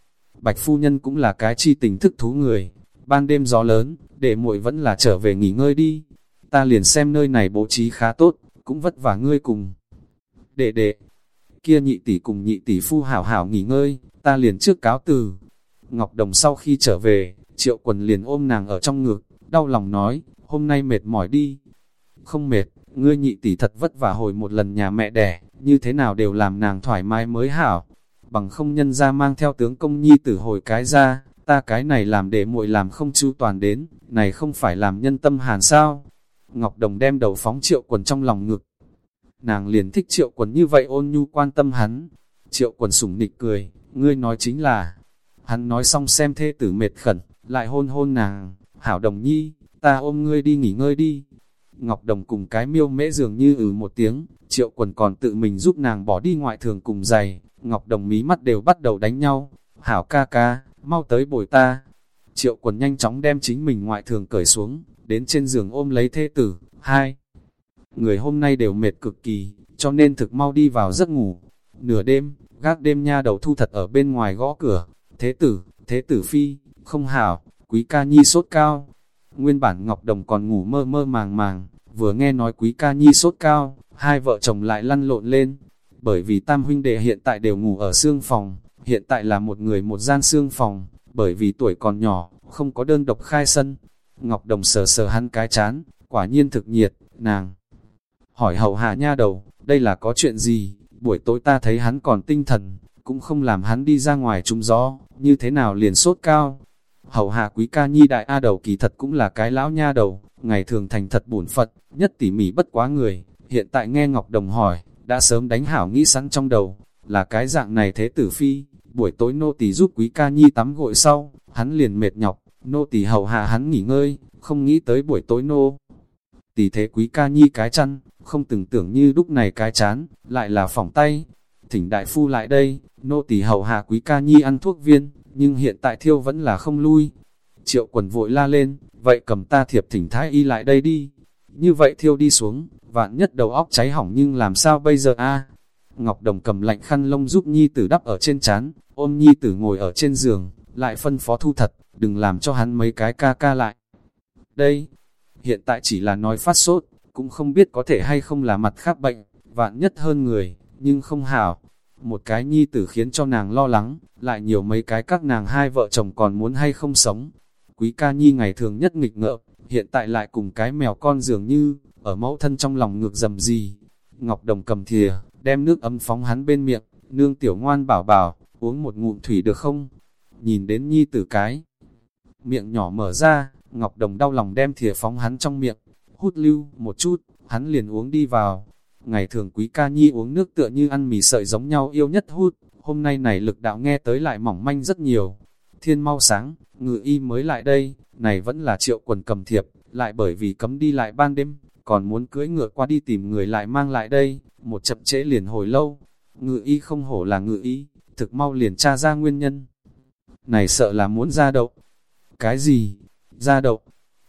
Speaker 1: Bạch phu nhân cũng là cái chi tình thức thú người. Ban đêm gió lớn, để muội vẫn là trở về nghỉ ngơi đi. Ta liền xem nơi này bố trí khá tốt, cũng vất vả ngươi cùng. Đệ đệ, kia nhị tỷ cùng nhị tỷ phu hảo hảo nghỉ ngơi, ta liền trước cáo từ. Ngọc Đồng sau khi trở về, triệu quần liền ôm nàng ở trong ngực, đau lòng nói, hôm nay mệt mỏi đi. Không mệt, ngươi nhị tỷ thật vất vả hồi một lần nhà mẹ đẻ, như thế nào đều làm nàng thoải mái mới hảo. Bằng không nhân ra mang theo tướng công nhi tử hồi cái ra, ta cái này làm để muội làm không chu toàn đến, này không phải làm nhân tâm hàn sao. Ngọc Đồng đem đầu phóng triệu quần trong lòng ngực. Nàng liền thích triệu quần như vậy ôn nhu quan tâm hắn. Triệu quần sủng nịch cười, ngươi nói chính là. Hắn nói xong xem thê tử mệt khẩn, lại hôn hôn nàng, hảo đồng nhi, ta ôm ngươi đi nghỉ ngơi đi. Ngọc Đồng cùng cái miêu mễ dường như ừ một tiếng, triệu quần còn tự mình giúp nàng bỏ đi ngoại thường cùng giày, Ngọc Đồng mí mắt đều bắt đầu đánh nhau. Hảo ca ca, mau tới bồi ta. Triệu quần nhanh chóng đem chính mình ngoại thường cởi xuống, đến trên giường ôm lấy thê tử, hai. Người hôm nay đều mệt cực kỳ, cho nên thực mau đi vào giấc ngủ. Nửa đêm, gác đêm nha đầu thu thật ở bên ngoài gõ cửa. Thế tử, thế tử phi, không hảo, quý ca nhi sốt cao. Nguyên bản Ngọc Đồng còn ngủ mơ mơ màng màng, vừa nghe nói quý ca nhi sốt cao, hai vợ chồng lại lăn lộn lên. Bởi vì tam huynh đệ hiện tại đều ngủ ở xương phòng, hiện tại là một người một gian xương phòng, bởi vì tuổi còn nhỏ, không có đơn độc khai sân. Ngọc Đồng sờ sờ hắn cái chán, quả nhiên thực nhiệt, nàng. Hỏi hậu hạ nha đầu, đây là có chuyện gì, buổi tối ta thấy hắn còn tinh thần, cũng không làm hắn đi ra ngoài trúng gió, như thế nào liền sốt cao. Hậu hạ quý ca nhi đại A đầu kỳ thật cũng là cái lão nha đầu, ngày thường thành thật bổn phật, nhất tỉ mỉ bất quá người, hiện tại nghe Ngọc Đồng hỏi, đã sớm đánh hảo nghĩ sẵn trong đầu, là cái dạng này thế tử phi, buổi tối nô tỳ giúp quý ca nhi tắm gội sau, hắn liền mệt nhọc, nô tỳ hầu hạ hắn nghỉ ngơi, không nghĩ tới buổi tối nô. Tỳ thế quý ca nhi cái chăn, không từng tưởng như lúc này cái chán, lại là phỏng tay. Thỉnh đại phu lại đây, nô tỳ hầu hạ quý ca nhi ăn thuốc viên, nhưng hiện tại thiêu vẫn là không lui. Triệu quần vội la lên, vậy cầm ta thiệp thỉnh thái y lại đây đi. Như vậy thiêu đi xuống, vạn nhất đầu óc cháy hỏng nhưng làm sao bây giờ a Ngọc Đồng cầm lạnh khăn lông giúp Nhi tử đắp ở trên chán, ôm Nhi tử ngồi ở trên giường, lại phân phó thu thật, đừng làm cho hắn mấy cái ca ca lại. Đây, hiện tại chỉ là nói phát sốt, cũng không biết có thể hay không là mặt khác bệnh, vạn nhất hơn người, nhưng không hảo. Một cái Nhi tử khiến cho nàng lo lắng, lại nhiều mấy cái các nàng hai vợ chồng còn muốn hay không sống. Quý ca Nhi ngày thường nhất nghịch ngợm, hiện tại lại cùng cái mèo con dường như, ở mẫu thân trong lòng ngược dầm gì. Ngọc Đồng cầm thìa, đem nước ấm phóng hắn bên miệng, nương tiểu ngoan bảo bảo, uống một ngụm thủy được không? Nhìn đến nhi tử cái, miệng nhỏ mở ra, Ngọc Đồng đau lòng đem thìa phóng hắn trong miệng, hút lưu một chút, hắn liền uống đi vào. Ngày thường quý ca nhi uống nước tựa như ăn mì sợi giống nhau yêu nhất hút, hôm nay này lực đạo nghe tới lại mỏng manh rất nhiều. Thiên mau sáng, ngự y mới lại đây, này vẫn là triệu quần cầm thiệp, lại bởi vì cấm đi lại ban đêm, còn muốn cưỡi ngựa qua đi tìm người lại mang lại đây, một chậm trễ liền hồi lâu. Ngự y không hổ là ngự y, thực mau liền tra ra nguyên nhân. Này sợ là muốn ra đậu. Cái gì? Ra đậu?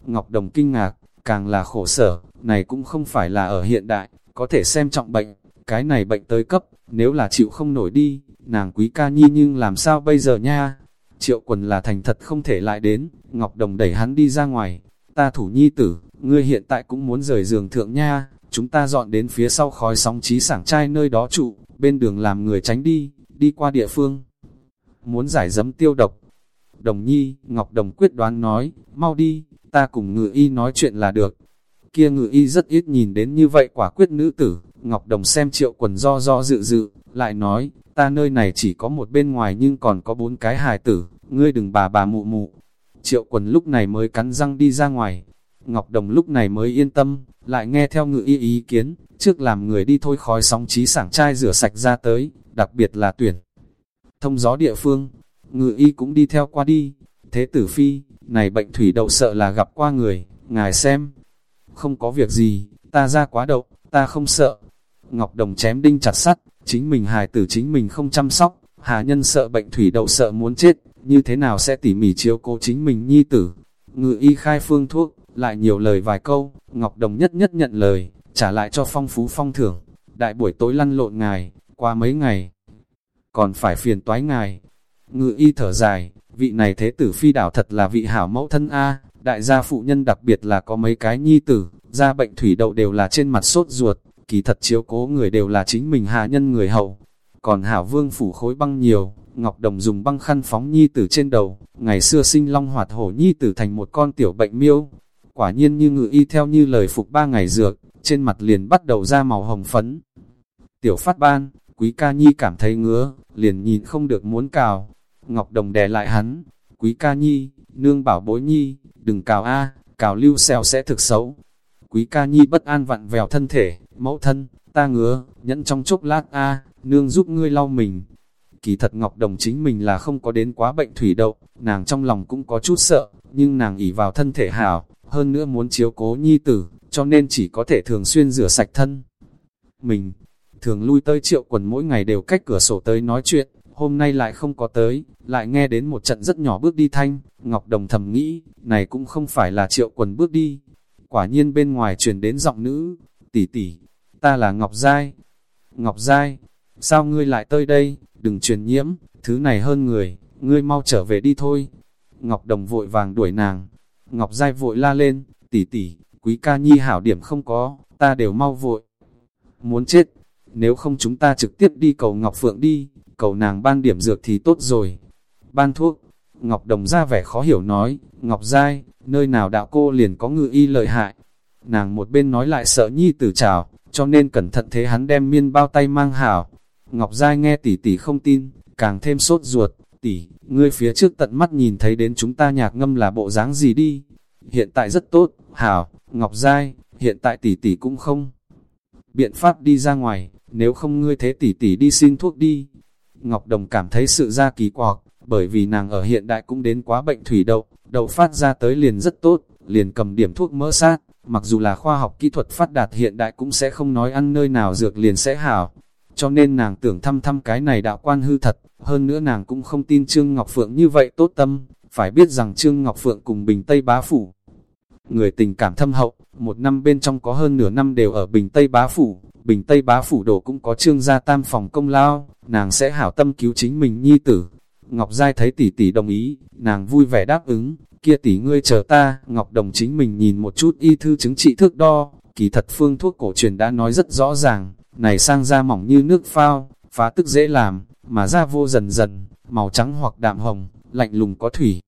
Speaker 1: Ngọc Đồng kinh ngạc, càng là khổ sở, này cũng không phải là ở hiện đại, có thể xem trọng bệnh, cái này bệnh tới cấp, nếu là chịu không nổi đi, nàng quý ca nhi nhưng làm sao bây giờ nha? Triệu quần là thành thật không thể lại đến, Ngọc Đồng đẩy hắn đi ra ngoài, ta thủ nhi tử, ngươi hiện tại cũng muốn rời giường thượng nha, chúng ta dọn đến phía sau khói sóng trí sảng trai nơi đó trụ, bên đường làm người tránh đi, đi qua địa phương. Muốn giải dấm tiêu độc. Đồng nhi, Ngọc Đồng quyết đoán nói, mau đi, ta cùng ngự y nói chuyện là được. Kia ngự y rất ít nhìn đến như vậy quả quyết nữ tử, Ngọc Đồng xem triệu quần do do dự dự, lại nói, ta nơi này chỉ có một bên ngoài nhưng còn có bốn cái hài tử, ngươi đừng bà bà mụ mụ. Triệu quần lúc này mới cắn răng đi ra ngoài, Ngọc Đồng lúc này mới yên tâm, lại nghe theo ngự y ý kiến, trước làm người đi thôi khói sóng trí sảng trai rửa sạch ra tới, đặc biệt là tuyển. Thông gió địa phương, ngự y cũng đi theo qua đi, thế tử phi, này bệnh thủy đậu sợ là gặp qua người, ngài xem. Không có việc gì, ta ra quá đậu, ta không sợ. Ngọc Đồng chém đinh chặt sắt, chính mình hài tử chính mình không chăm sóc, hà nhân sợ bệnh thủy đậu sợ muốn chết, như thế nào sẽ tỉ mỉ chiếu cố chính mình nhi tử. Ngự y khai phương thuốc, lại nhiều lời vài câu, Ngọc Đồng nhất nhất nhận lời, trả lại cho phong phú phong thưởng. Đại buổi tối lăn lộn ngài, qua mấy ngày, còn phải phiền toái ngài. Ngự y thở dài, vị này thế tử phi đảo thật là vị hảo mẫu thân A, đại gia phụ nhân đặc biệt là có mấy cái nhi tử, ra bệnh thủy đậu đều là trên mặt sốt ruột, kỳ thật chiếu cố người đều là chính mình hạ nhân người hậu. Còn hảo vương phủ khối băng nhiều, Ngọc Đồng dùng băng khăn phóng nhi tử trên đầu, ngày xưa sinh long hoạt hổ nhi tử thành một con tiểu bệnh miêu, Quả nhiên như ngự y theo như lời phục ba ngày dược, trên mặt liền bắt đầu ra màu hồng phấn. Tiểu phát ban, quý ca nhi cảm thấy ngứa, liền nhìn không được muốn cào. Ngọc Đồng đè lại hắn, quý ca nhi, nương bảo bối nhi, đừng cào a, cào lưu xèo sẽ thực xấu. Quý ca nhi bất an vặn vèo thân thể, mẫu thân, ta ngứa, nhẫn trong chốc lát a, nương giúp ngươi lau mình. Kỳ thật Ngọc Đồng chính mình là không có đến quá bệnh thủy đậu, nàng trong lòng cũng có chút sợ, nhưng nàng ỉ vào thân thể hảo, hơn nữa muốn chiếu cố nhi tử, cho nên chỉ có thể thường xuyên rửa sạch thân. Mình, thường lui tới triệu quần mỗi ngày đều cách cửa sổ tới nói chuyện, hôm nay lại không có tới, lại nghe đến một trận rất nhỏ bước đi thanh, Ngọc Đồng thầm nghĩ, này cũng không phải là triệu quần bước đi. Quả nhiên bên ngoài truyền đến giọng nữ, tỷ tỷ, ta là Ngọc Giai. Ngọc Giai, sao ngươi lại tới đây, đừng truyền nhiễm, thứ này hơn người, ngươi mau trở về đi thôi. Ngọc Đồng vội vàng đuổi nàng, Ngọc Giai vội la lên, tỷ tỷ, quý ca nhi hảo điểm không có, ta đều mau vội. Muốn chết, nếu không chúng ta trực tiếp đi cầu Ngọc Phượng đi, cầu nàng ban điểm dược thì tốt rồi. Ban thuốc, Ngọc Đồng ra vẻ khó hiểu nói, Ngọc Giai, nơi nào đạo cô liền có ngự y lợi hại. Nàng một bên nói lại sợ nhi tử trào, cho nên cẩn thận thế hắn đem miên bao tay mang hảo. Ngọc Giai nghe tỷ tỷ không tin, càng thêm sốt ruột, tỷ, ngươi phía trước tận mắt nhìn thấy đến chúng ta nhạc ngâm là bộ dáng gì đi. Hiện tại rất tốt, hảo, Ngọc Giai, hiện tại tỷ tỷ cũng không. Biện pháp đi ra ngoài, nếu không ngươi thế tỷ tỷ đi xin thuốc đi. Ngọc Đồng cảm thấy sự ra kỳ quặc, bởi vì nàng ở hiện đại cũng đến quá bệnh thủy đậu, đậu phát ra tới liền rất tốt, liền cầm điểm thuốc mỡ sát, mặc dù là khoa học kỹ thuật phát đạt hiện đại cũng sẽ không nói ăn nơi nào dược liền sẽ hảo. Cho nên nàng tưởng thăm thăm cái này đạo quan hư thật, hơn nữa nàng cũng không tin Trương Ngọc Phượng như vậy tốt tâm, phải biết rằng Trương Ngọc Phượng cùng Bình Tây Bá Phủ. Người tình cảm thâm hậu, một năm bên trong có hơn nửa năm đều ở Bình Tây Bá Phủ, Bình Tây Bá Phủ đồ cũng có Trương gia tam phòng công lao, nàng sẽ hảo tâm cứu chính mình nhi tử. Ngọc Giai thấy tỷ tỷ đồng ý, nàng vui vẻ đáp ứng, kia tỷ ngươi chờ ta, Ngọc Đồng chính mình nhìn một chút y thư chứng trị thước đo, kỳ thật phương thuốc cổ truyền đã nói rất rõ ràng, này sang da mỏng như nước phao, phá tức dễ làm, mà da vô dần dần, màu trắng hoặc đạm hồng, lạnh lùng có thủy.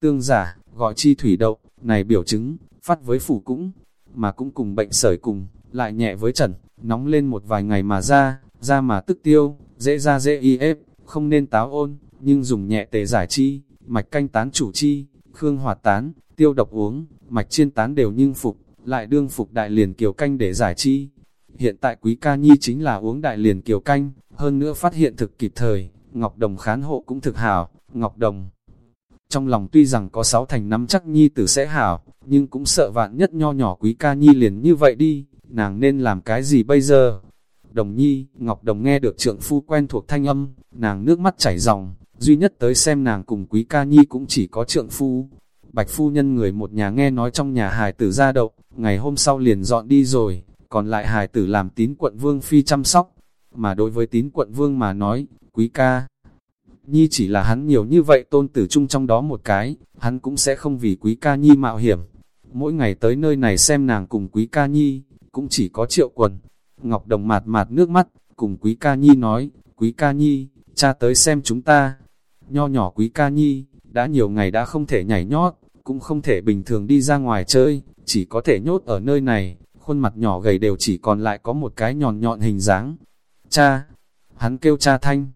Speaker 1: Tương giả, gọi chi thủy đậu, này biểu chứng, phát với phủ cũng, mà cũng cùng bệnh sởi cùng, lại nhẹ với trần, nóng lên một vài ngày mà ra, ra mà tức tiêu, dễ ra dễ y ép, không nên táo ôn, nhưng dùng nhẹ tề giải chi, mạch canh tán chủ chi, khương hoạt tán, tiêu độc uống, mạch chiên tán đều nhưng phục, lại đương phục đại liền kiều canh để giải chi. Hiện tại quý ca nhi chính là uống đại liền kiều canh, hơn nữa phát hiện thực kịp thời, Ngọc Đồng khán hộ cũng thực hảo, Ngọc Đồng. Trong lòng tuy rằng có sáu thành năm chắc nhi tử sẽ hảo, nhưng cũng sợ vạn nhất nho nhỏ quý ca nhi liền như vậy đi, nàng nên làm cái gì bây giờ? Đồng nhi, Ngọc Đồng nghe được trượng phu quen thuộc thanh âm, nàng nước mắt chảy ròng, duy nhất tới xem nàng cùng quý ca nhi cũng chỉ có trượng phu. Bạch phu nhân người một nhà nghe nói trong nhà hài tử ra đậu, ngày hôm sau liền dọn đi rồi, còn lại hài tử làm tín quận vương phi chăm sóc. Mà đối với tín quận vương mà nói, quý ca, nhi chỉ là hắn nhiều như vậy tôn tử chung trong đó một cái, hắn cũng sẽ không vì quý ca nhi mạo hiểm. Mỗi ngày tới nơi này xem nàng cùng quý ca nhi, cũng chỉ có triệu quần. Ngọc Đồng mạt mạt nước mắt, cùng quý ca nhi nói, quý ca nhi, cha tới xem chúng ta. Nho nhỏ quý ca nhi, đã nhiều ngày đã không thể nhảy nhót, cũng không thể bình thường đi ra ngoài chơi, chỉ có thể nhốt ở nơi này, khuôn mặt nhỏ gầy đều chỉ còn lại có một cái nhọn nhọn hình dáng. Cha, hắn kêu cha thanh,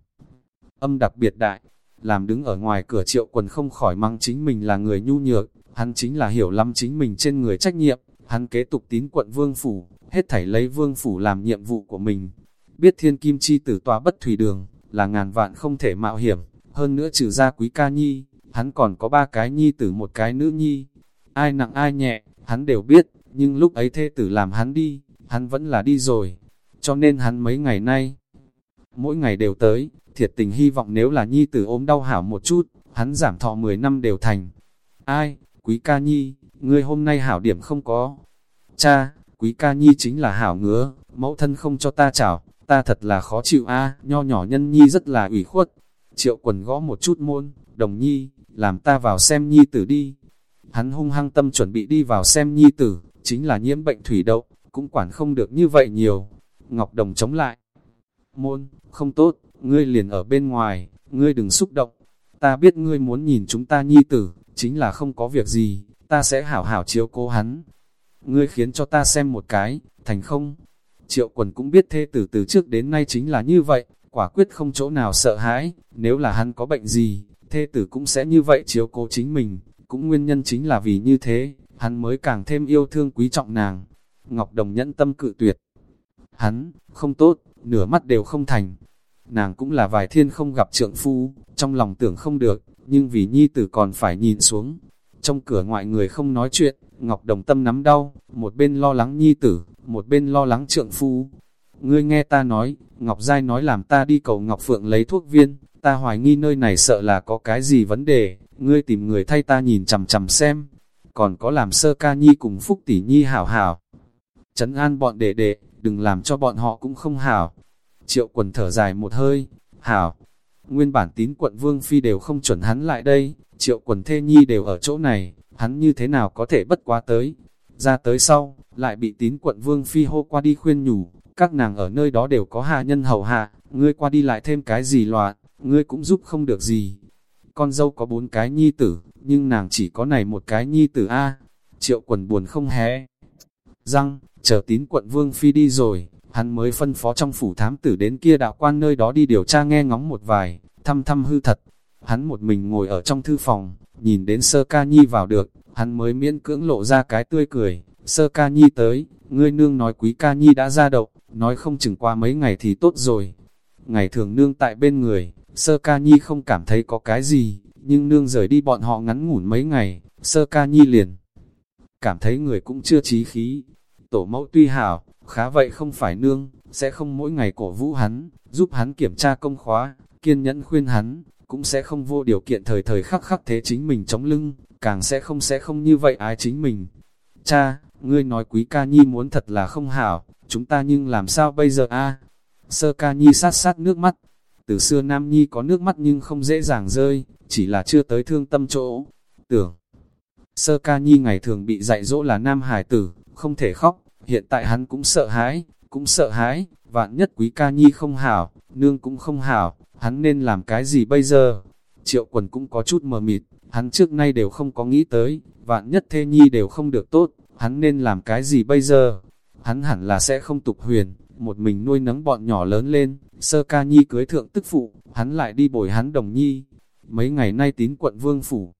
Speaker 1: âm đặc biệt đại, làm đứng ở ngoài cửa triệu quần không khỏi mang chính mình là người nhu nhược, hắn chính là hiểu lắm chính mình trên người trách nhiệm, hắn kế tục tín quận vương phủ, hết thảy lấy vương phủ làm nhiệm vụ của mình. Biết thiên kim chi tử tòa bất thủy đường, là ngàn vạn không thể mạo hiểm, hơn nữa trừ ra quý ca nhi, hắn còn có ba cái nhi tử một cái nữ nhi. Ai nặng ai nhẹ, hắn đều biết, nhưng lúc ấy thê tử làm hắn đi, hắn vẫn là đi rồi. Cho nên hắn mấy ngày nay, mỗi ngày đều tới, thiệt tình hy vọng nếu là nhi tử ốm đau hảo một chút, hắn giảm thọ 10 năm đều thành. Ai, quý ca nhi, ngươi hôm nay hảo điểm không có. Cha, quý ca nhi chính là hảo ngứa, mẫu thân không cho ta chảo, ta thật là khó chịu a nho nhỏ nhân nhi rất là ủy khuất. Triệu quần gõ một chút môn, đồng nhi, làm ta vào xem nhi tử đi. Hắn hung hăng tâm chuẩn bị đi vào xem nhi tử, chính là nhiễm bệnh thủy đậu, cũng quản không được như vậy nhiều. Ngọc Đồng chống lại. Môn, không tốt, ngươi liền ở bên ngoài, ngươi đừng xúc động. Ta biết ngươi muốn nhìn chúng ta nhi tử, chính là không có việc gì, ta sẽ hảo hảo chiếu cố hắn. Ngươi khiến cho ta xem một cái, thành không? Triệu quần cũng biết thê tử từ trước đến nay chính là như vậy, quả quyết không chỗ nào sợ hãi, nếu là hắn có bệnh gì, thê tử cũng sẽ như vậy chiếu cố chính mình, cũng nguyên nhân chính là vì như thế, hắn mới càng thêm yêu thương quý trọng nàng. Ngọc Đồng nhẫn tâm cự tuyệt. Hắn, không tốt, nửa mắt đều không thành. Nàng cũng là vài thiên không gặp trượng phu, trong lòng tưởng không được, nhưng vì nhi tử còn phải nhìn xuống trong cửa ngoại người không nói chuyện, Ngọc Đồng tâm nắm đau, một bên lo lắng nhi tử, một bên lo lắng trượng phu. Ngươi nghe ta nói, Ngọc Giai nói làm ta đi cầu Ngọc Phượng lấy thuốc viên, ta hoài nghi nơi này sợ là có cái gì vấn đề, ngươi tìm người thay ta nhìn chằm chằm xem. Còn có làm sơ ca nhi cùng Phúc Tỷ Nhi hảo hảo. Trấn an bọn đệ đệ, đừng làm cho bọn họ cũng không hảo. Triệu quần thở dài một hơi, hảo. Nguyên bản tín quận Vương Phi đều không chuẩn hắn lại đây, triệu quần thê nhi đều ở chỗ này, hắn như thế nào có thể bất quá tới. Ra tới sau, lại bị tín quận Vương Phi hô qua đi khuyên nhủ, các nàng ở nơi đó đều có hạ nhân hầu hạ, ngươi qua đi lại thêm cái gì loạn, ngươi cũng giúp không được gì. Con dâu có bốn cái nhi tử, nhưng nàng chỉ có này một cái nhi tử A. Triệu quần buồn không hé. Răng, chờ tín quận Vương Phi đi rồi, hắn mới phân phó trong phủ thám tử đến kia đạo quan nơi đó đi điều tra nghe ngóng một vài, thăm thăm hư thật. Hắn một mình ngồi ở trong thư phòng, nhìn đến sơ ca nhi vào được, hắn mới miễn cưỡng lộ ra cái tươi cười, sơ ca nhi tới, ngươi nương nói quý ca nhi đã ra đậu, nói không chừng qua mấy ngày thì tốt rồi. Ngày thường nương tại bên người, sơ ca nhi không cảm thấy có cái gì, nhưng nương rời đi bọn họ ngắn ngủn mấy ngày, sơ ca nhi liền. Cảm thấy người cũng chưa trí khí, tổ mẫu tuy hảo, khá vậy không phải nương, sẽ không mỗi ngày cổ vũ hắn, giúp hắn kiểm tra công khóa, kiên nhẫn khuyên hắn, cũng sẽ không vô điều kiện thời thời khắc khắc thế chính mình chống lưng, càng sẽ không sẽ không như vậy ái chính mình. Cha, ngươi nói quý ca nhi muốn thật là không hảo, chúng ta nhưng làm sao bây giờ a Sơ ca nhi sát sát nước mắt, từ xưa nam nhi có nước mắt nhưng không dễ dàng rơi, chỉ là chưa tới thương tâm chỗ. Tưởng, sơ ca nhi ngày thường bị dạy dỗ là nam hải tử, không thể khóc, hiện tại hắn cũng sợ hãi, cũng sợ hãi, vạn nhất quý ca nhi không hảo, nương cũng không hảo, hắn nên làm cái gì bây giờ? Triệu quần cũng có chút mờ mịt, hắn trước nay đều không có nghĩ tới, vạn nhất thê nhi đều không được tốt, hắn nên làm cái gì bây giờ? Hắn hẳn là sẽ không tục huyền, một mình nuôi nấng bọn nhỏ lớn lên, sơ ca nhi cưới thượng tức phụ, hắn lại đi bồi hắn đồng nhi. Mấy ngày nay tín quận vương phủ.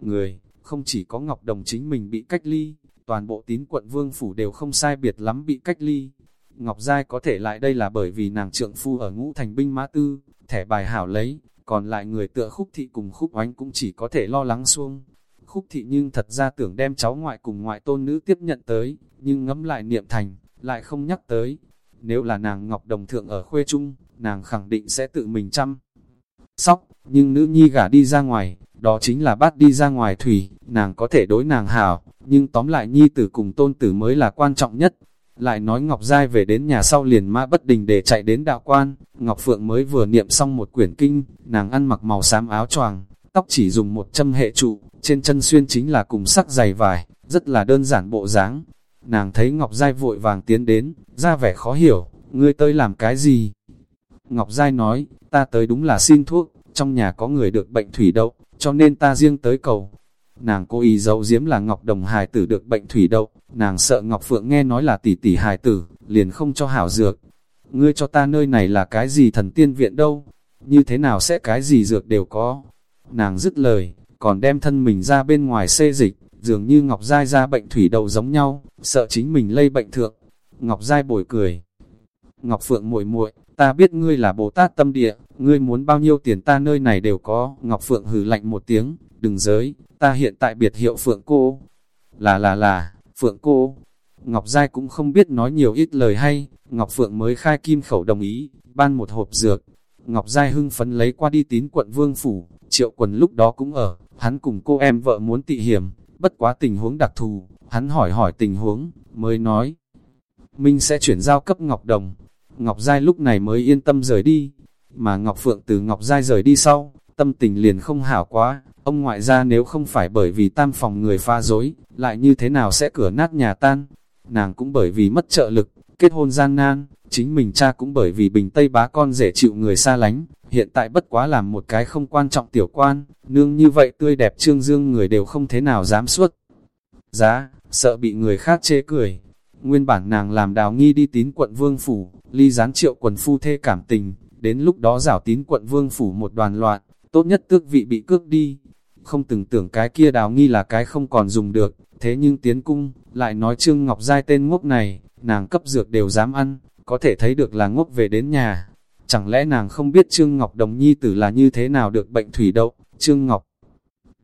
Speaker 1: Người, không chỉ có Ngọc Đồng chính mình bị cách ly, toàn bộ tín quận vương phủ đều không sai biệt lắm bị cách ly. Ngọc Giai có thể lại đây là bởi vì nàng trượng phu ở ngũ thành binh mã tư, thẻ bài hảo lấy, còn lại người tựa khúc thị cùng khúc oánh cũng chỉ có thể lo lắng xuông. Khúc thị nhưng thật ra tưởng đem cháu ngoại cùng ngoại tôn nữ tiếp nhận tới, nhưng ngẫm lại niệm thành, lại không nhắc tới. Nếu là nàng Ngọc Đồng Thượng ở khuê trung, nàng khẳng định sẽ tự mình chăm. Sóc, nhưng nữ nhi gả đi ra ngoài, đó chính là bắt đi ra ngoài thủy, nàng có thể đối nàng hảo, nhưng tóm lại nhi tử cùng tôn tử mới là quan trọng nhất. Lại nói Ngọc Giai về đến nhà sau liền mã bất đình để chạy đến đạo quan, Ngọc Phượng mới vừa niệm xong một quyển kinh, nàng ăn mặc màu xám áo choàng, tóc chỉ dùng một châm hệ trụ, trên chân xuyên chính là cùng sắc dày vải, rất là đơn giản bộ dáng. Nàng thấy Ngọc Giai vội vàng tiến đến, ra vẻ khó hiểu, ngươi tới làm cái gì? Ngọc Giai nói, ta tới đúng là xin thuốc, trong nhà có người được bệnh thủy đậu, cho nên ta riêng tới cầu. Nàng cố ý giấu giếm là Ngọc Đồng hài tử được bệnh thủy đậu, nàng sợ Ngọc Phượng nghe nói là tỷ tỷ hài tử, liền không cho hảo dược. Ngươi cho ta nơi này là cái gì thần tiên viện đâu, như thế nào sẽ cái gì dược đều có. Nàng dứt lời, còn đem thân mình ra bên ngoài xê dịch, dường như Ngọc Giai ra bệnh thủy đậu giống nhau, sợ chính mình lây bệnh thượng. Ngọc Giai bồi cười. Ngọc Phượng muội muội ta biết ngươi là Bồ Tát tâm địa, ngươi muốn bao nhiêu tiền ta nơi này đều có. Ngọc Phượng hừ lạnh một tiếng, đừng giới, ta hiện tại biệt hiệu Phượng cô. Là là là, Phượng cô. Ngọc Giai cũng không biết nói nhiều ít lời hay, Ngọc Phượng mới khai kim khẩu đồng ý, ban một hộp dược. Ngọc Giai hưng phấn lấy qua đi tín quận Vương Phủ, triệu quần lúc đó cũng ở, hắn cùng cô em vợ muốn tị hiểm, bất quá tình huống đặc thù, hắn hỏi hỏi tình huống, mới nói. Minh sẽ chuyển giao cấp Ngọc Đồng, Ngọc Giai lúc này mới yên tâm rời đi, mà Ngọc Phượng từ Ngọc Giai rời đi sau, tâm tình liền không hảo quá, ông ngoại gia nếu không phải bởi vì tam phòng người pha dối, lại như thế nào sẽ cửa nát nhà tan, nàng cũng bởi vì mất trợ lực, kết hôn gian nan, chính mình cha cũng bởi vì bình tây bá con dễ chịu người xa lánh, hiện tại bất quá làm một cái không quan trọng tiểu quan, nương như vậy tươi đẹp trương dương người đều không thế nào dám suốt. Giá, sợ bị người khác chê cười. Nguyên bản nàng làm đào nghi đi tín quận vương phủ, ly gián triệu quần phu thê cảm tình, đến lúc đó rảo tín quận vương phủ một đoàn loạn, tốt nhất tước vị bị cướp đi. Không từng tưởng cái kia đào nghi là cái không còn dùng được, thế nhưng tiến cung, lại nói Trương Ngọc Giai tên ngốc này, nàng cấp dược đều dám ăn, có thể thấy được là ngốc về đến nhà. Chẳng lẽ nàng không biết Trương Ngọc Đồng Nhi tử là như thế nào được bệnh thủy đậu, Trương Ngọc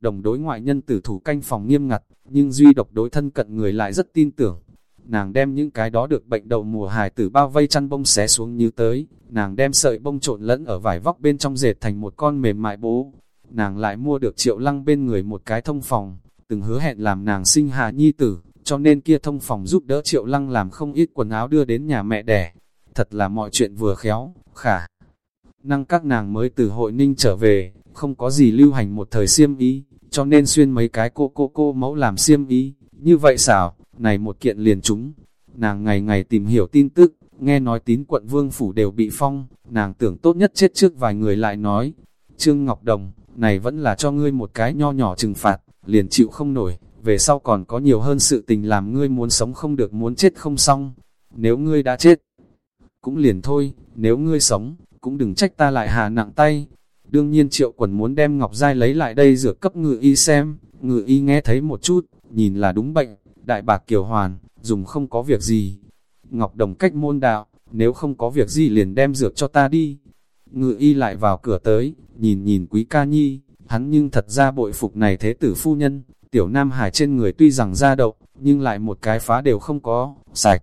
Speaker 1: đồng đối ngoại nhân tử thủ canh phòng nghiêm ngặt, nhưng duy độc đối thân cận người lại rất tin tưởng. Nàng đem những cái đó được bệnh đầu mùa hài tử bao vây chăn bông xé xuống như tới, nàng đem sợi bông trộn lẫn ở vải vóc bên trong dệt thành một con mềm mại bố. Nàng lại mua được triệu lăng bên người một cái thông phòng, từng hứa hẹn làm nàng sinh hạ nhi tử, cho nên kia thông phòng giúp đỡ triệu lăng làm không ít quần áo đưa đến nhà mẹ đẻ. Thật là mọi chuyện vừa khéo, khả. Năng các nàng mới từ hội ninh trở về, không có gì lưu hành một thời siêm ý, cho nên xuyên mấy cái cô cô cô mẫu làm siêm ý, như vậy xảo, này một kiện liền chúng. Nàng ngày ngày tìm hiểu tin tức, nghe nói tín quận vương phủ đều bị phong, nàng tưởng tốt nhất chết trước vài người lại nói. Trương Ngọc Đồng, này vẫn là cho ngươi một cái nho nhỏ trừng phạt, liền chịu không nổi, về sau còn có nhiều hơn sự tình làm ngươi muốn sống không được muốn chết không xong. Nếu ngươi đã chết, cũng liền thôi, nếu ngươi sống, cũng đừng trách ta lại hà nặng tay. Đương nhiên triệu quần muốn đem Ngọc Giai lấy lại đây rửa cấp ngự y xem, ngự y nghe thấy một chút, nhìn là đúng bệnh, đại bạc kiều hoàn, dùng không có việc gì. Ngọc Đồng cách môn đạo, nếu không có việc gì liền đem dược cho ta đi. Ngự y lại vào cửa tới, nhìn nhìn quý ca nhi, hắn nhưng thật ra bội phục này thế tử phu nhân, tiểu nam hải trên người tuy rằng ra đậu, nhưng lại một cái phá đều không có, sạch.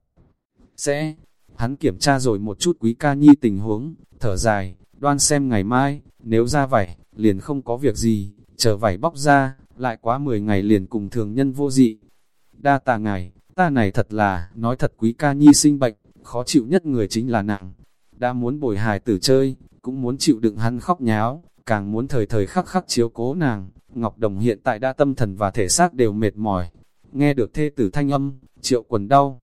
Speaker 1: Sẽ, hắn kiểm tra rồi một chút quý ca nhi tình huống, thở dài, đoan xem ngày mai, nếu ra vảy, liền không có việc gì, chờ vảy bóc ra, lại quá 10 ngày liền cùng thường nhân vô dị. Đa tà ngài ta này thật là, nói thật quý ca nhi sinh bệnh, khó chịu nhất người chính là nặng. Đã muốn bồi hài tử chơi, cũng muốn chịu đựng hắn khóc nháo, càng muốn thời thời khắc khắc chiếu cố nàng. Ngọc Đồng hiện tại đã tâm thần và thể xác đều mệt mỏi. Nghe được thê tử thanh âm, triệu quần đau.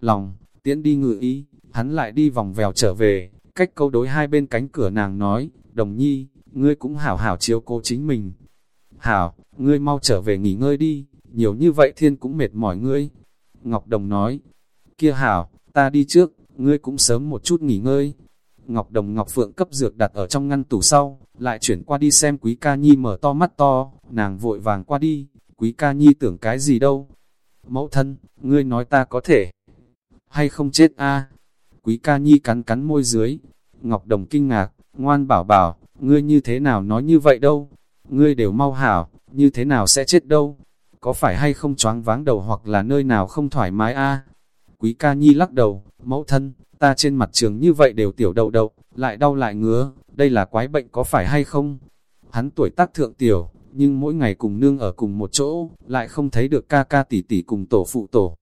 Speaker 1: Lòng, tiễn đi ngự ý, hắn lại đi vòng vèo trở về, cách câu đối hai bên cánh cửa nàng nói, đồng nhi, ngươi cũng hảo hảo chiếu cố chính mình. Hảo, ngươi mau trở về nghỉ ngơi đi, nhiều như vậy thiên cũng mệt mỏi ngươi. Ngọc Đồng nói, kia hảo, ta đi trước, ngươi cũng sớm một chút nghỉ ngơi. Ngọc Đồng Ngọc Phượng cấp dược đặt ở trong ngăn tủ sau, lại chuyển qua đi xem Quý Ca Nhi mở to mắt to, nàng vội vàng qua đi, Quý Ca Nhi tưởng cái gì đâu. Mẫu thân, ngươi nói ta có thể, hay không chết a Quý Ca Nhi cắn cắn môi dưới, Ngọc Đồng kinh ngạc, ngoan bảo bảo, ngươi như thế nào nói như vậy đâu, ngươi đều mau hảo, như thế nào sẽ chết đâu, có phải hay không choáng váng đầu hoặc là nơi nào không thoải mái a Quý ca nhi lắc đầu, mẫu thân, ta trên mặt trường như vậy đều tiểu đầu đầu, lại đau lại ngứa, đây là quái bệnh có phải hay không? Hắn tuổi tác thượng tiểu, nhưng mỗi ngày cùng nương ở cùng một chỗ, lại không thấy được ca ca tỷ tỷ cùng tổ phụ tổ.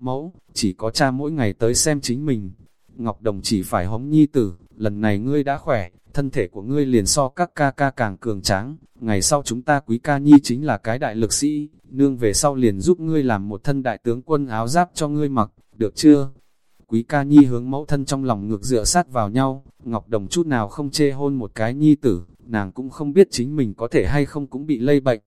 Speaker 1: Mẫu, chỉ có cha mỗi ngày tới xem chính mình. Ngọc Đồng chỉ phải hống nhi tử, lần này ngươi đã khỏe, thân thể của ngươi liền so các ca ca càng cường tráng, ngày sau chúng ta quý ca nhi chính là cái đại lực sĩ, nương về sau liền giúp ngươi làm một thân đại tướng quân áo giáp cho ngươi mặc, được chưa? Quý ca nhi hướng mẫu thân trong lòng ngược dựa sát vào nhau, Ngọc Đồng chút nào không chê hôn một cái nhi tử, nàng cũng không biết chính mình có thể hay không cũng bị lây bệnh.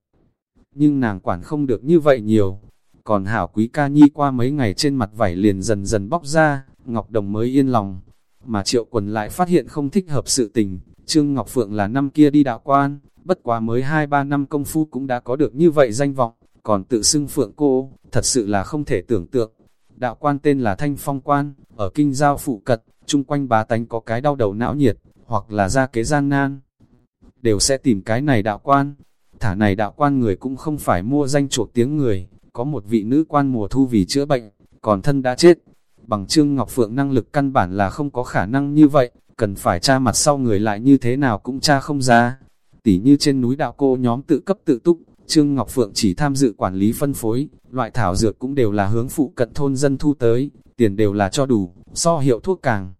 Speaker 1: Nhưng nàng quản không được như vậy nhiều. Còn hảo quý ca nhi qua mấy ngày trên mặt vảy liền dần dần bóc ra, Ngọc Đồng mới yên lòng. Mà triệu quần lại phát hiện không thích hợp sự tình, Trương Ngọc Phượng là năm kia đi đạo quan, bất quá mới 2-3 năm công phu cũng đã có được như vậy danh vọng, còn tự xưng Phượng cô, thật sự là không thể tưởng tượng. Đạo quan tên là Thanh Phong Quan, ở kinh giao phụ cật, chung quanh bá tánh có cái đau đầu não nhiệt, hoặc là ra kế gian nan. Đều sẽ tìm cái này đạo quan. Thả này đạo quan người cũng không phải mua danh chuộc tiếng người, có một vị nữ quan mùa thu vì chữa bệnh, còn thân đã chết. Bằng Trương Ngọc Phượng năng lực căn bản là không có khả năng như vậy, cần phải tra mặt sau người lại như thế nào cũng tra không ra. Tỉ như trên núi đạo cô nhóm tự cấp tự túc, Trương Ngọc Phượng chỉ tham dự quản lý phân phối, loại thảo dược cũng đều là hướng phụ cận thôn dân thu tới, tiền đều là cho đủ, so hiệu thuốc càng.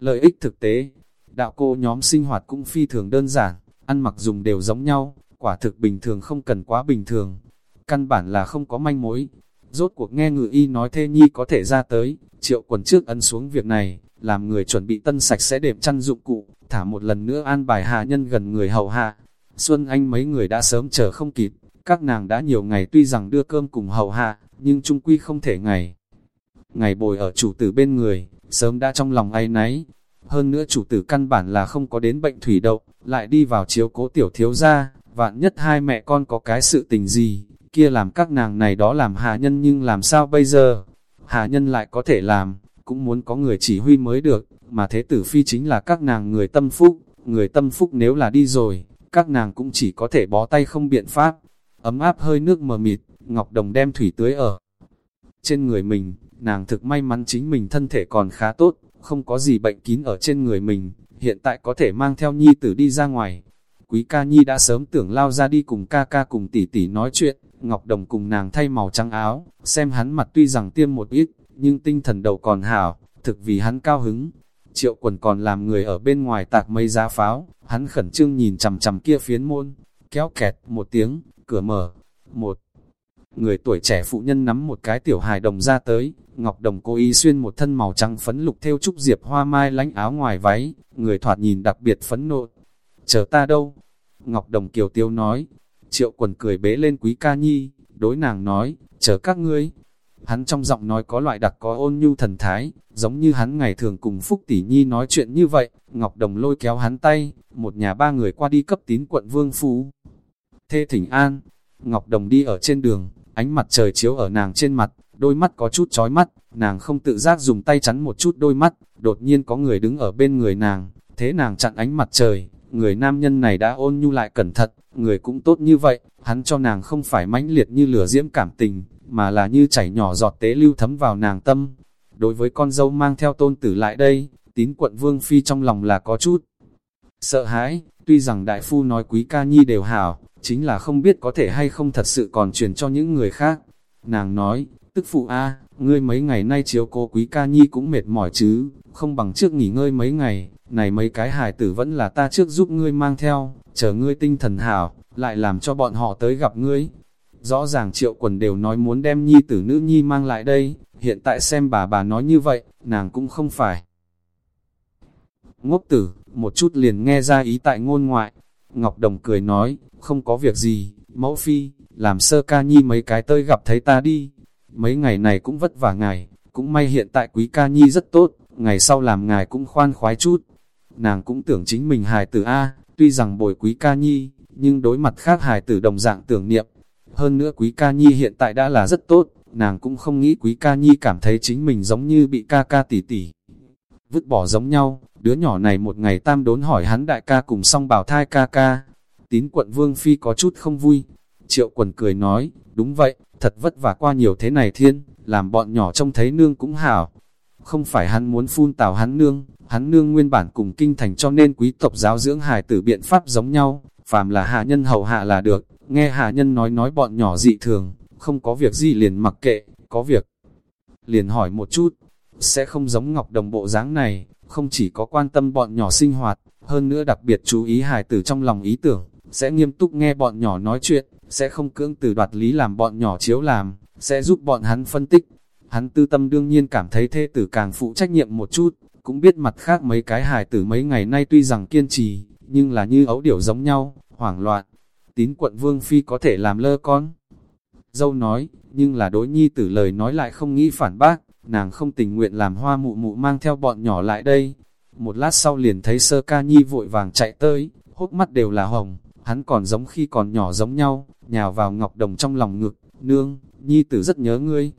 Speaker 1: Lợi ích thực tế, đạo cô nhóm sinh hoạt cũng phi thường đơn giản, ăn mặc dùng đều giống nhau, quả thực bình thường không cần quá bình thường. Căn bản là không có manh mối. Rốt cuộc nghe ngự y nói thê nhi có thể ra tới, triệu quần trước ấn xuống việc này, làm người chuẩn bị tân sạch sẽ đệm chăn dụng cụ, thả một lần nữa an bài hạ nhân gần người hầu hạ. Xuân Anh mấy người đã sớm chờ không kịp, các nàng đã nhiều ngày tuy rằng đưa cơm cùng hầu hạ, nhưng trung quy không thể ngày. Ngày bồi ở chủ tử bên người, sớm đã trong lòng ai náy. Hơn nữa chủ tử căn bản là không có đến bệnh thủy đậu, lại đi vào chiếu cố tiểu thiếu gia, vạn nhất hai mẹ con có cái sự tình gì, kia làm các nàng này đó làm hạ nhân nhưng làm sao bây giờ? Hạ nhân lại có thể làm, cũng muốn có người chỉ huy mới được, mà thế tử phi chính là các nàng người tâm phúc, người tâm phúc nếu là đi rồi, các nàng cũng chỉ có thể bó tay không biện pháp. Ấm áp hơi nước mờ mịt, Ngọc Đồng đem thủy tưới ở trên người mình, nàng thực may mắn chính mình thân thể còn khá tốt, không có gì bệnh kín ở trên người mình, hiện tại có thể mang theo nhi tử đi ra ngoài. Quý ca nhi đã sớm tưởng lao ra đi cùng ca ca cùng tỷ tỷ nói chuyện, Ngọc Đồng cùng nàng thay màu trắng áo, xem hắn mặt tuy rằng tiêm một ít, nhưng tinh thần đầu còn hảo, thực vì hắn cao hứng. Triệu quần còn làm người ở bên ngoài tạc mây giá pháo, hắn khẩn trương nhìn chằm chằm kia phiến môn, kéo kẹt một tiếng, cửa mở, một người tuổi trẻ phụ nhân nắm một cái tiểu hài đồng ra tới, Ngọc Đồng cố ý xuyên một thân màu trắng phấn lục theo trúc diệp hoa mai lánh áo ngoài váy, người thoạt nhìn đặc biệt phấn nộ. Chờ ta đâu? Ngọc Đồng kiều tiêu nói. Triệu quần cười bế lên quý ca nhi, đối nàng nói, chờ các ngươi. Hắn trong giọng nói có loại đặc có ôn nhu thần thái, giống như hắn ngày thường cùng Phúc Tỷ Nhi nói chuyện như vậy, Ngọc Đồng lôi kéo hắn tay, một nhà ba người qua đi cấp tín quận Vương Phú. Thê Thỉnh An, Ngọc Đồng đi ở trên đường, ánh mặt trời chiếu ở nàng trên mặt, đôi mắt có chút chói mắt, nàng không tự giác dùng tay chắn một chút đôi mắt, đột nhiên có người đứng ở bên người nàng, thế nàng chặn ánh mặt trời, người nam nhân này đã ôn nhu lại cẩn thận, người cũng tốt như vậy, hắn cho nàng không phải mãnh liệt như lửa diễm cảm tình, mà là như chảy nhỏ giọt tế lưu thấm vào nàng tâm. Đối với con dâu mang theo tôn tử lại đây, tín quận vương phi trong lòng là có chút sợ hãi, tuy rằng đại phu nói quý ca nhi đều hảo, chính là không biết có thể hay không thật sự còn truyền cho những người khác. Nàng nói, tức phụ A, ngươi mấy ngày nay chiếu cố quý ca nhi cũng mệt mỏi chứ, không bằng trước nghỉ ngơi mấy ngày, này mấy cái hài tử vẫn là ta trước giúp ngươi mang theo, chờ ngươi tinh thần hảo, lại làm cho bọn họ tới gặp ngươi. Rõ ràng triệu quần đều nói muốn đem nhi tử nữ nhi mang lại đây, hiện tại xem bà bà nói như vậy, nàng cũng không phải. Ngốc tử, một chút liền nghe ra ý tại ngôn ngoại. Ngọc Đồng cười nói, không có việc gì, mẫu phi, làm sơ ca nhi mấy cái tơi gặp thấy ta đi. Mấy ngày này cũng vất vả ngài, cũng may hiện tại quý ca nhi rất tốt, ngày sau làm ngài cũng khoan khoái chút. Nàng cũng tưởng chính mình hài tử A, tuy rằng bồi quý ca nhi, nhưng đối mặt khác hài tử đồng dạng tưởng niệm. Hơn nữa quý ca nhi hiện tại đã là rất tốt, nàng cũng không nghĩ quý ca nhi cảm thấy chính mình giống như bị ca ca tỉ tỉ. Vứt bỏ giống nhau, đứa nhỏ này một ngày tam đốn hỏi hắn đại ca cùng song bảo thai ca ca. Tín quận Vương Phi có chút không vui. Triệu quần cười nói, đúng vậy, thật vất vả qua nhiều thế này thiên, làm bọn nhỏ trông thấy nương cũng hảo. Không phải hắn muốn phun tào hắn nương, hắn nương nguyên bản cùng kinh thành cho nên quý tộc giáo dưỡng hài tử biện pháp giống nhau, phàm là hạ nhân hầu hạ là được, nghe hạ nhân nói nói bọn nhỏ dị thường, không có việc gì liền mặc kệ, có việc. Liền hỏi một chút, sẽ không giống ngọc đồng bộ dáng này, không chỉ có quan tâm bọn nhỏ sinh hoạt, hơn nữa đặc biệt chú ý hài tử trong lòng ý tưởng, sẽ nghiêm túc nghe bọn nhỏ nói chuyện, sẽ không cưỡng từ đoạt lý làm bọn nhỏ chiếu làm, sẽ giúp bọn hắn phân tích. Hắn tư tâm đương nhiên cảm thấy thê tử càng phụ trách nhiệm một chút, cũng biết mặt khác mấy cái hài tử mấy ngày nay tuy rằng kiên trì, nhưng là như ấu điểu giống nhau, hoảng loạn. Tín quận Vương Phi có thể làm lơ con. Dâu nói, nhưng là đối nhi tử lời nói lại không nghĩ phản bác, nàng không tình nguyện làm hoa mụ mụ mang theo bọn nhỏ lại đây. Một lát sau liền thấy sơ ca nhi vội vàng chạy tới, hốc mắt đều là hồng, hắn còn giống khi còn nhỏ giống nhau, nhào vào ngọc đồng trong lòng ngực, nương, nhi tử rất nhớ ngươi.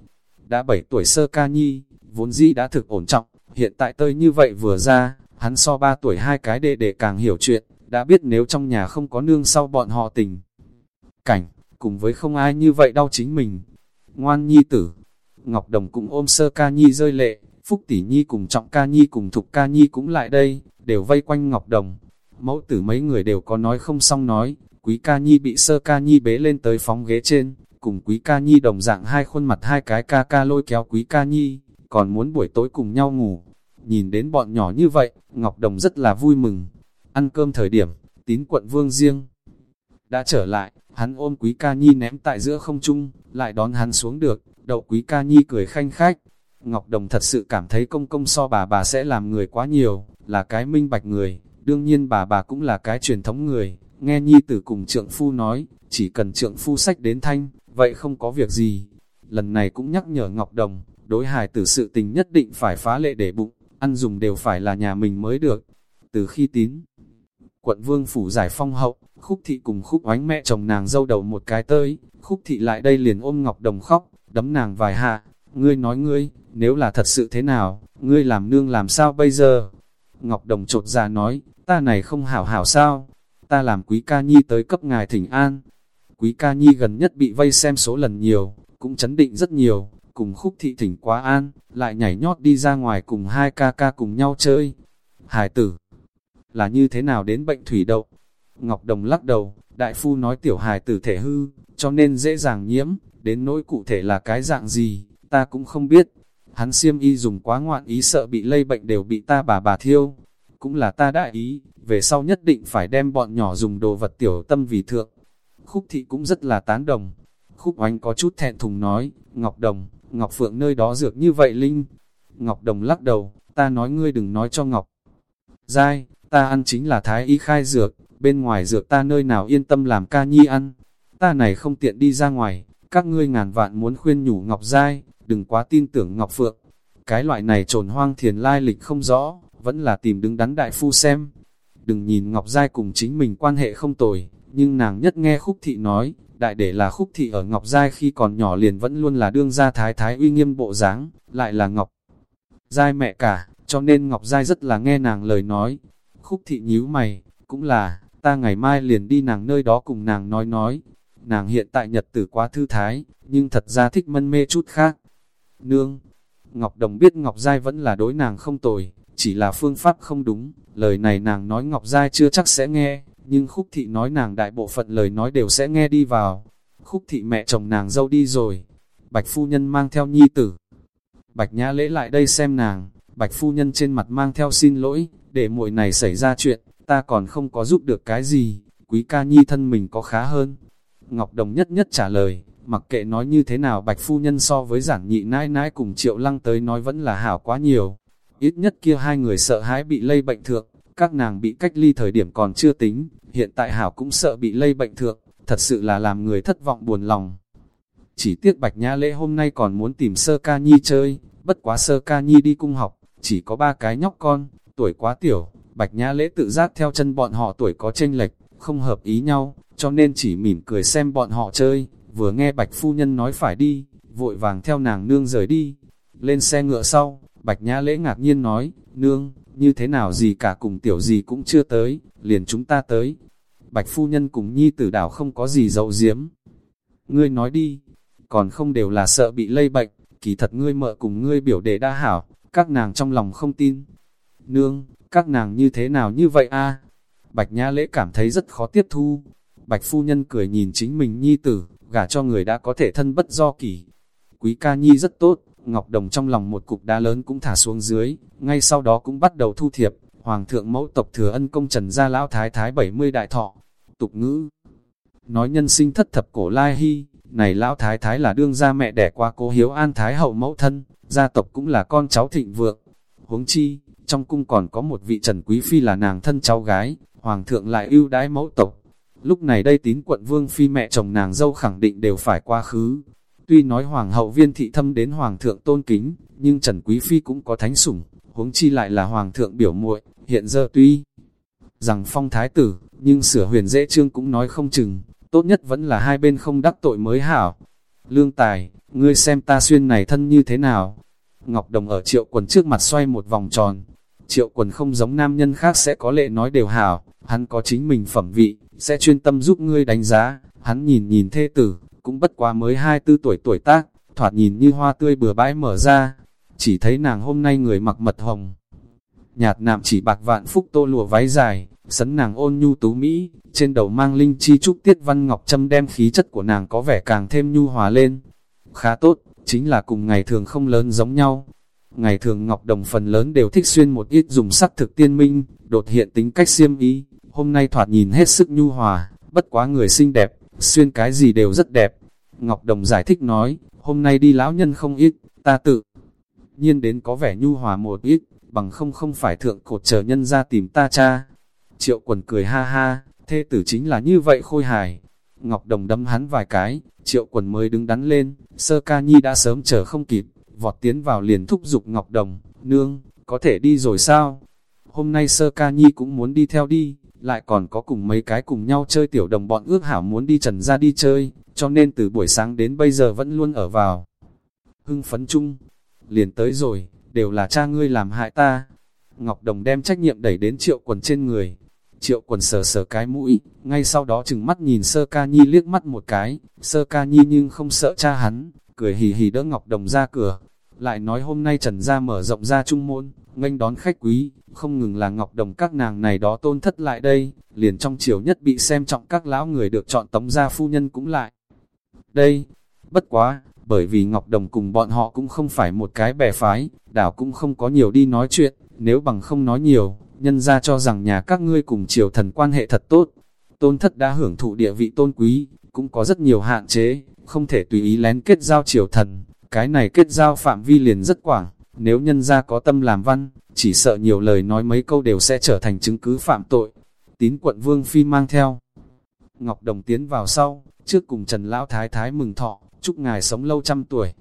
Speaker 1: Đã 7 tuổi sơ ca nhi, vốn dĩ đã thực ổn trọng, hiện tại tơi như vậy vừa ra, hắn so 3 tuổi hai cái đệ đệ càng hiểu chuyện, đã biết nếu trong nhà không có nương sau bọn họ tình. Cảnh, cùng với không ai như vậy đau chính mình. Ngoan nhi tử, Ngọc Đồng cũng ôm sơ ca nhi rơi lệ, Phúc Tỷ Nhi cùng Trọng ca nhi cùng Thục ca nhi cũng lại đây, đều vây quanh Ngọc Đồng. Mẫu tử mấy người đều có nói không xong nói, Quý ca nhi bị sơ ca nhi bế lên tới phóng ghế trên, cùng Quý ca nhi đồng dạng hai khuôn mặt hai cái ca ca lôi kéo Quý ca nhi, còn muốn buổi tối cùng nhau ngủ. Nhìn đến bọn nhỏ như vậy, Ngọc Đồng rất là vui mừng. Ăn cơm thời điểm, tín quận vương riêng. Đã trở lại, hắn ôm Quý ca nhi ném tại giữa không trung, lại đón hắn xuống được, Đậu quý ca nhi cười khanh khách. Ngọc Đồng thật sự cảm thấy công công so bà bà sẽ làm người quá nhiều, là cái minh bạch người. Đương nhiên bà bà cũng là cái truyền thống người. Nghe nhi tử cùng trượng phu nói, chỉ cần trượng phu sách đến thanh, vậy không có việc gì. Lần này cũng nhắc nhở Ngọc Đồng, đối hài tử sự tình nhất định phải phá lệ để bụng, ăn dùng đều phải là nhà mình mới được. Từ khi tín, quận vương phủ giải phong hậu, khúc thị cùng khúc oánh mẹ chồng nàng dâu đầu một cái tới, khúc thị lại đây liền ôm Ngọc Đồng khóc, đấm nàng vài hạ, ngươi nói ngươi, nếu là thật sự thế nào, ngươi làm nương làm sao bây giờ? Ngọc Đồng trột ra nói, ta này không hảo hảo sao? ta làm quý ca nhi tới cấp ngài thỉnh an. Quý ca nhi gần nhất bị vây xem số lần nhiều, cũng chấn định rất nhiều, cùng khúc thị thỉnh quá an, lại nhảy nhót đi ra ngoài cùng hai ca ca cùng nhau chơi. Hải tử, là như thế nào đến bệnh thủy đậu? Ngọc Đồng lắc đầu, đại phu nói tiểu hài tử thể hư, cho nên dễ dàng nhiễm, đến nỗi cụ thể là cái dạng gì, ta cũng không biết. Hắn siêm y dùng quá ngoạn ý sợ bị lây bệnh đều bị ta bà bà thiêu. Cũng là ta đã ý, về sau nhất định phải đem bọn nhỏ dùng đồ vật tiểu tâm vì thượng. Khúc thị cũng rất là tán đồng. Khúc oánh có chút thẹn thùng nói, Ngọc Đồng, Ngọc Phượng nơi đó dược như vậy Linh. Ngọc Đồng lắc đầu, ta nói ngươi đừng nói cho Ngọc. Giai, ta ăn chính là thái y khai dược, bên ngoài dược ta nơi nào yên tâm làm ca nhi ăn. Ta này không tiện đi ra ngoài, các ngươi ngàn vạn muốn khuyên nhủ Ngọc Giai, đừng quá tin tưởng Ngọc Phượng. Cái loại này trồn hoang thiền lai lịch không rõ, vẫn là tìm đứng đắn đại phu xem. Đừng nhìn Ngọc Giai cùng chính mình quan hệ không tồi, nhưng nàng nhất nghe khúc thị nói, đại để là khúc thị ở Ngọc Giai khi còn nhỏ liền vẫn luôn là đương gia thái thái uy nghiêm bộ dáng lại là Ngọc Giai mẹ cả, cho nên Ngọc Giai rất là nghe nàng lời nói. Khúc thị nhíu mày, cũng là, ta ngày mai liền đi nàng nơi đó cùng nàng nói nói. Nàng hiện tại nhật tử quá thư thái, nhưng thật ra thích mân mê chút khác. Nương, Ngọc Đồng biết Ngọc Giai vẫn là đối nàng không tồi, chỉ là phương pháp không đúng, lời này nàng nói Ngọc Giai chưa chắc sẽ nghe, nhưng Khúc Thị nói nàng đại bộ phận lời nói đều sẽ nghe đi vào. Khúc Thị mẹ chồng nàng dâu đi rồi, Bạch Phu Nhân mang theo nhi tử. Bạch Nhã Lễ lại đây xem nàng, Bạch Phu Nhân trên mặt mang theo xin lỗi, để muội này xảy ra chuyện, ta còn không có giúp được cái gì, quý ca nhi thân mình có khá hơn. Ngọc Đồng nhất nhất trả lời, mặc kệ nói như thế nào Bạch Phu Nhân so với giản nhị nãi nãi cùng Triệu Lăng tới nói vẫn là hảo quá nhiều. Ít nhất kia hai người sợ hãi bị lây bệnh thượng, các nàng bị cách ly thời điểm còn chưa tính, hiện tại hảo cũng sợ bị lây bệnh thượng, thật sự là làm người thất vọng buồn lòng. Chỉ tiếc Bạch Nhã Lễ hôm nay còn muốn tìm sơ ca nhi chơi, bất quá sơ ca nhi đi cung học, chỉ có ba cái nhóc con, tuổi quá tiểu, Bạch Nhã Lễ tự giác theo chân bọn họ tuổi có chênh lệch, không hợp ý nhau, cho nên chỉ mỉm cười xem bọn họ chơi, vừa nghe Bạch Phu Nhân nói phải đi, vội vàng theo nàng nương rời đi. Lên xe ngựa sau, Bạch Nhã Lễ ngạc nhiên nói, nương, như thế nào gì cả cùng tiểu gì cũng chưa tới, liền chúng ta tới. Bạch Phu Nhân cùng Nhi tử đảo không có gì dậu diếm. Ngươi nói đi, còn không đều là sợ bị lây bệnh, kỳ thật ngươi mợ cùng ngươi biểu đệ đa hảo, các nàng trong lòng không tin. Nương, các nàng như thế nào như vậy a Bạch Nhã Lễ cảm thấy rất khó tiếp thu. Bạch Phu Nhân cười nhìn chính mình nhi tử, gả cho người đã có thể thân bất do kỷ. Quý ca nhi rất tốt, Ngọc Đồng trong lòng một cục đá lớn cũng thả xuống dưới, ngay sau đó cũng bắt đầu thu thiệp, Hoàng thượng mẫu tộc thừa ân công trần gia lão thái thái 70 đại thọ, tục ngữ. Nói nhân sinh thất thập cổ lai hy, này lão thái thái là đương gia mẹ đẻ qua cố hiếu an thái hậu mẫu thân, gia tộc cũng là con cháu thịnh vượng. Huống chi, trong cung còn có một vị trần quý phi là nàng thân cháu gái, hoàng thượng lại ưu đãi mẫu tộc. Lúc này đây tín quận vương phi mẹ chồng nàng dâu khẳng định đều phải qua khứ. Tuy nói hoàng hậu viên thị thâm đến hoàng thượng tôn kính, nhưng trần quý phi cũng có thánh sủng, huống chi lại là hoàng thượng biểu muội hiện giờ tuy rằng phong thái tử, nhưng sửa huyền dễ trương cũng nói không chừng, tốt nhất vẫn là hai bên không đắc tội mới hảo. Lương tài, ngươi xem ta xuyên này thân như thế nào? Ngọc Đồng ở triệu quần trước mặt xoay một vòng tròn. Triệu quần không giống nam nhân khác sẽ có lệ nói đều hảo, hắn có chính mình phẩm vị, sẽ chuyên tâm giúp ngươi đánh giá. Hắn nhìn nhìn thê tử, cũng bất quá mới 24 tuổi tuổi tác, thoạt nhìn như hoa tươi bừa bãi mở ra. Chỉ thấy nàng hôm nay người mặc mật hồng. Nhạt nạm chỉ bạc vạn phúc tô lụa váy dài, sấn nàng ôn nhu tú Mỹ, trên đầu mang linh chi trúc tiết văn ngọc châm đem khí chất của nàng có vẻ càng thêm nhu hòa lên. Khá tốt, chính là cùng ngày thường không lớn giống nhau. Ngày thường Ngọc Đồng phần lớn đều thích xuyên một ít dùng sắc thực tiên minh, đột hiện tính cách xiêm ý, hôm nay thoạt nhìn hết sức nhu hòa, bất quá người xinh đẹp, xuyên cái gì đều rất đẹp. Ngọc Đồng giải thích nói, hôm nay đi lão nhân không ít, ta tự nhiên đến có vẻ nhu hòa một ít, bằng không không phải thượng cột chờ nhân ra tìm ta cha. Triệu quần cười ha ha, thê tử chính là như vậy khôi hài. Ngọc Đồng đâm hắn vài cái, triệu quần mới đứng đắn lên, sơ ca nhi đã sớm chờ không kịp, vọt tiến vào liền thúc giục Ngọc Đồng, nương, có thể đi rồi sao? Hôm nay sơ ca nhi cũng muốn đi theo đi, lại còn có cùng mấy cái cùng nhau chơi tiểu đồng bọn ước hảo muốn đi trần ra đi chơi, cho nên từ buổi sáng đến bây giờ vẫn luôn ở vào. Hưng phấn chung, liền tới rồi, đều là cha ngươi làm hại ta. Ngọc Đồng đem trách nhiệm đẩy đến triệu quần trên người. Triệu quần sờ sờ cái mũi, ngay sau đó chừng mắt nhìn sơ ca nhi liếc mắt một cái, sơ ca nhi nhưng không sợ cha hắn, cười hì hì đỡ Ngọc Đồng ra cửa. Lại nói hôm nay Trần Gia mở rộng ra trung môn, nghênh đón khách quý, không ngừng là Ngọc Đồng các nàng này đó tôn thất lại đây, liền trong chiều nhất bị xem trọng các lão người được chọn tống gia phu nhân cũng lại. Đây, bất quá, bởi vì Ngọc Đồng cùng bọn họ cũng không phải một cái bè phái, đảo cũng không có nhiều đi nói chuyện, nếu bằng không nói nhiều, nhân ra cho rằng nhà các ngươi cùng triều thần quan hệ thật tốt. Tôn thất đã hưởng thụ địa vị tôn quý, cũng có rất nhiều hạn chế, không thể tùy ý lén kết giao triều thần, cái này kết giao phạm vi liền rất quảng, nếu nhân ra có tâm làm văn, chỉ sợ nhiều lời nói mấy câu đều sẽ trở thành chứng cứ phạm tội. Tín quận Vương Phi mang theo. Ngọc Đồng tiến vào sau, trước cùng Trần Lão Thái Thái mừng thọ, chúc ngài sống lâu trăm tuổi.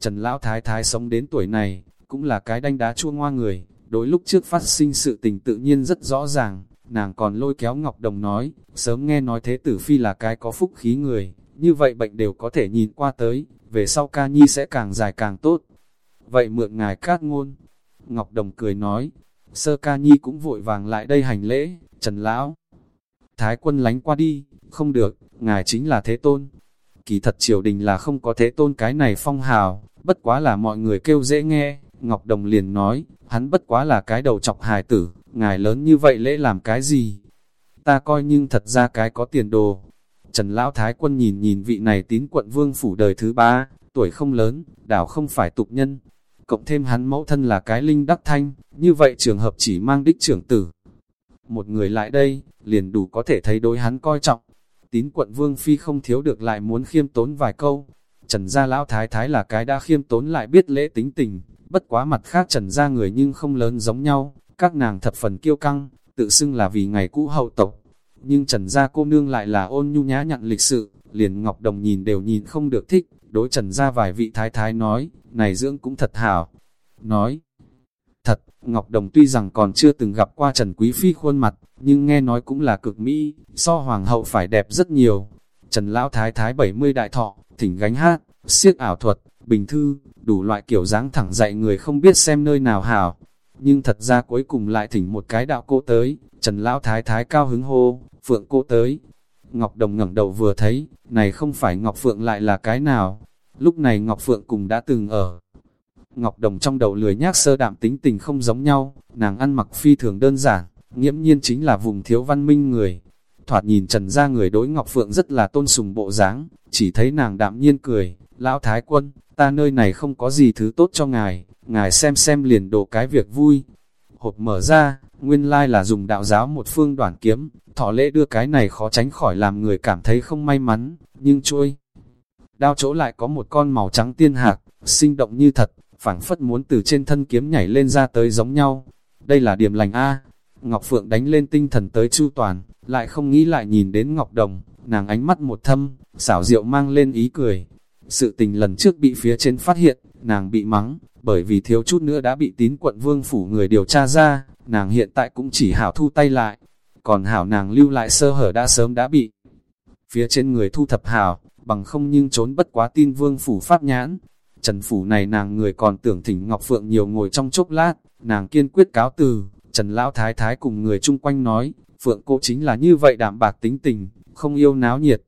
Speaker 1: Trần Lão Thái Thái sống đến tuổi này, cũng là cái đanh đá chua ngoa người, đối lúc trước phát sinh sự tình tự nhiên rất rõ ràng, nàng còn lôi kéo Ngọc Đồng nói, sớm nghe nói thế tử phi là cái có phúc khí người, như vậy bệnh đều có thể nhìn qua tới, về sau ca nhi sẽ càng dài càng tốt. Vậy mượn ngài cát ngôn, Ngọc Đồng cười nói, sơ ca nhi cũng vội vàng lại đây hành lễ, Trần Lão. Thái quân lánh qua đi, không được, ngài chính là thế tôn. Kỳ thật triều đình là không có thế tôn cái này phong hào, bất quá là mọi người kêu dễ nghe, Ngọc Đồng liền nói, hắn bất quá là cái đầu chọc hài tử, ngài lớn như vậy lễ làm cái gì? Ta coi nhưng thật ra cái có tiền đồ. Trần Lão Thái Quân nhìn nhìn vị này tín quận vương phủ đời thứ ba, tuổi không lớn, đảo không phải tục nhân. Cộng thêm hắn mẫu thân là cái linh đắc thanh, như vậy trường hợp chỉ mang đích trưởng tử. Một người lại đây, liền đủ có thể thấy đối hắn coi trọng. Tín quận vương phi không thiếu được lại muốn khiêm tốn vài câu. Trần gia lão thái thái là cái đã khiêm tốn lại biết lễ tính tình, bất quá mặt khác trần gia người nhưng không lớn giống nhau, các nàng thập phần kiêu căng, tự xưng là vì ngày cũ hậu tộc. Nhưng trần gia cô nương lại là ôn nhu nhã nhặn lịch sự, liền Ngọc Đồng nhìn đều nhìn không được thích, đối trần gia vài vị thái thái nói, này dưỡng cũng thật hảo. Nói, thật, Ngọc Đồng tuy rằng còn chưa từng gặp qua Trần Quý Phi khuôn mặt, nhưng nghe nói cũng là cực mỹ, so hoàng hậu phải đẹp rất nhiều. Trần Lão Thái Thái 70 đại thọ, thỉnh gánh hát, siếc ảo thuật, bình thư, đủ loại kiểu dáng thẳng dạy người không biết xem nơi nào hảo. Nhưng thật ra cuối cùng lại thỉnh một cái đạo cô tới, Trần Lão Thái Thái cao hứng hô, Phượng cô tới. Ngọc Đồng ngẩng đầu vừa thấy, này không phải Ngọc Phượng lại là cái nào. Lúc này Ngọc Phượng cùng đã từng ở. Ngọc Đồng trong đầu lười nhác sơ đạm tính tình không giống nhau, nàng ăn mặc phi thường đơn giản, nghiễm nhiên chính là vùng thiếu văn minh người. Thoạt nhìn trần ra người đối Ngọc Phượng rất là tôn sùng bộ dáng, chỉ thấy nàng đạm nhiên cười, lão thái quân, ta nơi này không có gì thứ tốt cho ngài, ngài xem xem liền đổ cái việc vui. Hộp mở ra, nguyên lai là dùng đạo giáo một phương đoạn kiếm, thọ lễ đưa cái này khó tránh khỏi làm người cảm thấy không may mắn, nhưng chuôi, Đao chỗ lại có một con màu trắng tiên hạc, sinh động như thật, phảng phất muốn từ trên thân kiếm nhảy lên ra tới giống nhau. Đây là điểm lành A. Ngọc Phượng đánh lên tinh thần tới chu toàn, lại không nghĩ lại nhìn đến Ngọc Đồng, nàng ánh mắt một thâm, xảo diệu mang lên ý cười, sự tình lần trước bị phía trên phát hiện, nàng bị mắng, bởi vì thiếu chút nữa đã bị tín quận vương phủ người điều tra ra, nàng hiện tại cũng chỉ hảo thu tay lại. Còn hảo nàng lưu lại sơ hở đã sớm đã bị. Phía trên người thu thập hảo, bằng không nhưng trốn bất quá tin vương phủ pháp nhãn. Trần phủ này nàng người còn tưởng thỉnh Ngọc Phượng nhiều ngồi trong chốc lát, nàng kiên quyết cáo từ, Trần Lão Thái Thái cùng người chung quanh nói, Phượng cô chính là như vậy đảm bạc tính tình, không yêu náo nhiệt,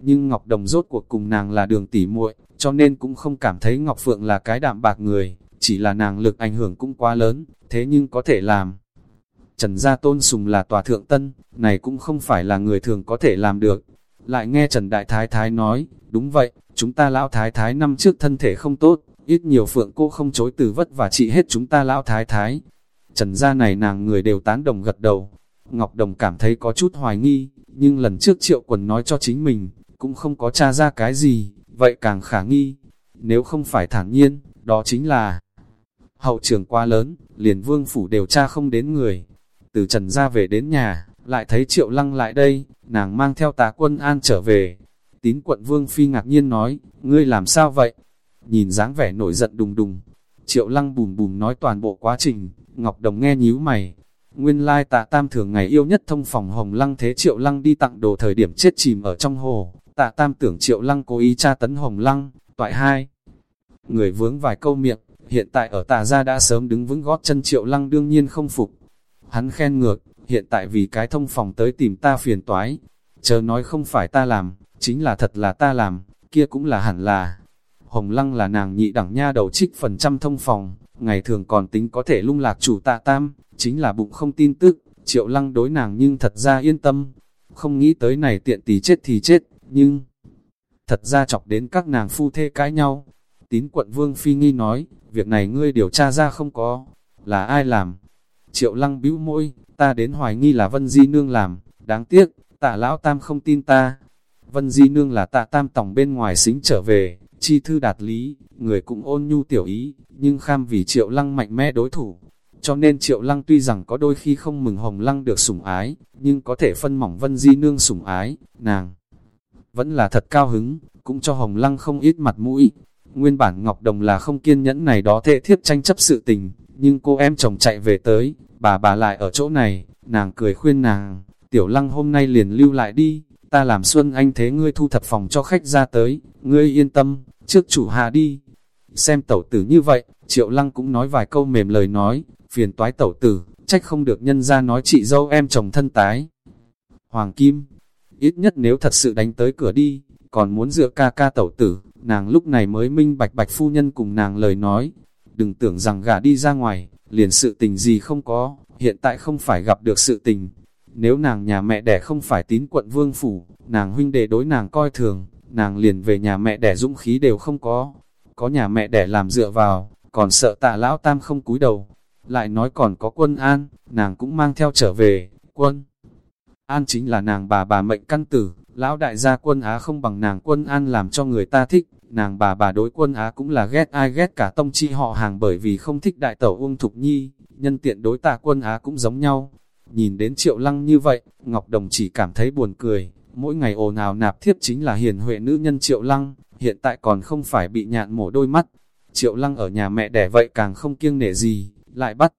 Speaker 1: nhưng Ngọc Đồng rốt cuộc cùng nàng là đường tỉ muội, cho nên cũng không cảm thấy Ngọc Phượng là cái đạm bạc người, chỉ là nàng lực ảnh hưởng cũng quá lớn, thế nhưng có thể làm. Trần Gia Tôn Sùng là tòa thượng tân, này cũng không phải là người thường có thể làm được. Lại nghe Trần Đại Thái Thái nói, đúng vậy, chúng ta lão Thái Thái năm trước thân thể không tốt, ít nhiều Phượng cô không chối từ vất và trị hết chúng ta lão Thái Thái. Trần Gia này nàng người đều tán đồng gật đầu. Ngọc Đồng cảm thấy có chút hoài nghi, nhưng lần trước triệu quần nói cho chính mình, cũng không có tra ra cái gì, vậy càng khả nghi. Nếu không phải thản nhiên, đó chính là hậu trường quá lớn, liền vương phủ đều tra không đến người. Từ trần ra về đến nhà, lại thấy triệu lăng lại đây, nàng mang theo tá quân an trở về. Tín quận vương phi ngạc nhiên nói, ngươi làm sao vậy? Nhìn dáng vẻ nổi giận đùng đùng. Triệu lăng bùm bùm nói toàn bộ quá trình, Ngọc Đồng nghe nhíu mày, Nguyên lai tạ tam thường ngày yêu nhất thông phòng hồng lăng thế triệu lăng đi tặng đồ thời điểm chết chìm ở trong hồ. Tạ tam tưởng triệu lăng cố ý tra tấn hồng lăng, toại hai. Người vướng vài câu miệng, hiện tại ở tà gia đã sớm đứng vững gót chân triệu lăng đương nhiên không phục. Hắn khen ngược, hiện tại vì cái thông phòng tới tìm ta phiền toái. Chờ nói không phải ta làm, chính là thật là ta làm, kia cũng là hẳn là. Hồng Lăng là nàng nhị đẳng nha đầu trích phần trăm thông phòng, ngày thường còn tính có thể lung lạc chủ tạ tam, chính là bụng không tin tức, triệu lăng đối nàng nhưng thật ra yên tâm. Không nghĩ tới này tiện tỷ chết thì chết, nhưng thật ra chọc đến các nàng phu thê cãi nhau. Tín quận Vương Phi Nghi nói, việc này ngươi điều tra ra không có, là ai làm? Triệu lăng bĩu môi, ta đến hoài nghi là Vân Di Nương làm, đáng tiếc, tạ lão tam không tin ta. Vân Di Nương là tạ tam tổng bên ngoài xính trở về, chi thư đạt lý, người cũng ôn nhu tiểu ý, nhưng kham vì triệu lăng mạnh mẽ đối thủ. Cho nên triệu lăng tuy rằng có đôi khi không mừng hồng lăng được sủng ái, nhưng có thể phân mỏng Vân Di Nương sủng ái, nàng vẫn là thật cao hứng, cũng cho hồng lăng không ít mặt mũi. Nguyên bản Ngọc Đồng là không kiên nhẫn này đó thệ thiết tranh chấp sự tình, nhưng cô em chồng chạy về tới, bà bà lại ở chỗ này, nàng cười khuyên nàng, tiểu lăng hôm nay liền lưu lại đi, ta làm xuân anh thế ngươi thu thập phòng cho khách ra tới, ngươi yên tâm, trước chủ hạ đi. Xem tẩu tử như vậy, triệu lăng cũng nói vài câu mềm lời nói, phiền toái tẩu tử, trách không được nhân ra nói chị dâu em chồng thân tái. Hoàng Kim, ít nhất nếu thật sự đánh tới cửa đi, còn muốn dựa ca ca tẩu tử, nàng lúc này mới minh bạch bạch phu nhân cùng nàng lời nói. Đừng tưởng rằng gả đi ra ngoài, liền sự tình gì không có, hiện tại không phải gặp được sự tình. Nếu nàng nhà mẹ đẻ không phải tín quận vương phủ, nàng huynh đệ đối nàng coi thường, nàng liền về nhà mẹ đẻ dũng khí đều không có. Có nhà mẹ đẻ làm dựa vào, còn sợ tạ lão tam không cúi đầu. Lại nói còn có quân an, nàng cũng mang theo trở về, quân. An chính là nàng bà bà mệnh căn tử, lão đại gia quân Á không bằng nàng quân An làm cho người ta thích, nàng bà bà đối quân Á cũng là ghét ai ghét cả tông chi họ hàng bởi vì không thích đại tẩu Uông Thục Nhi, nhân tiện đối tạ quân Á cũng giống nhau. Nhìn đến triệu lăng như vậy, Ngọc Đồng chỉ cảm thấy buồn cười, mỗi ngày ồn ào nạp thiếp chính là hiền huệ nữ nhân triệu lăng, hiện tại còn không phải bị nhạn mổ đôi mắt. Triệu lăng ở nhà mẹ đẻ vậy càng không kiêng nể gì, lại bắt.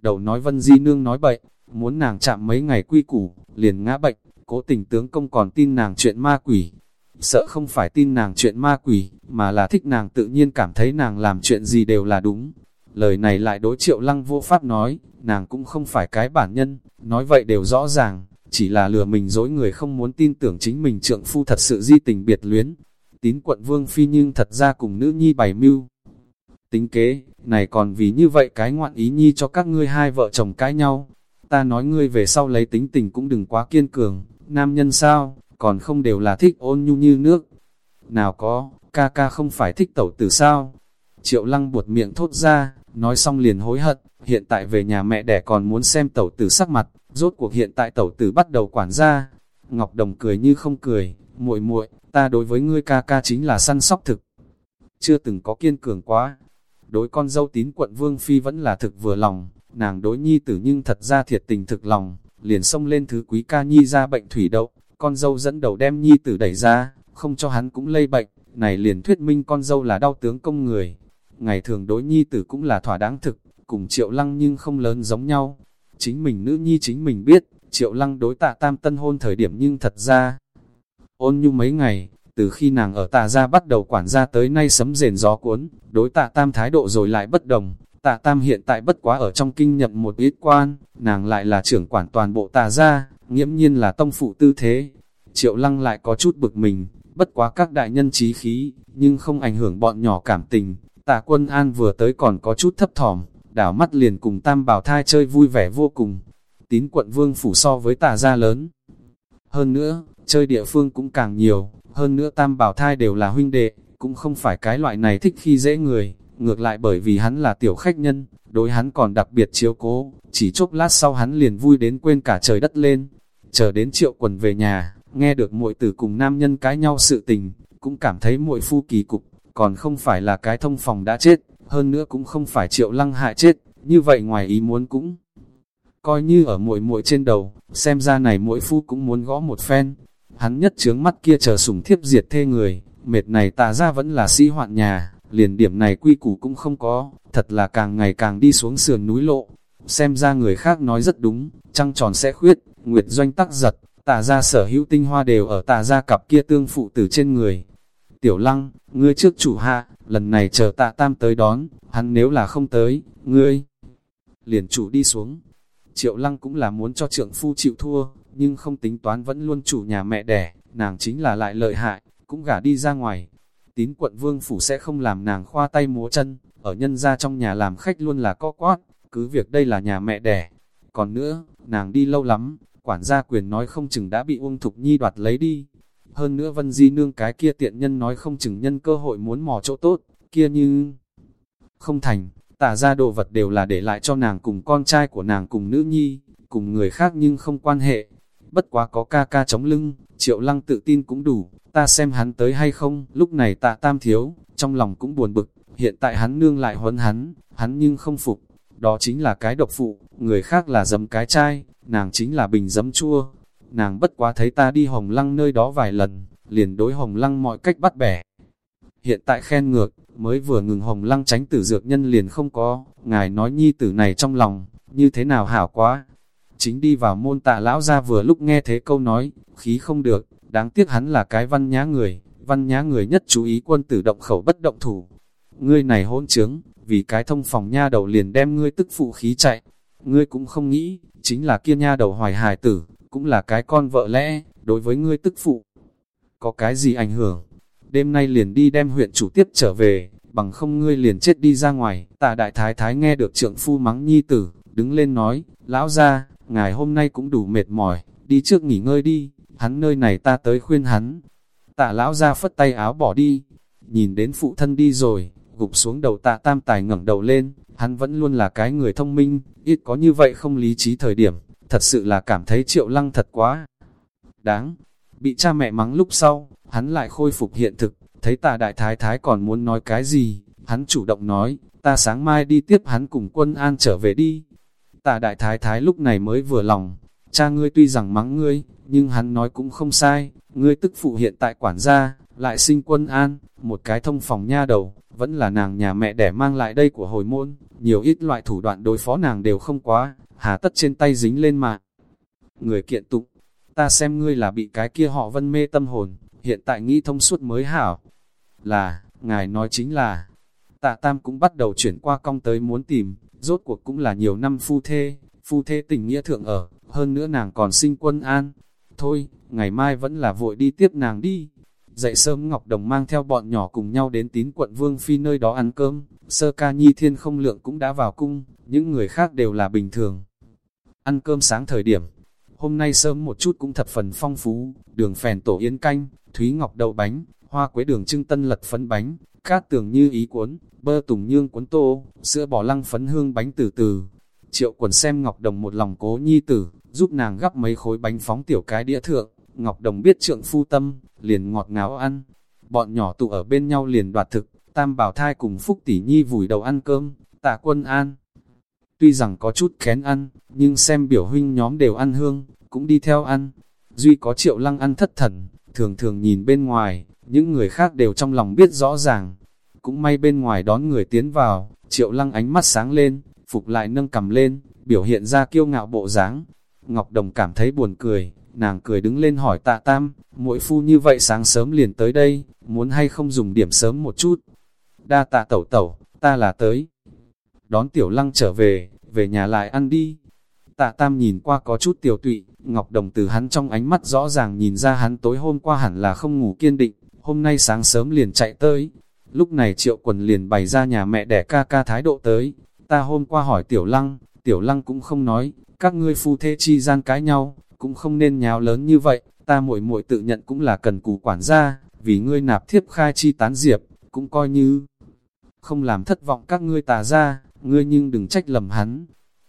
Speaker 1: Đầu nói Vân Di Nương nói bậy, muốn nàng chạm mấy ngày quy củ, liền ngã bệnh, cố tình tướng công còn tin nàng chuyện ma quỷ. Sợ không phải tin nàng chuyện ma quỷ, mà là thích nàng tự nhiên cảm thấy nàng làm chuyện gì đều là đúng. Lời này lại đối triệu lăng vô pháp nói, nàng cũng không phải cái bản nhân, nói vậy đều rõ ràng, chỉ là lừa mình dối người không muốn tin tưởng chính mình trượng phu thật sự di tình biệt luyến. Tín quận vương phi nhưng thật ra cùng nữ nhi bày mưu. Tính kế, này còn vì như vậy cái ngoạn ý nhi cho các ngươi hai vợ chồng cãi nhau, ta nói ngươi về sau lấy tính tình cũng đừng quá kiên cường, nam nhân sao, còn không đều là thích ôn nhu như nước. Nào có, ca ca không phải thích tẩu tử sao? Triệu lăng buột miệng thốt ra, nói xong liền hối hận, hiện tại về nhà mẹ đẻ còn muốn xem tẩu tử sắc mặt, rốt cuộc hiện tại tẩu tử bắt đầu quản gia. Ngọc Đồng cười như không cười, muội muội, ta đối với ngươi ca ca chính là săn sóc thực. Chưa từng có kiên cường quá. Đối con dâu tín quận Vương Phi vẫn là thực vừa lòng, nàng đối nhi tử nhưng thật ra thiệt tình thực lòng, liền xông lên thứ quý ca nhi ra bệnh thủy đậu, con dâu dẫn đầu đem nhi tử đẩy ra, không cho hắn cũng lây bệnh, này liền thuyết minh con dâu là đau tướng công người. Ngày thường đối nhi tử cũng là thỏa đáng thực, cùng triệu lăng nhưng không lớn giống nhau. Chính mình nữ nhi chính mình biết, triệu lăng đối tạ tam tân hôn thời điểm nhưng thật ra. Ôn nhu mấy ngày, từ khi nàng ở tạ ra bắt đầu quản gia tới nay sấm rền gió cuốn, đối tạ tam thái độ rồi lại bất đồng, Tạ Tam hiện tại bất quá ở trong kinh nhập một ít quan, nàng lại là trưởng quản toàn bộ Tạ gia, nghiễm nhiên là tông phụ tư thế. Triệu lăng lại có chút bực mình, bất quá các đại nhân trí khí, nhưng không ảnh hưởng bọn nhỏ cảm tình. Tạ quân an vừa tới còn có chút thấp thỏm, đảo mắt liền cùng tam bảo thai chơi vui vẻ vô cùng. Tín quận vương phủ so với tà gia lớn. Hơn nữa, chơi địa phương cũng càng nhiều, hơn nữa tam bảo thai đều là huynh đệ, cũng không phải cái loại này thích khi dễ người, ngược lại bởi vì hắn là tiểu khách nhân, đối hắn còn đặc biệt chiếu cố, chỉ chốc lát sau hắn liền vui đến quên cả trời đất lên. Chờ đến triệu quần về nhà, nghe được muội tử cùng nam nhân cãi nhau sự tình, cũng cảm thấy muội phu kỳ cục, còn không phải là cái thông phòng đã chết, hơn nữa cũng không phải triệu lăng hại chết, như vậy ngoài ý muốn cũng coi như ở muội muội trên đầu, xem ra này muội phu cũng muốn gõ một phen. Hắn nhất chướng mắt kia chờ sủng thiếp diệt thê người, mệt này tà ra vẫn là sĩ hoạn nhà, liền điểm này quy củ cũng không có, thật là càng ngày càng đi xuống sườn núi lộ. Xem ra người khác nói rất đúng, trăng tròn sẽ khuyết, nguyệt doanh tắc giật, tà ra sở hữu tinh hoa đều ở tà ra cặp kia tương phụ tử trên người. Tiểu lăng, ngươi trước chủ hạ, lần này chờ tạ tam tới đón, hắn nếu là không tới, ngươi liền chủ đi xuống. Triệu lăng cũng là muốn cho trượng phu chịu thua, nhưng không tính toán vẫn luôn chủ nhà mẹ đẻ, nàng chính là lại lợi hại, cũng gả đi ra ngoài. Tín quận vương phủ sẽ không làm nàng khoa tay múa chân, ở nhân ra trong nhà làm khách luôn là có quát, cứ việc đây là nhà mẹ đẻ. Còn nữa, nàng đi lâu lắm, quản gia quyền nói không chừng đã bị Uông Thục Nhi đoạt lấy đi. Hơn nữa Vân Di Nương cái kia tiện nhân nói không chừng nhân cơ hội muốn mò chỗ tốt, kia như... Không thành, tả ra đồ vật đều là để lại cho nàng cùng con trai của nàng cùng nữ nhi, cùng người khác nhưng không quan hệ. Bất quá có ca ca chống lưng, triệu lăng tự tin cũng đủ, ta xem hắn tới hay không, lúc này tạ tam thiếu, trong lòng cũng buồn bực, hiện tại hắn nương lại huấn hắn, hắn nhưng không phục, đó chính là cái độc phụ, người khác là dấm cái chai, nàng chính là bình dấm chua. Nàng bất quá thấy ta đi hồng lăng nơi đó vài lần, liền đối hồng lăng mọi cách bắt bẻ. Hiện tại khen ngược, mới vừa ngừng hồng lăng tránh tử dược nhân liền không có, ngài nói nhi tử này trong lòng, như thế nào hảo quá. Chính đi vào môn tạ lão ra vừa lúc nghe thế câu nói, khí không được, đáng tiếc hắn là cái văn nhá người, văn nhá người nhất chú ý quân tử động khẩu bất động thủ. Ngươi này hôn trướng, vì cái thông phòng nha đầu liền đem ngươi tức phụ khí chạy. Ngươi cũng không nghĩ, chính là kia nha đầu hoài hài tử, cũng là cái con vợ lẽ, đối với ngươi tức phụ. Có cái gì ảnh hưởng? Đêm nay liền đi đem huyện chủ tiếp trở về, bằng không ngươi liền chết đi ra ngoài. Tạ đại thái thái nghe được trượng phu mắng nhi tử, đứng lên nói, lão ra, ngài hôm nay cũng đủ mệt mỏi, đi trước nghỉ ngơi đi, hắn nơi này ta tới khuyên hắn. Tạ lão ra phất tay áo bỏ đi, nhìn đến phụ thân đi rồi, gục xuống đầu tạ tam tài ngẩng đầu lên, hắn vẫn luôn là cái người thông minh, ít có như vậy không lý trí thời điểm, thật sự là cảm thấy triệu lăng thật quá. Đáng, bị cha mẹ mắng lúc sau, hắn lại khôi phục hiện thực, thấy tạ đại thái thái còn muốn nói cái gì, hắn chủ động nói, ta sáng mai đi tiếp hắn cùng quân an trở về đi. Tạ đại thái thái lúc này mới vừa lòng, cha ngươi tuy rằng mắng ngươi, nhưng hắn nói cũng không sai, ngươi tức phụ hiện tại quản gia, lại sinh quân an, một cái thông phòng nha đầu, vẫn là nàng nhà mẹ đẻ mang lại đây của hồi môn, nhiều ít loại thủ đoạn đối phó nàng đều không quá, hà tất trên tay dính lên mà. Người kiện tụng, ta xem ngươi là bị cái kia họ vân mê tâm hồn, hiện tại nghĩ thông suốt mới hảo. Là, ngài nói chính là, tạ tam cũng bắt đầu chuyển qua cong tới muốn tìm, rốt cuộc cũng là nhiều năm phu thê, phu thê tình nghĩa thượng ở, hơn nữa nàng còn sinh quân an. Thôi, ngày mai vẫn là vội đi tiếp nàng đi. Dậy sớm Ngọc Đồng mang theo bọn nhỏ cùng nhau đến tín quận Vương Phi nơi đó ăn cơm, sơ ca nhi thiên không lượng cũng đã vào cung, những người khác đều là bình thường. Ăn cơm sáng thời điểm, hôm nay sớm một chút cũng thập phần phong phú, đường phèn tổ yến canh, thúy ngọc đậu bánh, hoa quế đường trưng tân lật phấn bánh, cát tường như ý cuốn, bơ tùng nhương cuốn tô, sữa bò lăng phấn hương bánh từ từ. Triệu quần xem Ngọc Đồng một lòng cố nhi tử, giúp nàng gắp mấy khối bánh phóng tiểu cái đĩa thượng, Ngọc Đồng biết trượng phu tâm, liền ngọt ngào ăn. Bọn nhỏ tụ ở bên nhau liền đoạt thực, tam bảo thai cùng Phúc Tỷ Nhi vùi đầu ăn cơm, tạ quân an. Tuy rằng có chút kén ăn, nhưng xem biểu huynh nhóm đều ăn hương, cũng đi theo ăn. Duy có triệu lăng ăn thất thần, thường thường nhìn bên ngoài, những người khác đều trong lòng biết rõ ràng. Cũng may bên ngoài đón người tiến vào, triệu lăng ánh mắt sáng lên, phục lại nâng cầm lên, biểu hiện ra kiêu ngạo bộ dáng. Ngọc Đồng cảm thấy buồn cười, nàng cười đứng lên hỏi tạ tam, mỗi phu như vậy sáng sớm liền tới đây, muốn hay không dùng điểm sớm một chút. Đa tạ tẩu tẩu, ta là tới. Đón tiểu lăng trở về, về nhà lại ăn đi. Tạ tam nhìn qua có chút tiểu tụy, Ngọc Đồng từ hắn trong ánh mắt rõ ràng nhìn ra hắn tối hôm qua hẳn là không ngủ kiên định, hôm nay sáng sớm liền chạy tới. Lúc này triệu quần liền bày ra nhà mẹ đẻ ca ca thái độ tới. Ta hôm qua hỏi tiểu lăng, tiểu lăng cũng không nói, các ngươi phu thê chi gian cãi nhau, cũng không nên nháo lớn như vậy, ta muội muội tự nhận cũng là cần cù quản gia, vì ngươi nạp thiếp khai chi tán diệp, cũng coi như không làm thất vọng các ngươi tà ra, ngươi nhưng đừng trách lầm hắn.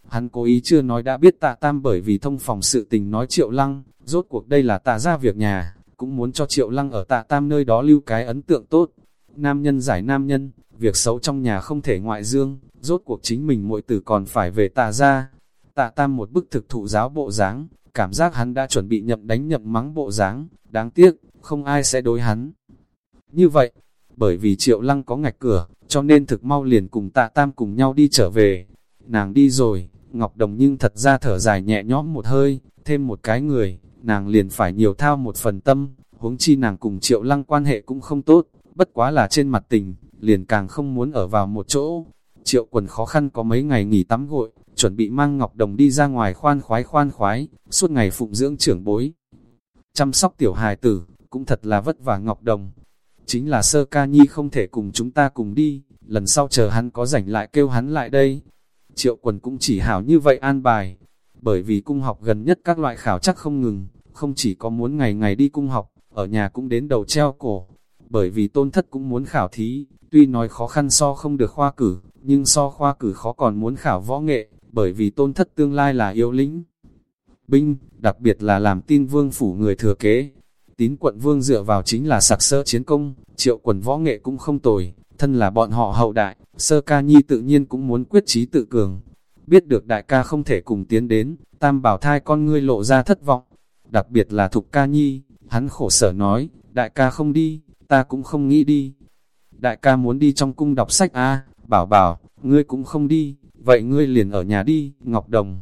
Speaker 1: Hắn cố ý chưa nói đã biết tạ tam bởi vì thông phòng sự tình nói triệu lăng, rốt cuộc đây là tạ ra việc nhà, cũng muốn cho triệu lăng ở tạ tam nơi đó lưu cái ấn tượng tốt. Nam nhân giải nam nhân, việc xấu trong nhà không thể ngoại dương, rốt cuộc chính mình muội tử còn phải về tạ ra. Tạ tam một bức thực thụ giáo bộ dáng cảm giác hắn đã chuẩn bị nhậm đánh nhậm mắng bộ dáng đáng tiếc, không ai sẽ đối hắn. Như vậy, bởi vì triệu lăng có ngạch cửa, cho nên thực mau liền cùng tạ tam cùng nhau đi trở về. Nàng đi rồi, Ngọc Đồng nhưng thật ra thở dài nhẹ nhõm một hơi, thêm một cái người, nàng liền phải nhiều thao một phần tâm, huống chi nàng cùng triệu lăng quan hệ cũng không tốt, bất quá là trên mặt tình, liền càng không muốn ở vào một chỗ. Triệu quần khó khăn có mấy ngày nghỉ tắm gội, chuẩn bị mang Ngọc Đồng đi ra ngoài khoan khoái khoan khoái, suốt ngày phụng dưỡng trưởng bối. Chăm sóc tiểu hài tử, cũng thật là vất vả Ngọc Đồng. Chính là sơ ca nhi không thể cùng chúng ta cùng đi, lần sau chờ hắn có rảnh lại kêu hắn lại đây. Triệu quần cũng chỉ hảo như vậy an bài, bởi vì cung học gần nhất các loại khảo chắc không ngừng, không chỉ có muốn ngày ngày đi cung học, ở nhà cũng đến đầu treo cổ. Bởi vì tôn thất cũng muốn khảo thí, tuy nói khó khăn so không được khoa cử, nhưng so khoa cử khó còn muốn khảo võ nghệ, bởi vì tôn thất tương lai là yếu lĩnh. Binh, đặc biệt là làm tin vương phủ người thừa kế. Tín quận vương dựa vào chính là sặc sỡ chiến công, triệu quần võ nghệ cũng không tồi, thân là bọn họ hậu đại, sơ ca nhi tự nhiên cũng muốn quyết trí tự cường. Biết được đại ca không thể cùng tiến đến, tam bảo thai con ngươi lộ ra thất vọng, đặc biệt là thục ca nhi, hắn khổ sở nói, đại ca không đi, ta cũng không nghĩ đi. Đại ca muốn đi trong cung đọc sách a bảo bảo, ngươi cũng không đi, vậy ngươi liền ở nhà đi, Ngọc Đồng.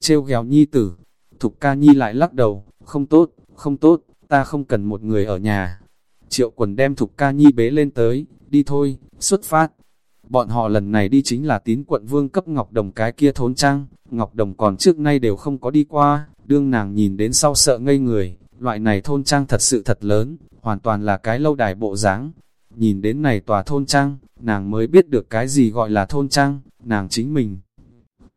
Speaker 1: Trêu ghèo nhi tử, thục ca nhi lại lắc đầu, không tốt, không tốt, ta không cần một người ở nhà. Triệu quần đem thục ca nhi bế lên tới, đi thôi, xuất phát. Bọn họ lần này đi chính là tín quận vương cấp Ngọc Đồng cái kia thốn trang, Ngọc Đồng còn trước nay đều không có đi qua, đương nàng nhìn đến sau sợ ngây người, loại này thôn trang thật sự thật lớn, hoàn toàn là cái lâu đài bộ dáng. Nhìn đến này tòa thôn trang, nàng mới biết được cái gì gọi là thôn trang, nàng chính mình.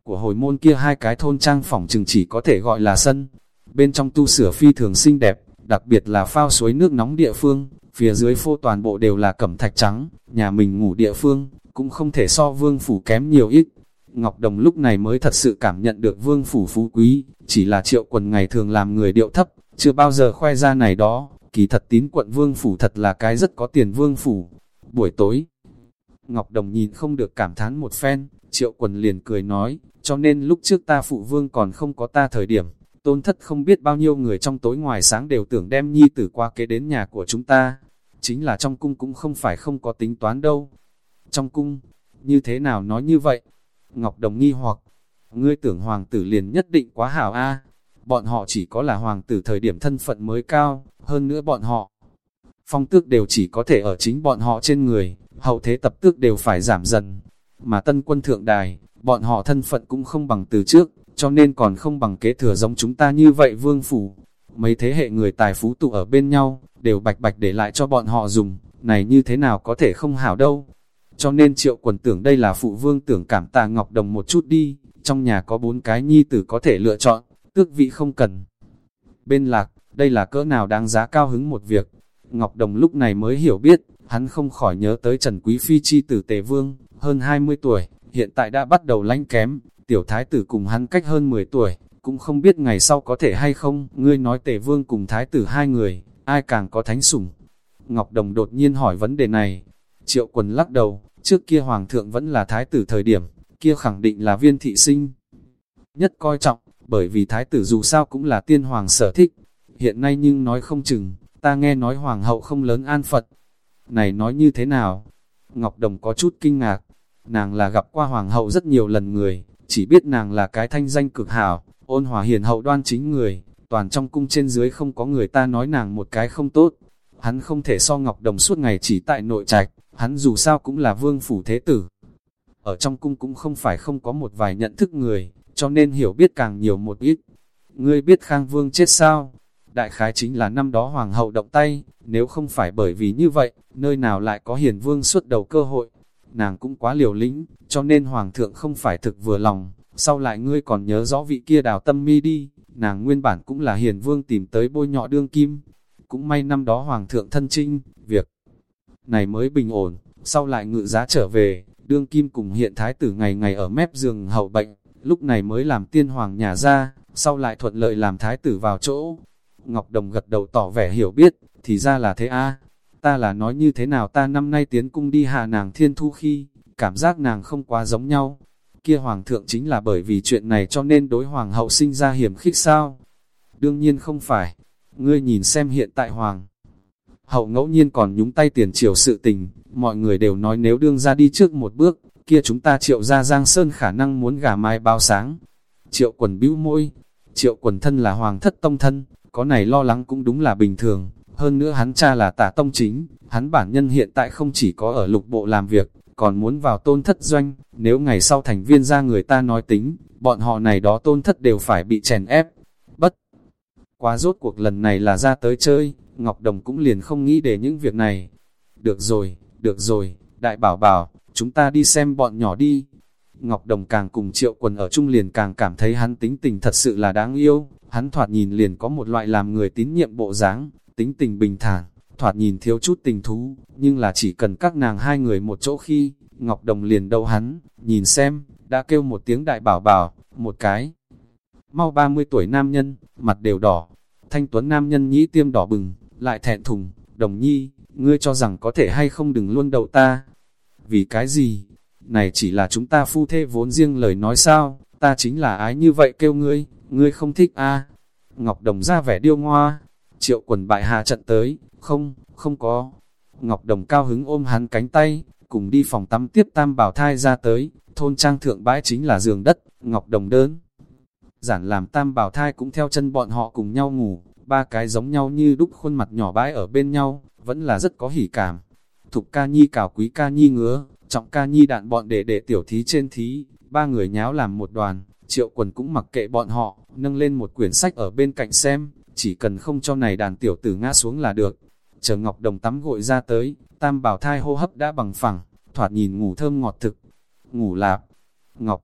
Speaker 1: Của hồi môn kia hai cái thôn trang phỏng chừng chỉ có thể gọi là sân. Bên trong tu sửa phi thường xinh đẹp, đặc biệt là phao suối nước nóng địa phương, phía dưới phô toàn bộ đều là cẩm thạch trắng, nhà mình ngủ địa phương, cũng không thể so vương phủ kém nhiều ít. Ngọc Đồng lúc này mới thật sự cảm nhận được vương phủ phú quý, chỉ là triệu quần ngày thường làm người điệu thấp, chưa bao giờ khoe ra này đó, kỳ thật tín quận vương phủ thật là cái rất có tiền vương phủ. Buổi tối, Ngọc Đồng nhìn không được cảm thán một phen, triệu quần liền cười nói, cho nên lúc trước ta phụ vương còn không có ta thời điểm, tôn thất không biết bao nhiêu người trong tối ngoài sáng đều tưởng đem nhi tử qua kế đến nhà của chúng ta. Chính là trong cung cũng không phải không có tính toán đâu. Trong cung, như thế nào nói như vậy? Ngọc Đồng nghi hoặc, ngươi tưởng hoàng tử liền nhất định quá hảo a Bọn họ chỉ có là hoàng tử thời điểm thân phận mới cao, hơn nữa bọn họ. Phong tước đều chỉ có thể ở chính bọn họ trên người, hậu thế tập tước đều phải giảm dần. Mà tân quân thượng đài, bọn họ thân phận cũng không bằng từ trước, cho nên còn không bằng kế thừa giống chúng ta như vậy vương phủ. Mấy thế hệ người tài phú tụ ở bên nhau, đều bạch bạch để lại cho bọn họ dùng, này như thế nào có thể không hảo đâu. Cho nên triệu quần tưởng đây là phụ vương tưởng cảm tạ Ngọc Đồng một chút đi, trong nhà có bốn cái nhi tử có thể lựa chọn, tước vị không cần. Bên lạc, đây là cỡ nào đáng giá cao hứng một việc. Ngọc Đồng lúc này mới hiểu biết, hắn không khỏi nhớ tới Trần Quý Phi chi tử Tề Vương, hơn 20 tuổi, hiện tại đã bắt đầu lanh kém, tiểu thái tử cùng hắn cách hơn 10 tuổi, cũng không biết ngày sau có thể hay không, ngươi nói Tề Vương cùng thái tử hai người, ai càng có thánh sủng. Ngọc Đồng đột nhiên hỏi vấn đề này, triệu quần lắc đầu, trước kia hoàng thượng vẫn là thái tử thời điểm, kia khẳng định là viên thị sinh. Nhất coi trọng, bởi vì thái tử dù sao cũng là tiên hoàng sở thích. Hiện nay nhưng nói không chừng, ta nghe nói hoàng hậu không lớn an Phật. Này nói như thế nào? Ngọc Đồng có chút kinh ngạc. Nàng là gặp qua hoàng hậu rất nhiều lần người, chỉ biết nàng là cái thanh danh cực hảo, ôn hòa hiền hậu đoan chính người, toàn trong cung trên dưới không có người ta nói nàng một cái không tốt. Hắn không thể so Ngọc Đồng suốt ngày chỉ tại nội trạch, hắn dù sao cũng là vương phủ thế tử. Ở trong cung cũng không phải không có một vài nhận thức người, cho nên hiểu biết càng nhiều một ít. Ngươi biết Khang Vương chết sao? Đại khái chính là năm đó Hoàng hậu động tay, nếu không phải bởi vì như vậy, nơi nào lại có hiền vương xuất đầu cơ hội. Nàng cũng quá liều lĩnh, cho nên Hoàng thượng không phải thực vừa lòng, sau lại ngươi còn nhớ rõ vị kia đào tâm mi đi, nàng nguyên bản cũng là hiền vương tìm tới bôi nhọ đương kim. Cũng may năm đó Hoàng thượng thân trinh, việc này mới bình ổn, sau lại ngự giá trở về, đương kim cùng hiện thái tử ngày ngày ở mép giường hậu bệnh, lúc này mới làm tiên hoàng nhà ra, sau lại thuận lợi làm thái tử vào chỗ. Ngọc Đồng gật đầu tỏ vẻ hiểu biết, thì ra là thế a ta là nói như thế nào ta năm nay tiến cung đi hạ nàng thiên thu khi, cảm giác nàng không quá giống nhau. Kia hoàng thượng chính là bởi vì chuyện này cho nên đối hoàng hậu sinh ra hiểm khích sao? Đương nhiên không phải, ngươi nhìn xem hiện tại hoàng. Hậu ngẫu nhiên còn nhúng tay tiền triều sự tình, mọi người đều nói nếu đương ra đi trước một bước, kia chúng ta triệu ra Giang Sơn khả năng muốn gà mai bao sáng. Triệu quần bĩu môi, triệu quần thân là hoàng thất tông thân, có này lo lắng cũng đúng là bình thường. Hơn nữa hắn cha là tả tông chính, hắn bản nhân hiện tại không chỉ có ở lục bộ làm việc, còn muốn vào tôn thất doanh, nếu ngày sau thành viên ra người ta nói tính, bọn họ này đó tôn thất đều phải bị chèn ép. Bất quá rốt cuộc lần này là ra tới chơi, Ngọc Đồng cũng liền không nghĩ để những việc này. Được rồi, được rồi, đại bảo bảo, chúng ta đi xem bọn nhỏ đi. Ngọc Đồng càng cùng triệu quần ở chung liền càng cảm thấy hắn tính tình thật sự là đáng yêu, hắn thoạt nhìn liền có một loại làm người tín nhiệm bộ dáng, tính tình bình thản, thoạt nhìn thiếu chút tình thú, nhưng là chỉ cần các nàng hai người một chỗ khi, Ngọc Đồng liền đầu hắn, nhìn xem, đã kêu một tiếng đại bảo bảo, một cái. Mau 30 tuổi nam nhân, mặt đều đỏ, thanh tuấn nam nhân nhĩ tiêm đỏ bừng, lại thẹn thùng, đồng nhi, ngươi cho rằng có thể hay không đừng luôn đầu ta. Vì cái gì? Này chỉ là chúng ta phu thê vốn riêng lời nói sao, ta chính là ái như vậy kêu ngươi, ngươi không thích a Ngọc Đồng ra vẻ điêu ngoa, triệu quần bại hạ trận tới, không, không có. Ngọc Đồng cao hứng ôm hắn cánh tay, cùng đi phòng tắm tiếp tam bảo thai ra tới, thôn trang thượng bãi chính là giường đất, Ngọc Đồng đơn. Giản làm tam bảo thai cũng theo chân bọn họ cùng nhau ngủ, ba cái giống nhau như đúc khuôn mặt nhỏ bãi ở bên nhau, vẫn là rất có hỉ cảm. Thục ca nhi cào quý ca nhi ngứa, trọng ca nhi đạn bọn để để tiểu thí trên thí, ba người nháo làm một đoàn, triệu quần cũng mặc kệ bọn họ, nâng lên một quyển sách ở bên cạnh xem, chỉ cần không cho này đàn tiểu tử ngã xuống là được. Chờ Ngọc Đồng tắm gội ra tới, tam bảo thai hô hấp đã bằng phẳng, thoạt nhìn ngủ thơm ngọt thực. Ngủ lạp, Ngọc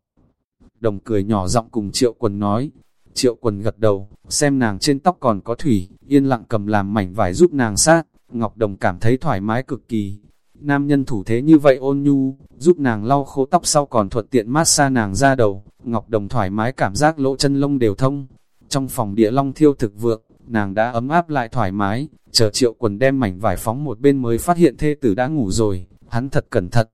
Speaker 1: Đồng cười nhỏ giọng cùng triệu quần nói, triệu quần gật đầu, xem nàng trên tóc còn có thủy, yên lặng cầm làm mảnh vải giúp nàng sát, Ngọc Đồng cảm thấy thoải mái cực kỳ. Nam nhân thủ thế như vậy ôn nhu, giúp nàng lau khô tóc sau còn thuận tiện massage nàng ra đầu, Ngọc Đồng thoải mái cảm giác lỗ chân lông đều thông. Trong phòng địa long thiêu thực vượng, nàng đã ấm áp lại thoải mái, chờ triệu quần đem mảnh vải phóng một bên mới phát hiện thê tử đã ngủ rồi, hắn thật cẩn thận.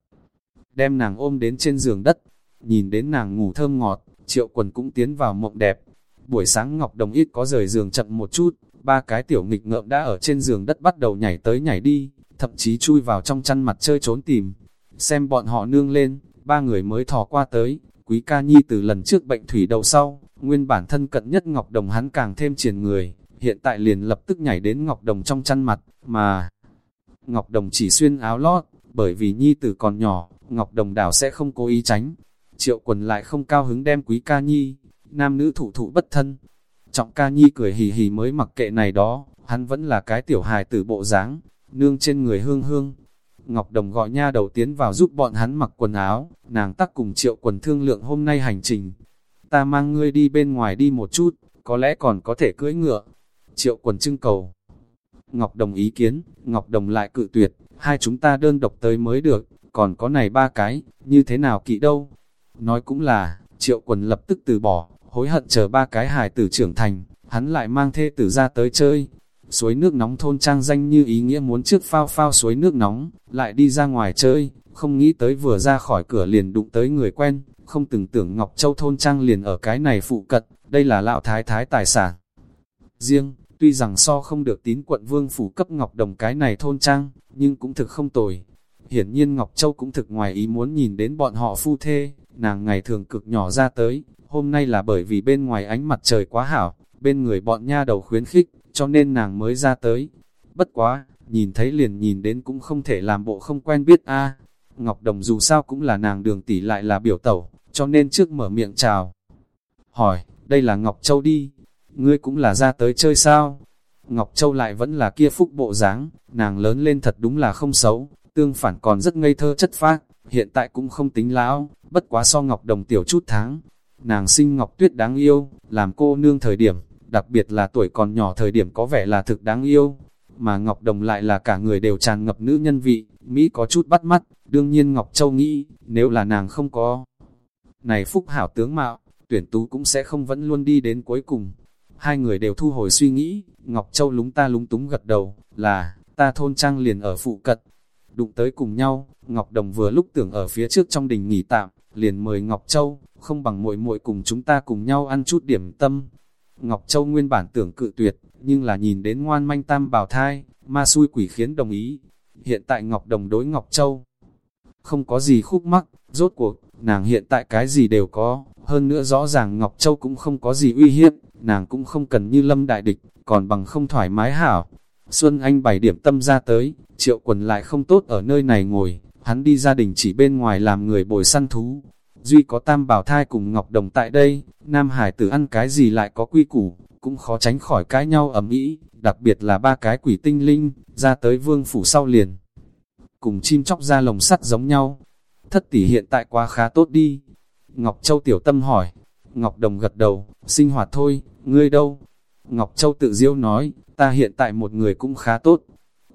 Speaker 1: Đem nàng ôm đến trên giường đất, nhìn đến nàng ngủ thơm ngọt, triệu quần cũng tiến vào mộng đẹp. Buổi sáng Ngọc Đồng ít có rời giường chậm một chút, ba cái tiểu nghịch ngợm đã ở trên giường đất bắt đầu nhảy tới nhảy đi, thậm chí chui vào trong chăn mặt chơi trốn tìm. Xem bọn họ nương lên, ba người mới thò qua tới, quý ca nhi từ lần trước bệnh thủy đầu sau, nguyên bản thân cận nhất Ngọc Đồng hắn càng thêm triền người, hiện tại liền lập tức nhảy đến Ngọc Đồng trong chăn mặt, mà Ngọc Đồng chỉ xuyên áo lót, bởi vì nhi tử còn nhỏ, Ngọc Đồng đảo sẽ không cố ý tránh. Triệu quần lại không cao hứng đem quý ca nhi, nam nữ thủ thụ bất thân. Trọng ca nhi cười hì hì mới mặc kệ này đó, hắn vẫn là cái tiểu hài tử bộ dáng nương trên người hương hương. Ngọc Đồng gọi nha đầu tiến vào giúp bọn hắn mặc quần áo, nàng tắc cùng triệu quần thương lượng hôm nay hành trình. Ta mang ngươi đi bên ngoài đi một chút, có lẽ còn có thể cưỡi ngựa. Triệu quần trưng cầu. Ngọc Đồng ý kiến, Ngọc Đồng lại cự tuyệt, hai chúng ta đơn độc tới mới được, còn có này ba cái, như thế nào kỵ đâu. Nói cũng là, triệu quần lập tức từ bỏ, hối hận chờ ba cái hài tử trưởng thành, hắn lại mang thê tử ra tới chơi. Suối nước nóng thôn trang danh như ý nghĩa muốn trước phao phao suối nước nóng, lại đi ra ngoài chơi, không nghĩ tới vừa ra khỏi cửa liền đụng tới người quen, không từng tưởng Ngọc Châu thôn trang liền ở cái này phụ cận, đây là lão thái thái tài sản. Riêng, tuy rằng so không được tín quận vương phủ cấp Ngọc Đồng cái này thôn trang, nhưng cũng thực không tồi. Hiển nhiên Ngọc Châu cũng thực ngoài ý muốn nhìn đến bọn họ phu thê, nàng ngày thường cực nhỏ ra tới, hôm nay là bởi vì bên ngoài ánh mặt trời quá hảo, bên người bọn nha đầu khuyến khích, cho nên nàng mới ra tới. Bất quá, nhìn thấy liền nhìn đến cũng không thể làm bộ không quen biết a Ngọc Đồng dù sao cũng là nàng đường tỷ lại là biểu tẩu, cho nên trước mở miệng chào. Hỏi, đây là Ngọc Châu đi, ngươi cũng là ra tới chơi sao? Ngọc Châu lại vẫn là kia phúc bộ dáng, nàng lớn lên thật đúng là không xấu, tương phản còn rất ngây thơ chất phác, hiện tại cũng không tính lão, bất quá so Ngọc Đồng tiểu chút tháng. Nàng sinh Ngọc Tuyết đáng yêu, làm cô nương thời điểm, đặc biệt là tuổi còn nhỏ thời điểm có vẻ là thực đáng yêu, mà Ngọc Đồng lại là cả người đều tràn ngập nữ nhân vị, Mỹ có chút bắt mắt, đương nhiên Ngọc Châu nghĩ, nếu là nàng không có. Này phúc hảo tướng mạo, tuyển tú cũng sẽ không vẫn luôn đi đến cuối cùng. Hai người đều thu hồi suy nghĩ, Ngọc Châu lúng ta lúng túng gật đầu, là, ta thôn trang liền ở phụ cận. Đụng tới cùng nhau, Ngọc Đồng vừa lúc tưởng ở phía trước trong đình nghỉ tạm, liền mời Ngọc Châu, không bằng muội muội cùng chúng ta cùng nhau ăn chút điểm tâm. Ngọc Châu nguyên bản tưởng cự tuyệt, nhưng là nhìn đến ngoan manh tam bảo thai, ma xui quỷ khiến đồng ý. Hiện tại Ngọc Đồng đối Ngọc Châu không có gì khúc mắc, rốt cuộc, nàng hiện tại cái gì đều có, hơn nữa rõ ràng Ngọc Châu cũng không có gì uy hiếp, nàng cũng không cần như lâm đại địch, còn bằng không thoải mái hảo. Xuân Anh bảy điểm tâm ra tới, triệu quần lại không tốt ở nơi này ngồi, hắn đi gia đình chỉ bên ngoài làm người bồi săn thú. Duy có tam bảo thai cùng Ngọc Đồng tại đây, Nam Hải tử ăn cái gì lại có quy củ, cũng khó tránh khỏi cãi nhau ầm ĩ, đặc biệt là ba cái quỷ tinh linh, ra tới vương phủ sau liền. Cùng chim chóc ra lồng sắt giống nhau. Thất tỷ hiện tại quá khá tốt đi. Ngọc Châu tiểu tâm hỏi. Ngọc Đồng gật đầu, sinh hoạt thôi, ngươi đâu? Ngọc Châu tự diêu nói, ta hiện tại một người cũng khá tốt.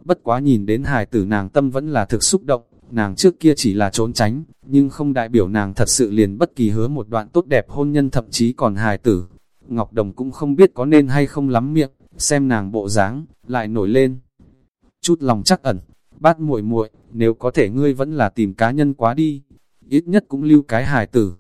Speaker 1: Bất quá nhìn đến hài tử nàng tâm vẫn là thực xúc động, nàng trước kia chỉ là trốn tránh, nhưng không đại biểu nàng thật sự liền bất kỳ hứa một đoạn tốt đẹp hôn nhân thậm chí còn hài tử. Ngọc Đồng cũng không biết có nên hay không lắm miệng, xem nàng bộ dáng lại nổi lên. Chút lòng chắc ẩn, bát muội muội nếu có thể ngươi vẫn là tìm cá nhân quá đi, ít nhất cũng lưu cái hài tử.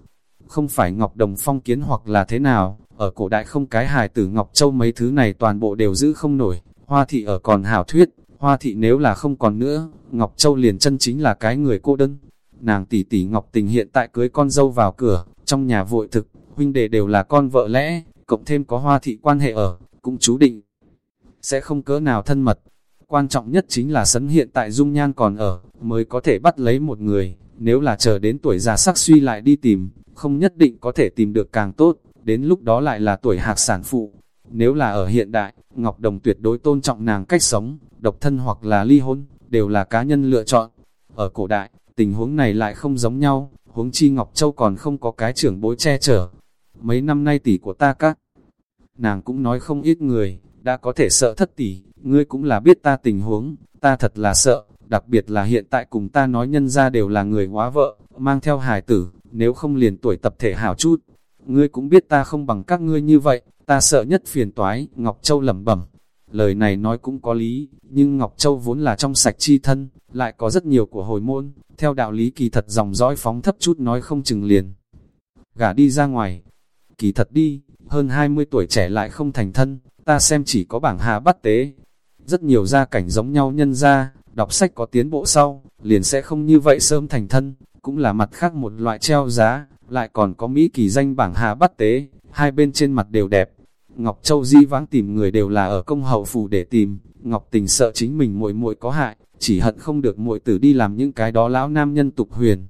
Speaker 1: Không phải Ngọc Đồng phong kiến hoặc là thế nào, ở cổ đại không cái hài tử Ngọc Châu mấy thứ này toàn bộ đều giữ không nổi, hoa thị ở còn hảo thuyết, hoa thị nếu là không còn nữa, Ngọc Châu liền chân chính là cái người cô đơn. Nàng tỷ tỷ Ngọc Tình hiện tại cưới con dâu vào cửa, trong nhà vội thực, huynh đệ đều là con vợ lẽ, cộng thêm có hoa thị quan hệ ở, cũng chú định. Sẽ không cỡ nào thân mật. Quan trọng nhất chính là sấn hiện tại dung nhan còn ở, mới có thể bắt lấy một người, nếu là chờ đến tuổi già sắc suy lại đi tìm, không nhất định có thể tìm được càng tốt, đến lúc đó lại là tuổi hạc sản phụ. Nếu là ở hiện đại, Ngọc Đồng tuyệt đối tôn trọng nàng cách sống, độc thân hoặc là ly hôn, đều là cá nhân lựa chọn. Ở cổ đại, tình huống này lại không giống nhau, huống chi Ngọc Châu còn không có cái trưởng bối che chở. Mấy năm nay tỷ của ta các, nàng cũng nói không ít người, đã có thể sợ thất tỷ, ngươi cũng là biết ta tình huống, ta thật là sợ, đặc biệt là hiện tại cùng ta nói nhân ra đều là người hóa vợ, mang theo hài tử, nếu không liền tuổi tập thể hảo chút. Ngươi cũng biết ta không bằng các ngươi như vậy, ta sợ nhất phiền toái, Ngọc Châu lẩm bẩm. Lời này nói cũng có lý, nhưng Ngọc Châu vốn là trong sạch chi thân, lại có rất nhiều của hồi môn, theo đạo lý kỳ thật dòng dõi phóng thấp chút nói không chừng liền. Gả đi ra ngoài, kỳ thật đi, hơn 20 tuổi trẻ lại không thành thân, ta xem chỉ có bảng hà bắt tế. Rất nhiều gia cảnh giống nhau nhân ra, đọc sách có tiến bộ sau, liền sẽ không như vậy sớm thành thân, cũng là mặt khác một loại treo giá, lại còn có Mỹ kỳ danh bảng hà bắt tế, hai bên trên mặt đều đẹp. Ngọc Châu di vãng tìm người đều là ở công hậu phủ để tìm, Ngọc Tình sợ chính mình muội muội có hại, chỉ hận không được muội tử đi làm những cái đó lão nam nhân tục huyền.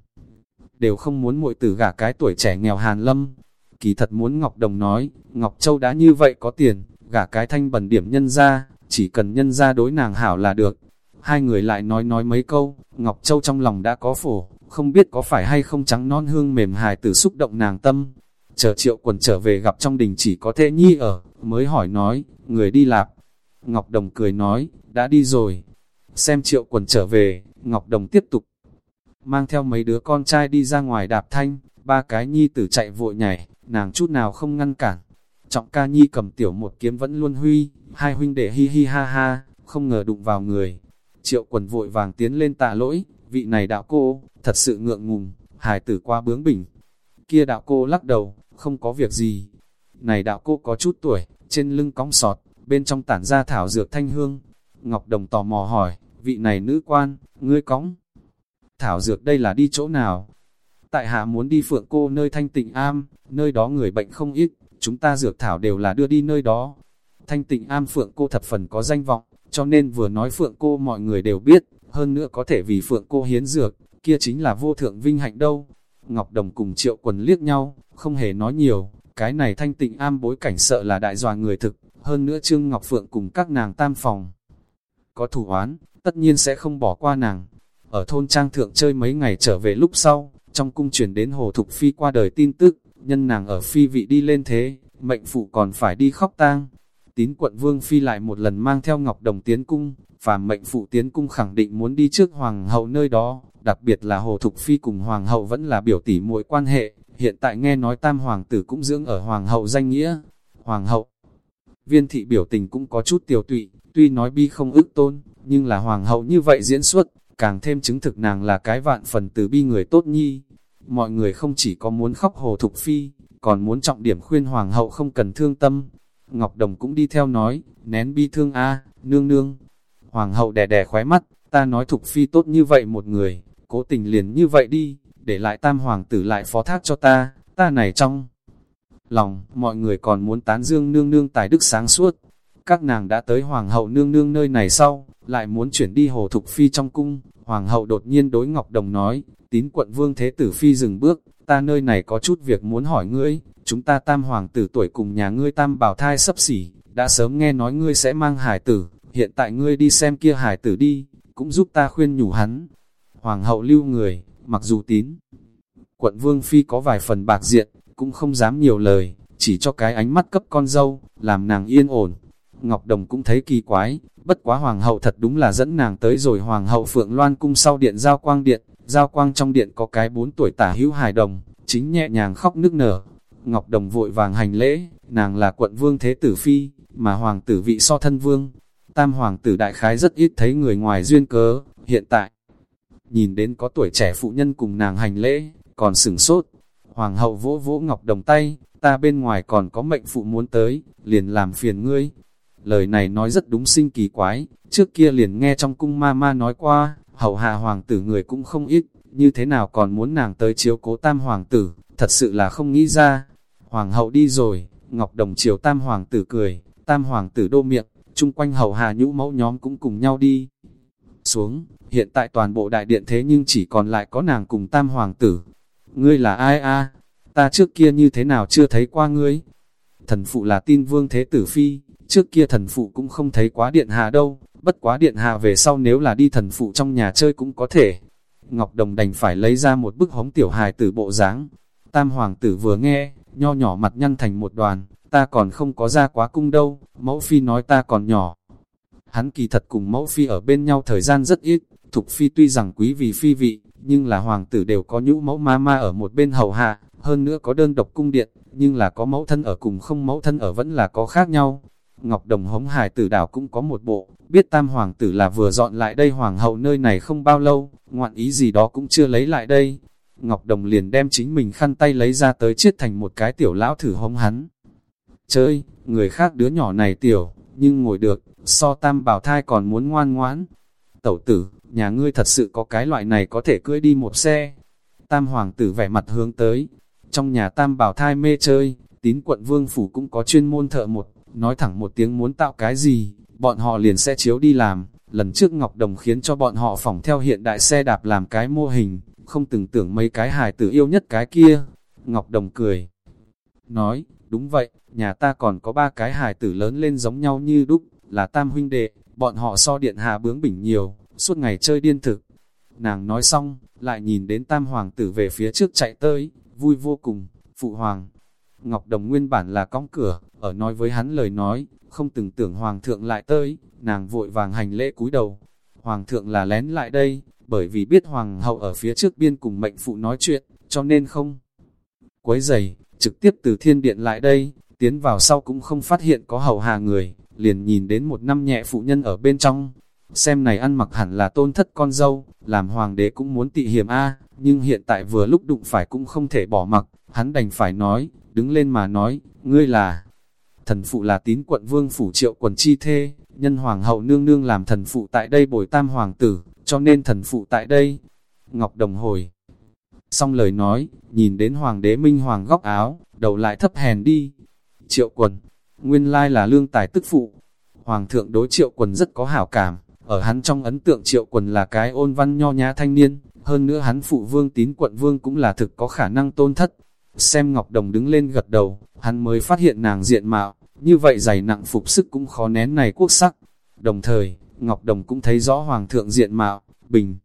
Speaker 1: Đều không muốn muội tử gả cái tuổi trẻ nghèo hàn lâm. Kỳ thật muốn Ngọc Đồng nói, Ngọc Châu đã như vậy có tiền, gả cái thanh bẩn điểm nhân ra, chỉ cần nhân ra đối nàng hảo là được. Hai người lại nói nói mấy câu, Ngọc Châu trong lòng đã có phổ, không biết có phải hay không trắng non hương mềm hài tử xúc động nàng tâm. Chờ triệu quần trở về gặp trong đình chỉ có thể nhi ở, mới hỏi nói, người đi lạp. Ngọc Đồng cười nói, đã đi rồi. Xem triệu quần trở về, Ngọc Đồng tiếp tục mang theo mấy đứa con trai đi ra ngoài đạp thanh, ba cái nhi tử chạy vội nhảy, nàng chút nào không ngăn cản, Trọng ca nhi cầm tiểu một kiếm vẫn luôn huy, hai huynh đệ hi hi ha ha, không ngờ đụng vào người. Triệu quần vội vàng tiến lên tạ lỗi, vị này đạo cô, thật sự ngượng ngùng, hài tử qua bướng bỉnh. Kia đạo cô lắc đầu, không có việc gì. Này đạo cô có chút tuổi, trên lưng cong sọt, bên trong tản ra thảo dược thanh hương. Ngọc Đồng tò mò hỏi, vị này nữ quan, ngươi cóng. Thảo dược đây là đi chỗ nào? Tại hạ muốn đi phượng cô nơi thanh tịnh am, nơi đó người bệnh không ít, chúng ta dược thảo đều là đưa đi nơi đó. Thanh tịnh am phượng cô thập phần có danh vọng, cho nên vừa nói phượng cô mọi người đều biết, hơn nữa có thể vì phượng cô hiến dược, kia chính là vô thượng vinh hạnh đâu. Ngọc Đồng cùng triệu quần liếc nhau, không hề nói nhiều, cái này thanh tịnh am bối cảnh sợ là đại dòa người thực, hơn nữa Trương Ngọc Phượng cùng các nàng tam phòng. Có thủ oán, tất nhiên sẽ không bỏ qua nàng. Ở thôn trang thượng chơi mấy ngày trở về lúc sau, trong cung truyền đến Hồ Thục Phi qua đời tin tức, nhân nàng ở phi vị đi lên thế, mệnh phụ còn phải đi khóc tang. Tín quận vương phi lại một lần mang theo Ngọc Đồng tiến cung, và mệnh phụ tiến cung khẳng định muốn đi trước hoàng hậu nơi đó, đặc biệt là Hồ Thục Phi cùng hoàng hậu vẫn là biểu tỷ muội quan hệ, hiện tại nghe nói tam hoàng tử cũng dưỡng ở hoàng hậu danh nghĩa. Hoàng hậu, viên thị biểu tình cũng có chút tiểu tụy, tuy nói bi không ức tôn, nhưng là hoàng hậu như vậy diễn xuất, càng thêm chứng thực nàng là cái vạn phần từ bi người tốt nhi, Mọi người không chỉ có muốn khóc hồ thục phi, còn muốn trọng điểm khuyên hoàng hậu không cần thương tâm. Ngọc Đồng cũng đi theo nói, nén bi thương a nương nương. Hoàng hậu đè đè khóe mắt, ta nói thục phi tốt như vậy một người, cố tình liền như vậy đi, để lại tam hoàng tử lại phó thác cho ta, ta này trong lòng, mọi người còn muốn tán dương nương nương tài đức sáng suốt. Các nàng đã tới hoàng hậu nương nương nơi này sau, lại muốn chuyển đi Hồ Thục Phi trong cung. Hoàng hậu đột nhiên đối Ngọc Đồng nói, tín quận vương thế tử Phi dừng bước, ta nơi này có chút việc muốn hỏi ngươi, chúng ta tam hoàng tử tuổi cùng nhà ngươi tam bảo thai sấp xỉ, đã sớm nghe nói ngươi sẽ mang hải tử, hiện tại ngươi đi xem kia hải tử đi, cũng giúp ta khuyên nhủ hắn. Hoàng hậu lưu người, mặc dù tín, quận vương phi có vài phần bạc diện, cũng không dám nhiều lời, chỉ cho cái ánh mắt cấp con dâu, làm nàng yên ổn. Ngọc Đồng cũng thấy kỳ quái, bất quá hoàng hậu thật đúng là dẫn nàng tới rồi hoàng hậu Phượng Loan cung sau điện giao quang điện, giao quang trong điện có cái bốn tuổi tả hữu hài đồng, chính nhẹ nhàng khóc nức nở. Ngọc Đồng vội vàng hành lễ, nàng là quận vương thế tử phi, mà hoàng tử vị so thân vương. Tam hoàng tử đại khái rất ít thấy người ngoài duyên cớ, hiện tại. Nhìn đến có tuổi trẻ phụ nhân cùng nàng hành lễ, còn sửng sốt. Hoàng hậu vỗ vỗ Ngọc Đồng tay, ta bên ngoài còn có mệnh phụ muốn tới, liền làm phiền ngươi. Lời này nói rất đúng sinh kỳ quái, trước kia liền nghe trong cung ma ma nói qua, hậu hạ hoàng tử người cũng không ít, như thế nào còn muốn nàng tới chiếu cố tam hoàng tử, thật sự là không nghĩ ra. Hoàng hậu đi rồi, Ngọc Đồng chiều tam hoàng tử cười, tam hoàng tử đô miệng, chung quanh hậu hạ nhũ mẫu nhóm cũng cùng nhau đi. Xuống, hiện tại toàn bộ đại điện thế nhưng chỉ còn lại có nàng cùng tam hoàng tử. Ngươi là ai a? Ta trước kia như thế nào chưa thấy qua ngươi? Thần phụ là tin vương thế tử phi, trước kia thần phụ cũng không thấy quá điện hạ đâu, bất quá điện hạ về sau nếu là đi thần phụ trong nhà chơi cũng có thể. Ngọc Đồng đành phải lấy ra một bức hống tiểu hài tử bộ dáng. Tam hoàng tử vừa nghe, nho nhỏ mặt nhăn thành một đoàn, ta còn không có ra quá cung đâu, mẫu phi nói ta còn nhỏ. Hắn kỳ thật cùng mẫu phi ở bên nhau thời gian rất ít, thục phi tuy rằng quý vì phi vị, nhưng là hoàng tử đều có nhũ mẫu ma ma ở một bên hầu hạ, hơn nữa có đơn độc cung điện, nhưng là có mẫu thân ở cùng không mẫu thân ở vẫn là có khác nhau. Ngọc Đồng hống hải tử đảo cũng có một bộ, biết tam hoàng tử là vừa dọn lại đây hoàng hậu nơi này không bao lâu, ngoạn ý gì đó cũng chưa lấy lại đây. Ngọc Đồng liền đem chính mình khăn tay lấy ra tới chiết thành một cái tiểu lão thử hống hắn. Chơi, người khác đứa nhỏ này tiểu, nhưng ngồi được, so tam bảo thai còn muốn ngoan ngoãn. Tẩu tử, nhà ngươi thật sự có cái loại này có thể cưỡi đi một xe. Tam hoàng tử vẻ mặt hướng tới. Trong nhà tam bảo thai mê chơi, tín quận vương phủ cũng có chuyên môn thợ một, nói thẳng một tiếng muốn tạo cái gì, bọn họ liền sẽ chiếu đi làm. Lần trước Ngọc Đồng khiến cho bọn họ phỏng theo hiện đại xe đạp làm cái mô hình, không từng tưởng mấy cái hài tử yêu nhất cái kia. Ngọc Đồng cười, nói, đúng vậy, nhà ta còn có ba cái hài tử lớn lên giống nhau như đúc, là tam huynh đệ, bọn họ so điện hạ bướng bỉnh nhiều, suốt ngày chơi điên thực. Nàng nói xong, lại nhìn đến tam hoàng tử về phía trước chạy tới, vui vô cùng, phụ hoàng. Ngọc Đồng nguyên bản là cong cửa, ở nói với hắn lời nói, không từng tưởng hoàng thượng lại tới, nàng vội vàng hành lễ cúi đầu. Hoàng thượng là lén lại đây, bởi vì biết hoàng hậu ở phía trước biên cùng mệnh phụ nói chuyện, cho nên không. Quấy giày, trực tiếp từ thiên điện lại đây, tiến vào sau cũng không phát hiện có hầu hà người, liền nhìn đến một năm nhẹ phụ nhân ở bên trong. Xem này ăn mặc hẳn là tôn thất con dâu, làm hoàng đế cũng muốn tị hiểm a nhưng hiện tại vừa lúc đụng phải cũng không thể bỏ mặc, hắn đành phải nói, đứng lên mà nói, ngươi là... Thần phụ là tín quận vương phủ triệu quần chi thê, nhân hoàng hậu nương nương làm thần phụ tại đây bồi tam hoàng tử, cho nên thần phụ tại đây. Ngọc Đồng hồi. Xong lời nói, nhìn đến hoàng đế minh hoàng góc áo, đầu lại thấp hèn đi. Triệu quần, nguyên lai là lương tài tức phụ. Hoàng thượng đối triệu quần rất có hảo cảm, ở hắn trong ấn tượng triệu quần là cái ôn văn nho nhã thanh niên, hơn nữa hắn phụ vương tín quận vương cũng là thực có khả năng tôn thất. Xem Ngọc Đồng đứng lên gật đầu, hắn mới phát hiện nàng diện mạo, như vậy dày nặng phục sức cũng khó nén này quốc sắc. Đồng thời, Ngọc Đồng cũng thấy rõ hoàng thượng diện mạo, bình.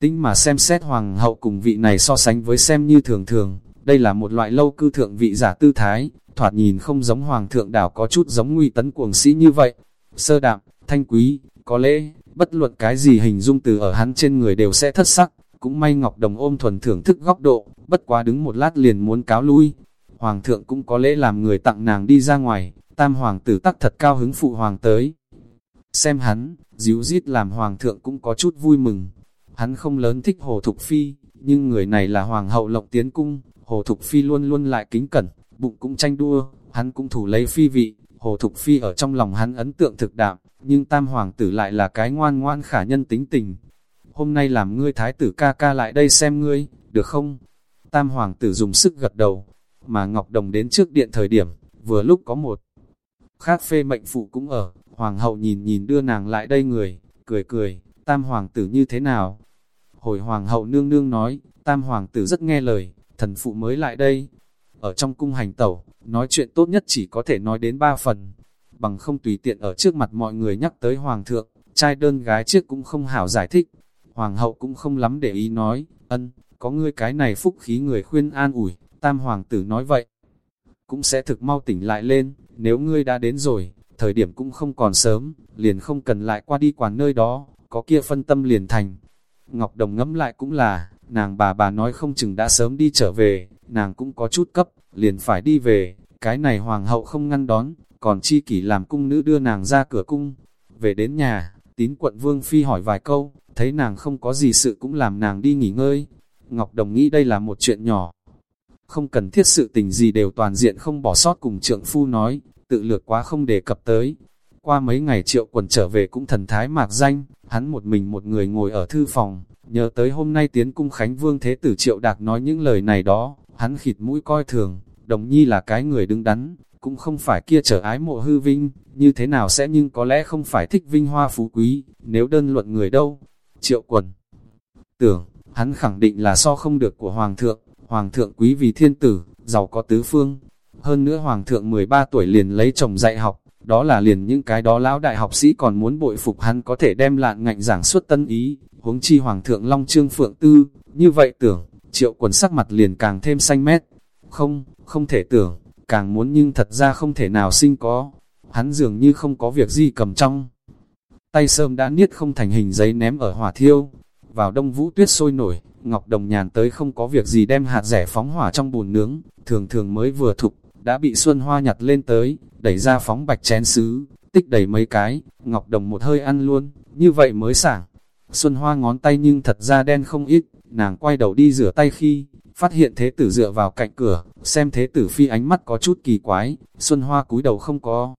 Speaker 1: Tính mà xem xét hoàng hậu cùng vị này so sánh với xem như thường thường, đây là một loại lâu cư thượng vị giả tư thái, thoạt nhìn không giống hoàng thượng đảo có chút giống nguy tấn cuồng sĩ như vậy. Sơ đạm, thanh quý, có lẽ, bất luận cái gì hình dung từ ở hắn trên người đều sẽ thất sắc, cũng may Ngọc Đồng ôm thuần thưởng thức góc độ, bất quá đứng một lát liền muốn cáo lui. Hoàng thượng cũng có lẽ làm người tặng nàng đi ra ngoài, tam hoàng tử tắc thật cao hứng phụ hoàng tới. Xem hắn, díu dít làm hoàng thượng cũng có chút vui mừng. Hắn không lớn thích Hồ Thục Phi, nhưng người này là hoàng hậu lộng tiến cung, Hồ Thục Phi luôn luôn lại kính cẩn, bụng cũng tranh đua, hắn cũng thủ lấy phi vị, Hồ Thục Phi ở trong lòng hắn ấn tượng thực đạm, nhưng tam hoàng tử lại là cái ngoan ngoan khả nhân tính tình. Hôm nay làm ngươi thái tử ca ca lại đây xem ngươi, được không? Tam hoàng tử dùng sức gật đầu, mà Ngọc Đồng đến trước điện thời điểm, vừa lúc có một khác phê mệnh phụ cũng ở, hoàng hậu nhìn nhìn đưa nàng lại đây người, cười cười, tam hoàng tử như thế nào? Hồi hoàng hậu nương nương nói, tam hoàng tử rất nghe lời, thần phụ mới lại đây. Ở trong cung hành tẩu, nói chuyện tốt nhất chỉ có thể nói đến ba phần, bằng không tùy tiện ở trước mặt mọi người nhắc tới hoàng thượng, trai đơn gái trước cũng không hảo giải thích. Hoàng hậu cũng không lắm để ý nói, ân, có ngươi cái này phúc khí người khuyên an ủi, tam hoàng tử nói vậy. Cũng sẽ thực mau tỉnh lại lên, nếu ngươi đã đến rồi, thời điểm cũng không còn sớm, liền không cần lại qua đi quản nơi đó, có kia phân tâm liền thành. Ngọc Đồng ngẫm lại cũng là, nàng bà bà nói không chừng đã sớm đi trở về, nàng cũng có chút cấp, liền phải đi về, cái này hoàng hậu không ngăn đón, còn chi kỷ làm cung nữ đưa nàng ra cửa cung. Về đến nhà, tín quận vương phi hỏi vài câu, thấy nàng không có gì sự cũng làm nàng đi nghỉ ngơi. Ngọc Đồng nghĩ đây là một chuyện nhỏ. Không cần thiết sự tình gì đều toàn diện không bỏ sót cùng trượng phu nói, tự lược quá không đề cập tới. Qua mấy ngày triệu quần trở về cũng thần thái mạc danh, hắn một mình một người ngồi ở thư phòng, nhớ tới hôm nay tiến cung Khánh Vương Thế Tử Triệu Đạc nói những lời này đó, hắn khịt mũi coi thường, đồng nhi là cái người đứng đắn, cũng không phải kia trở ái mộ hư vinh, như thế nào sẽ nhưng có lẽ không phải thích vinh hoa phú quý, nếu đơn luận người đâu. Triệu quần tưởng, hắn khẳng định là so không được của Hoàng thượng, Hoàng thượng quý vì thiên tử, giàu có tứ phương. Hơn nữa Hoàng thượng 13 tuổi liền lấy chồng dạy học, đó là liền những cái đó lão đại học sĩ còn muốn bội phục hắn có thể đem lạn ngạnh giảng suốt tân ý, huống chi Hoàng thượng Long Trương Phượng Tư, như vậy tưởng, triệu quần sắc mặt liền càng thêm xanh mét. Không, không thể tưởng, càng muốn nhưng thật ra không thể nào sinh có. Hắn dường như không có việc gì cầm trong. Tay sơm đã niết không thành hình giấy ném ở hỏa thiêu. Vào đông vũ tuyết sôi nổi, Ngọc Đồng nhàn tới không có việc gì đem hạt rẻ phóng hỏa trong bùn nướng, thường thường mới vừa thục, đã bị Xuân Hoa nhặt lên tới, đẩy ra phóng bạch chén sứ, tích đầy mấy cái, Ngọc Đồng một hơi ăn luôn, như vậy mới sảng. Xuân Hoa ngón tay nhưng thật ra đen không ít, nàng quay đầu đi rửa tay khi, phát hiện thế tử dựa vào cạnh cửa, xem thế tử phi ánh mắt có chút kỳ quái, Xuân Hoa cúi đầu không có.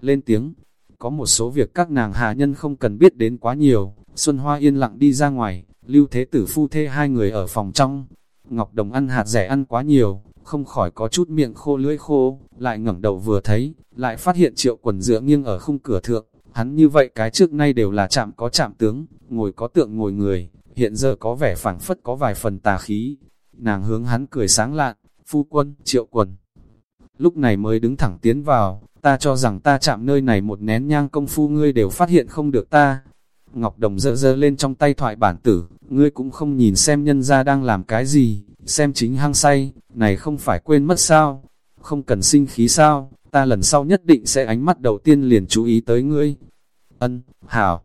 Speaker 1: Lên tiếng, có một số việc các nàng hạ nhân không cần biết đến quá nhiều, Xuân Hoa yên lặng đi ra ngoài, lưu thế tử phu thê hai người ở phòng trong. Ngọc Đồng ăn hạt rẻ ăn quá nhiều, không khỏi có chút miệng khô lưỡi khô, lại ngẩng đầu vừa thấy, lại phát hiện triệu quần dựa nghiêng ở khung cửa thượng, hắn như vậy cái trước nay đều là chạm có chạm tướng, ngồi có tượng ngồi người, hiện giờ có vẻ phảng phất có vài phần tà khí, nàng hướng hắn cười sáng lạn, phu quân, triệu quần. Lúc này mới đứng thẳng tiến vào, ta cho rằng ta chạm nơi này một nén nhang công phu ngươi đều phát hiện không được ta. Ngọc Đồng dơ dơ lên trong tay thoại bản tử, ngươi cũng không nhìn xem nhân ra đang làm cái gì, xem chính hăng say, này không phải quên mất sao, không cần sinh khí sao, ta lần sau nhất định sẽ ánh mắt đầu tiên liền chú ý tới ngươi. Ân, hảo,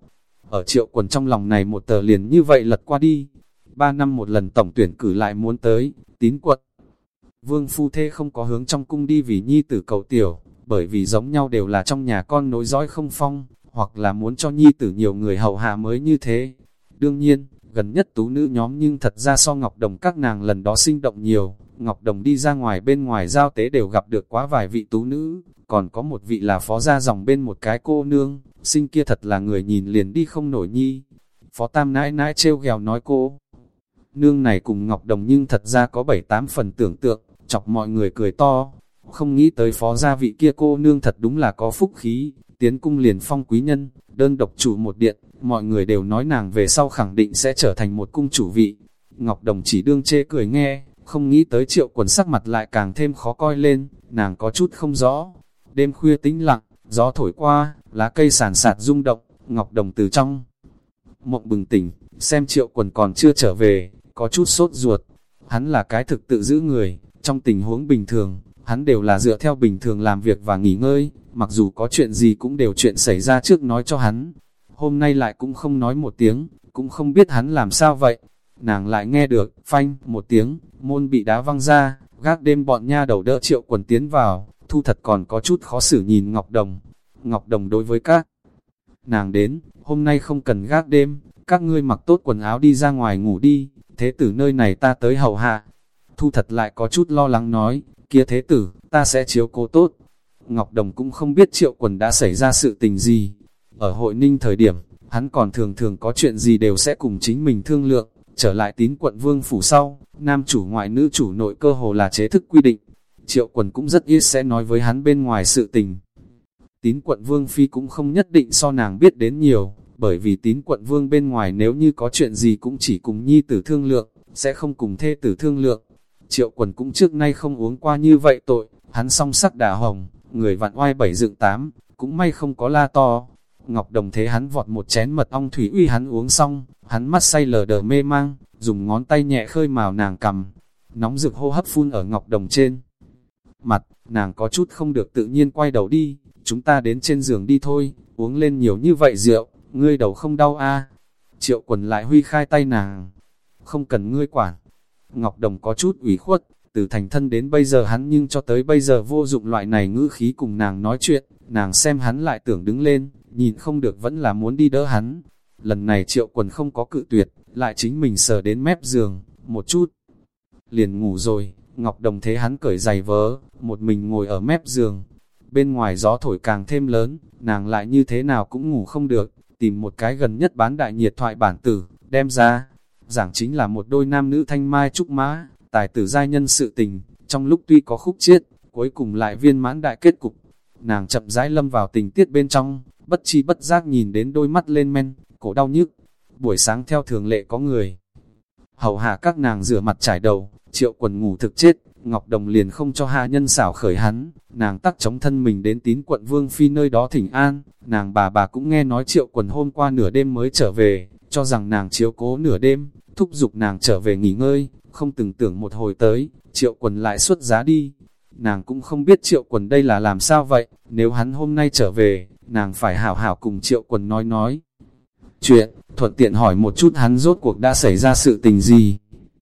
Speaker 1: ở triệu quần trong lòng này một tờ liền như vậy lật qua đi, ba năm một lần tổng tuyển cử lại muốn tới, tín quật. Vương phu thê không có hướng trong cung đi vì nhi tử cầu tiểu, bởi vì giống nhau đều là trong nhà con nối dõi không phong, hoặc là muốn cho nhi tử nhiều người hậu hạ mới như thế. Đương nhiên, gần nhất tú nữ nhóm nhưng thật ra so Ngọc Đồng các nàng lần đó sinh động nhiều, Ngọc Đồng đi ra ngoài bên ngoài giao tế đều gặp được quá vài vị tú nữ, còn có một vị là phó gia dòng bên một cái cô nương, sinh kia thật là người nhìn liền đi không nổi nhi. Phó Tam nãi nãi trêu ghèo nói cô, nương này cùng Ngọc Đồng nhưng thật ra có bảy tám phần tưởng tượng, chọc mọi người cười to. Không nghĩ tới phó gia vị kia cô nương thật đúng là có phúc khí, tiến cung liền phong quý nhân, đơn độc chủ một điện, mọi người đều nói nàng về sau khẳng định sẽ trở thành một cung chủ vị. Ngọc Đồng chỉ đương chê cười nghe, không nghĩ tới triệu quần sắc mặt lại càng thêm khó coi lên, nàng có chút không rõ. Đêm khuya tĩnh lặng, gió thổi qua, lá cây sàn sạt rung động, Ngọc Đồng từ trong mộng bừng tỉnh, xem triệu quần còn chưa trở về, có chút sốt ruột. Hắn là cái thực tự giữ người, trong tình huống bình thường, hắn đều là dựa theo bình thường làm việc và nghỉ ngơi, mặc dù có chuyện gì cũng đều chuyện xảy ra trước nói cho hắn. Hôm nay lại cũng không nói một tiếng, cũng không biết hắn làm sao vậy. Nàng lại nghe được, phanh, một tiếng, môn bị đá văng ra, gác đêm bọn nha đầu đỡ triệu quần tiến vào, thu thật còn có chút khó xử nhìn Ngọc Đồng. Ngọc Đồng đối với các nàng đến, hôm nay không cần gác đêm, các ngươi mặc tốt quần áo đi ra ngoài ngủ đi, thế tử nơi này ta tới hầu hạ. Thu thật lại có chút lo lắng nói, kia thế tử, ta sẽ chiếu cố tốt. Ngọc Đồng cũng không biết triệu quần đã xảy ra sự tình gì. Ở hội ninh thời điểm, hắn còn thường thường có chuyện gì đều sẽ cùng chính mình thương lượng. Trở lại tín quận vương phủ sau, nam chủ ngoại nữ chủ nội cơ hồ là chế thức quy định. Triệu quần cũng rất ít sẽ nói với hắn bên ngoài sự tình. Tín quận vương phi cũng không nhất định so nàng biết đến nhiều, bởi vì tín quận vương bên ngoài nếu như có chuyện gì cũng chỉ cùng nhi tử thương lượng, sẽ không cùng thê tử thương lượng. Triệu quần cũng trước nay không uống qua như vậy tội, hắn song sắc đà hồng, người vặn oai bảy dựng tám, cũng may không có la to. Ngọc Đồng thế hắn vọt một chén mật ong thủy uy hắn uống xong, hắn mắt say lờ đờ mê mang, dùng ngón tay nhẹ khơi màu nàng cầm, nóng rực hô hấp phun ở Ngọc Đồng trên. Mặt, nàng có chút không được tự nhiên quay đầu đi, chúng ta đến trên giường đi thôi, uống lên nhiều như vậy rượu, ngươi đầu không đau a Triệu quần lại huy khai tay nàng, không cần ngươi quản. Ngọc Đồng có chút ủy khuất, từ thành thân đến bây giờ hắn nhưng cho tới bây giờ vô dụng loại này ngữ khí cùng nàng nói chuyện, nàng xem hắn lại tưởng đứng lên, nhìn không được vẫn là muốn đi đỡ hắn. Lần này triệu quần không có cự tuyệt, lại chính mình sờ đến mép giường, một chút. Liền ngủ rồi, Ngọc Đồng thế hắn cởi giày vớ, một mình ngồi ở mép giường. Bên ngoài gió thổi càng thêm lớn, nàng lại như thế nào cũng ngủ không được, tìm một cái gần nhất bán đại nhiệt thoại bản tử, đem ra. Giảng chính là một đôi nam nữ thanh mai trúc mã, tài tử giai nhân sự tình, trong lúc tuy có khúc chiết, cuối cùng lại viên mãn đại kết cục. Nàng chậm rãi lâm vào tình tiết bên trong, bất chi bất giác nhìn đến đôi mắt lên men, cổ đau nhức. Buổi sáng theo thường lệ có người. Hầu hạ các nàng rửa mặt trải đầu, triệu quần ngủ thực chết, Ngọc Đồng liền không cho hạ nhân xảo khởi hắn, nàng tắc chống thân mình đến tín quận Vương Phi nơi đó thỉnh an, nàng bà bà cũng nghe nói triệu quần hôm qua nửa đêm mới trở về, cho rằng nàng chiếu cố nửa đêm, thúc giục nàng trở về nghỉ ngơi, không từng tưởng một hồi tới, triệu quần lại xuất giá đi. Nàng cũng không biết triệu quần đây là làm sao vậy, nếu hắn hôm nay trở về, nàng phải hảo hảo cùng triệu quần nói nói. Chuyện, thuận tiện hỏi một chút hắn rốt cuộc đã xảy ra sự tình gì.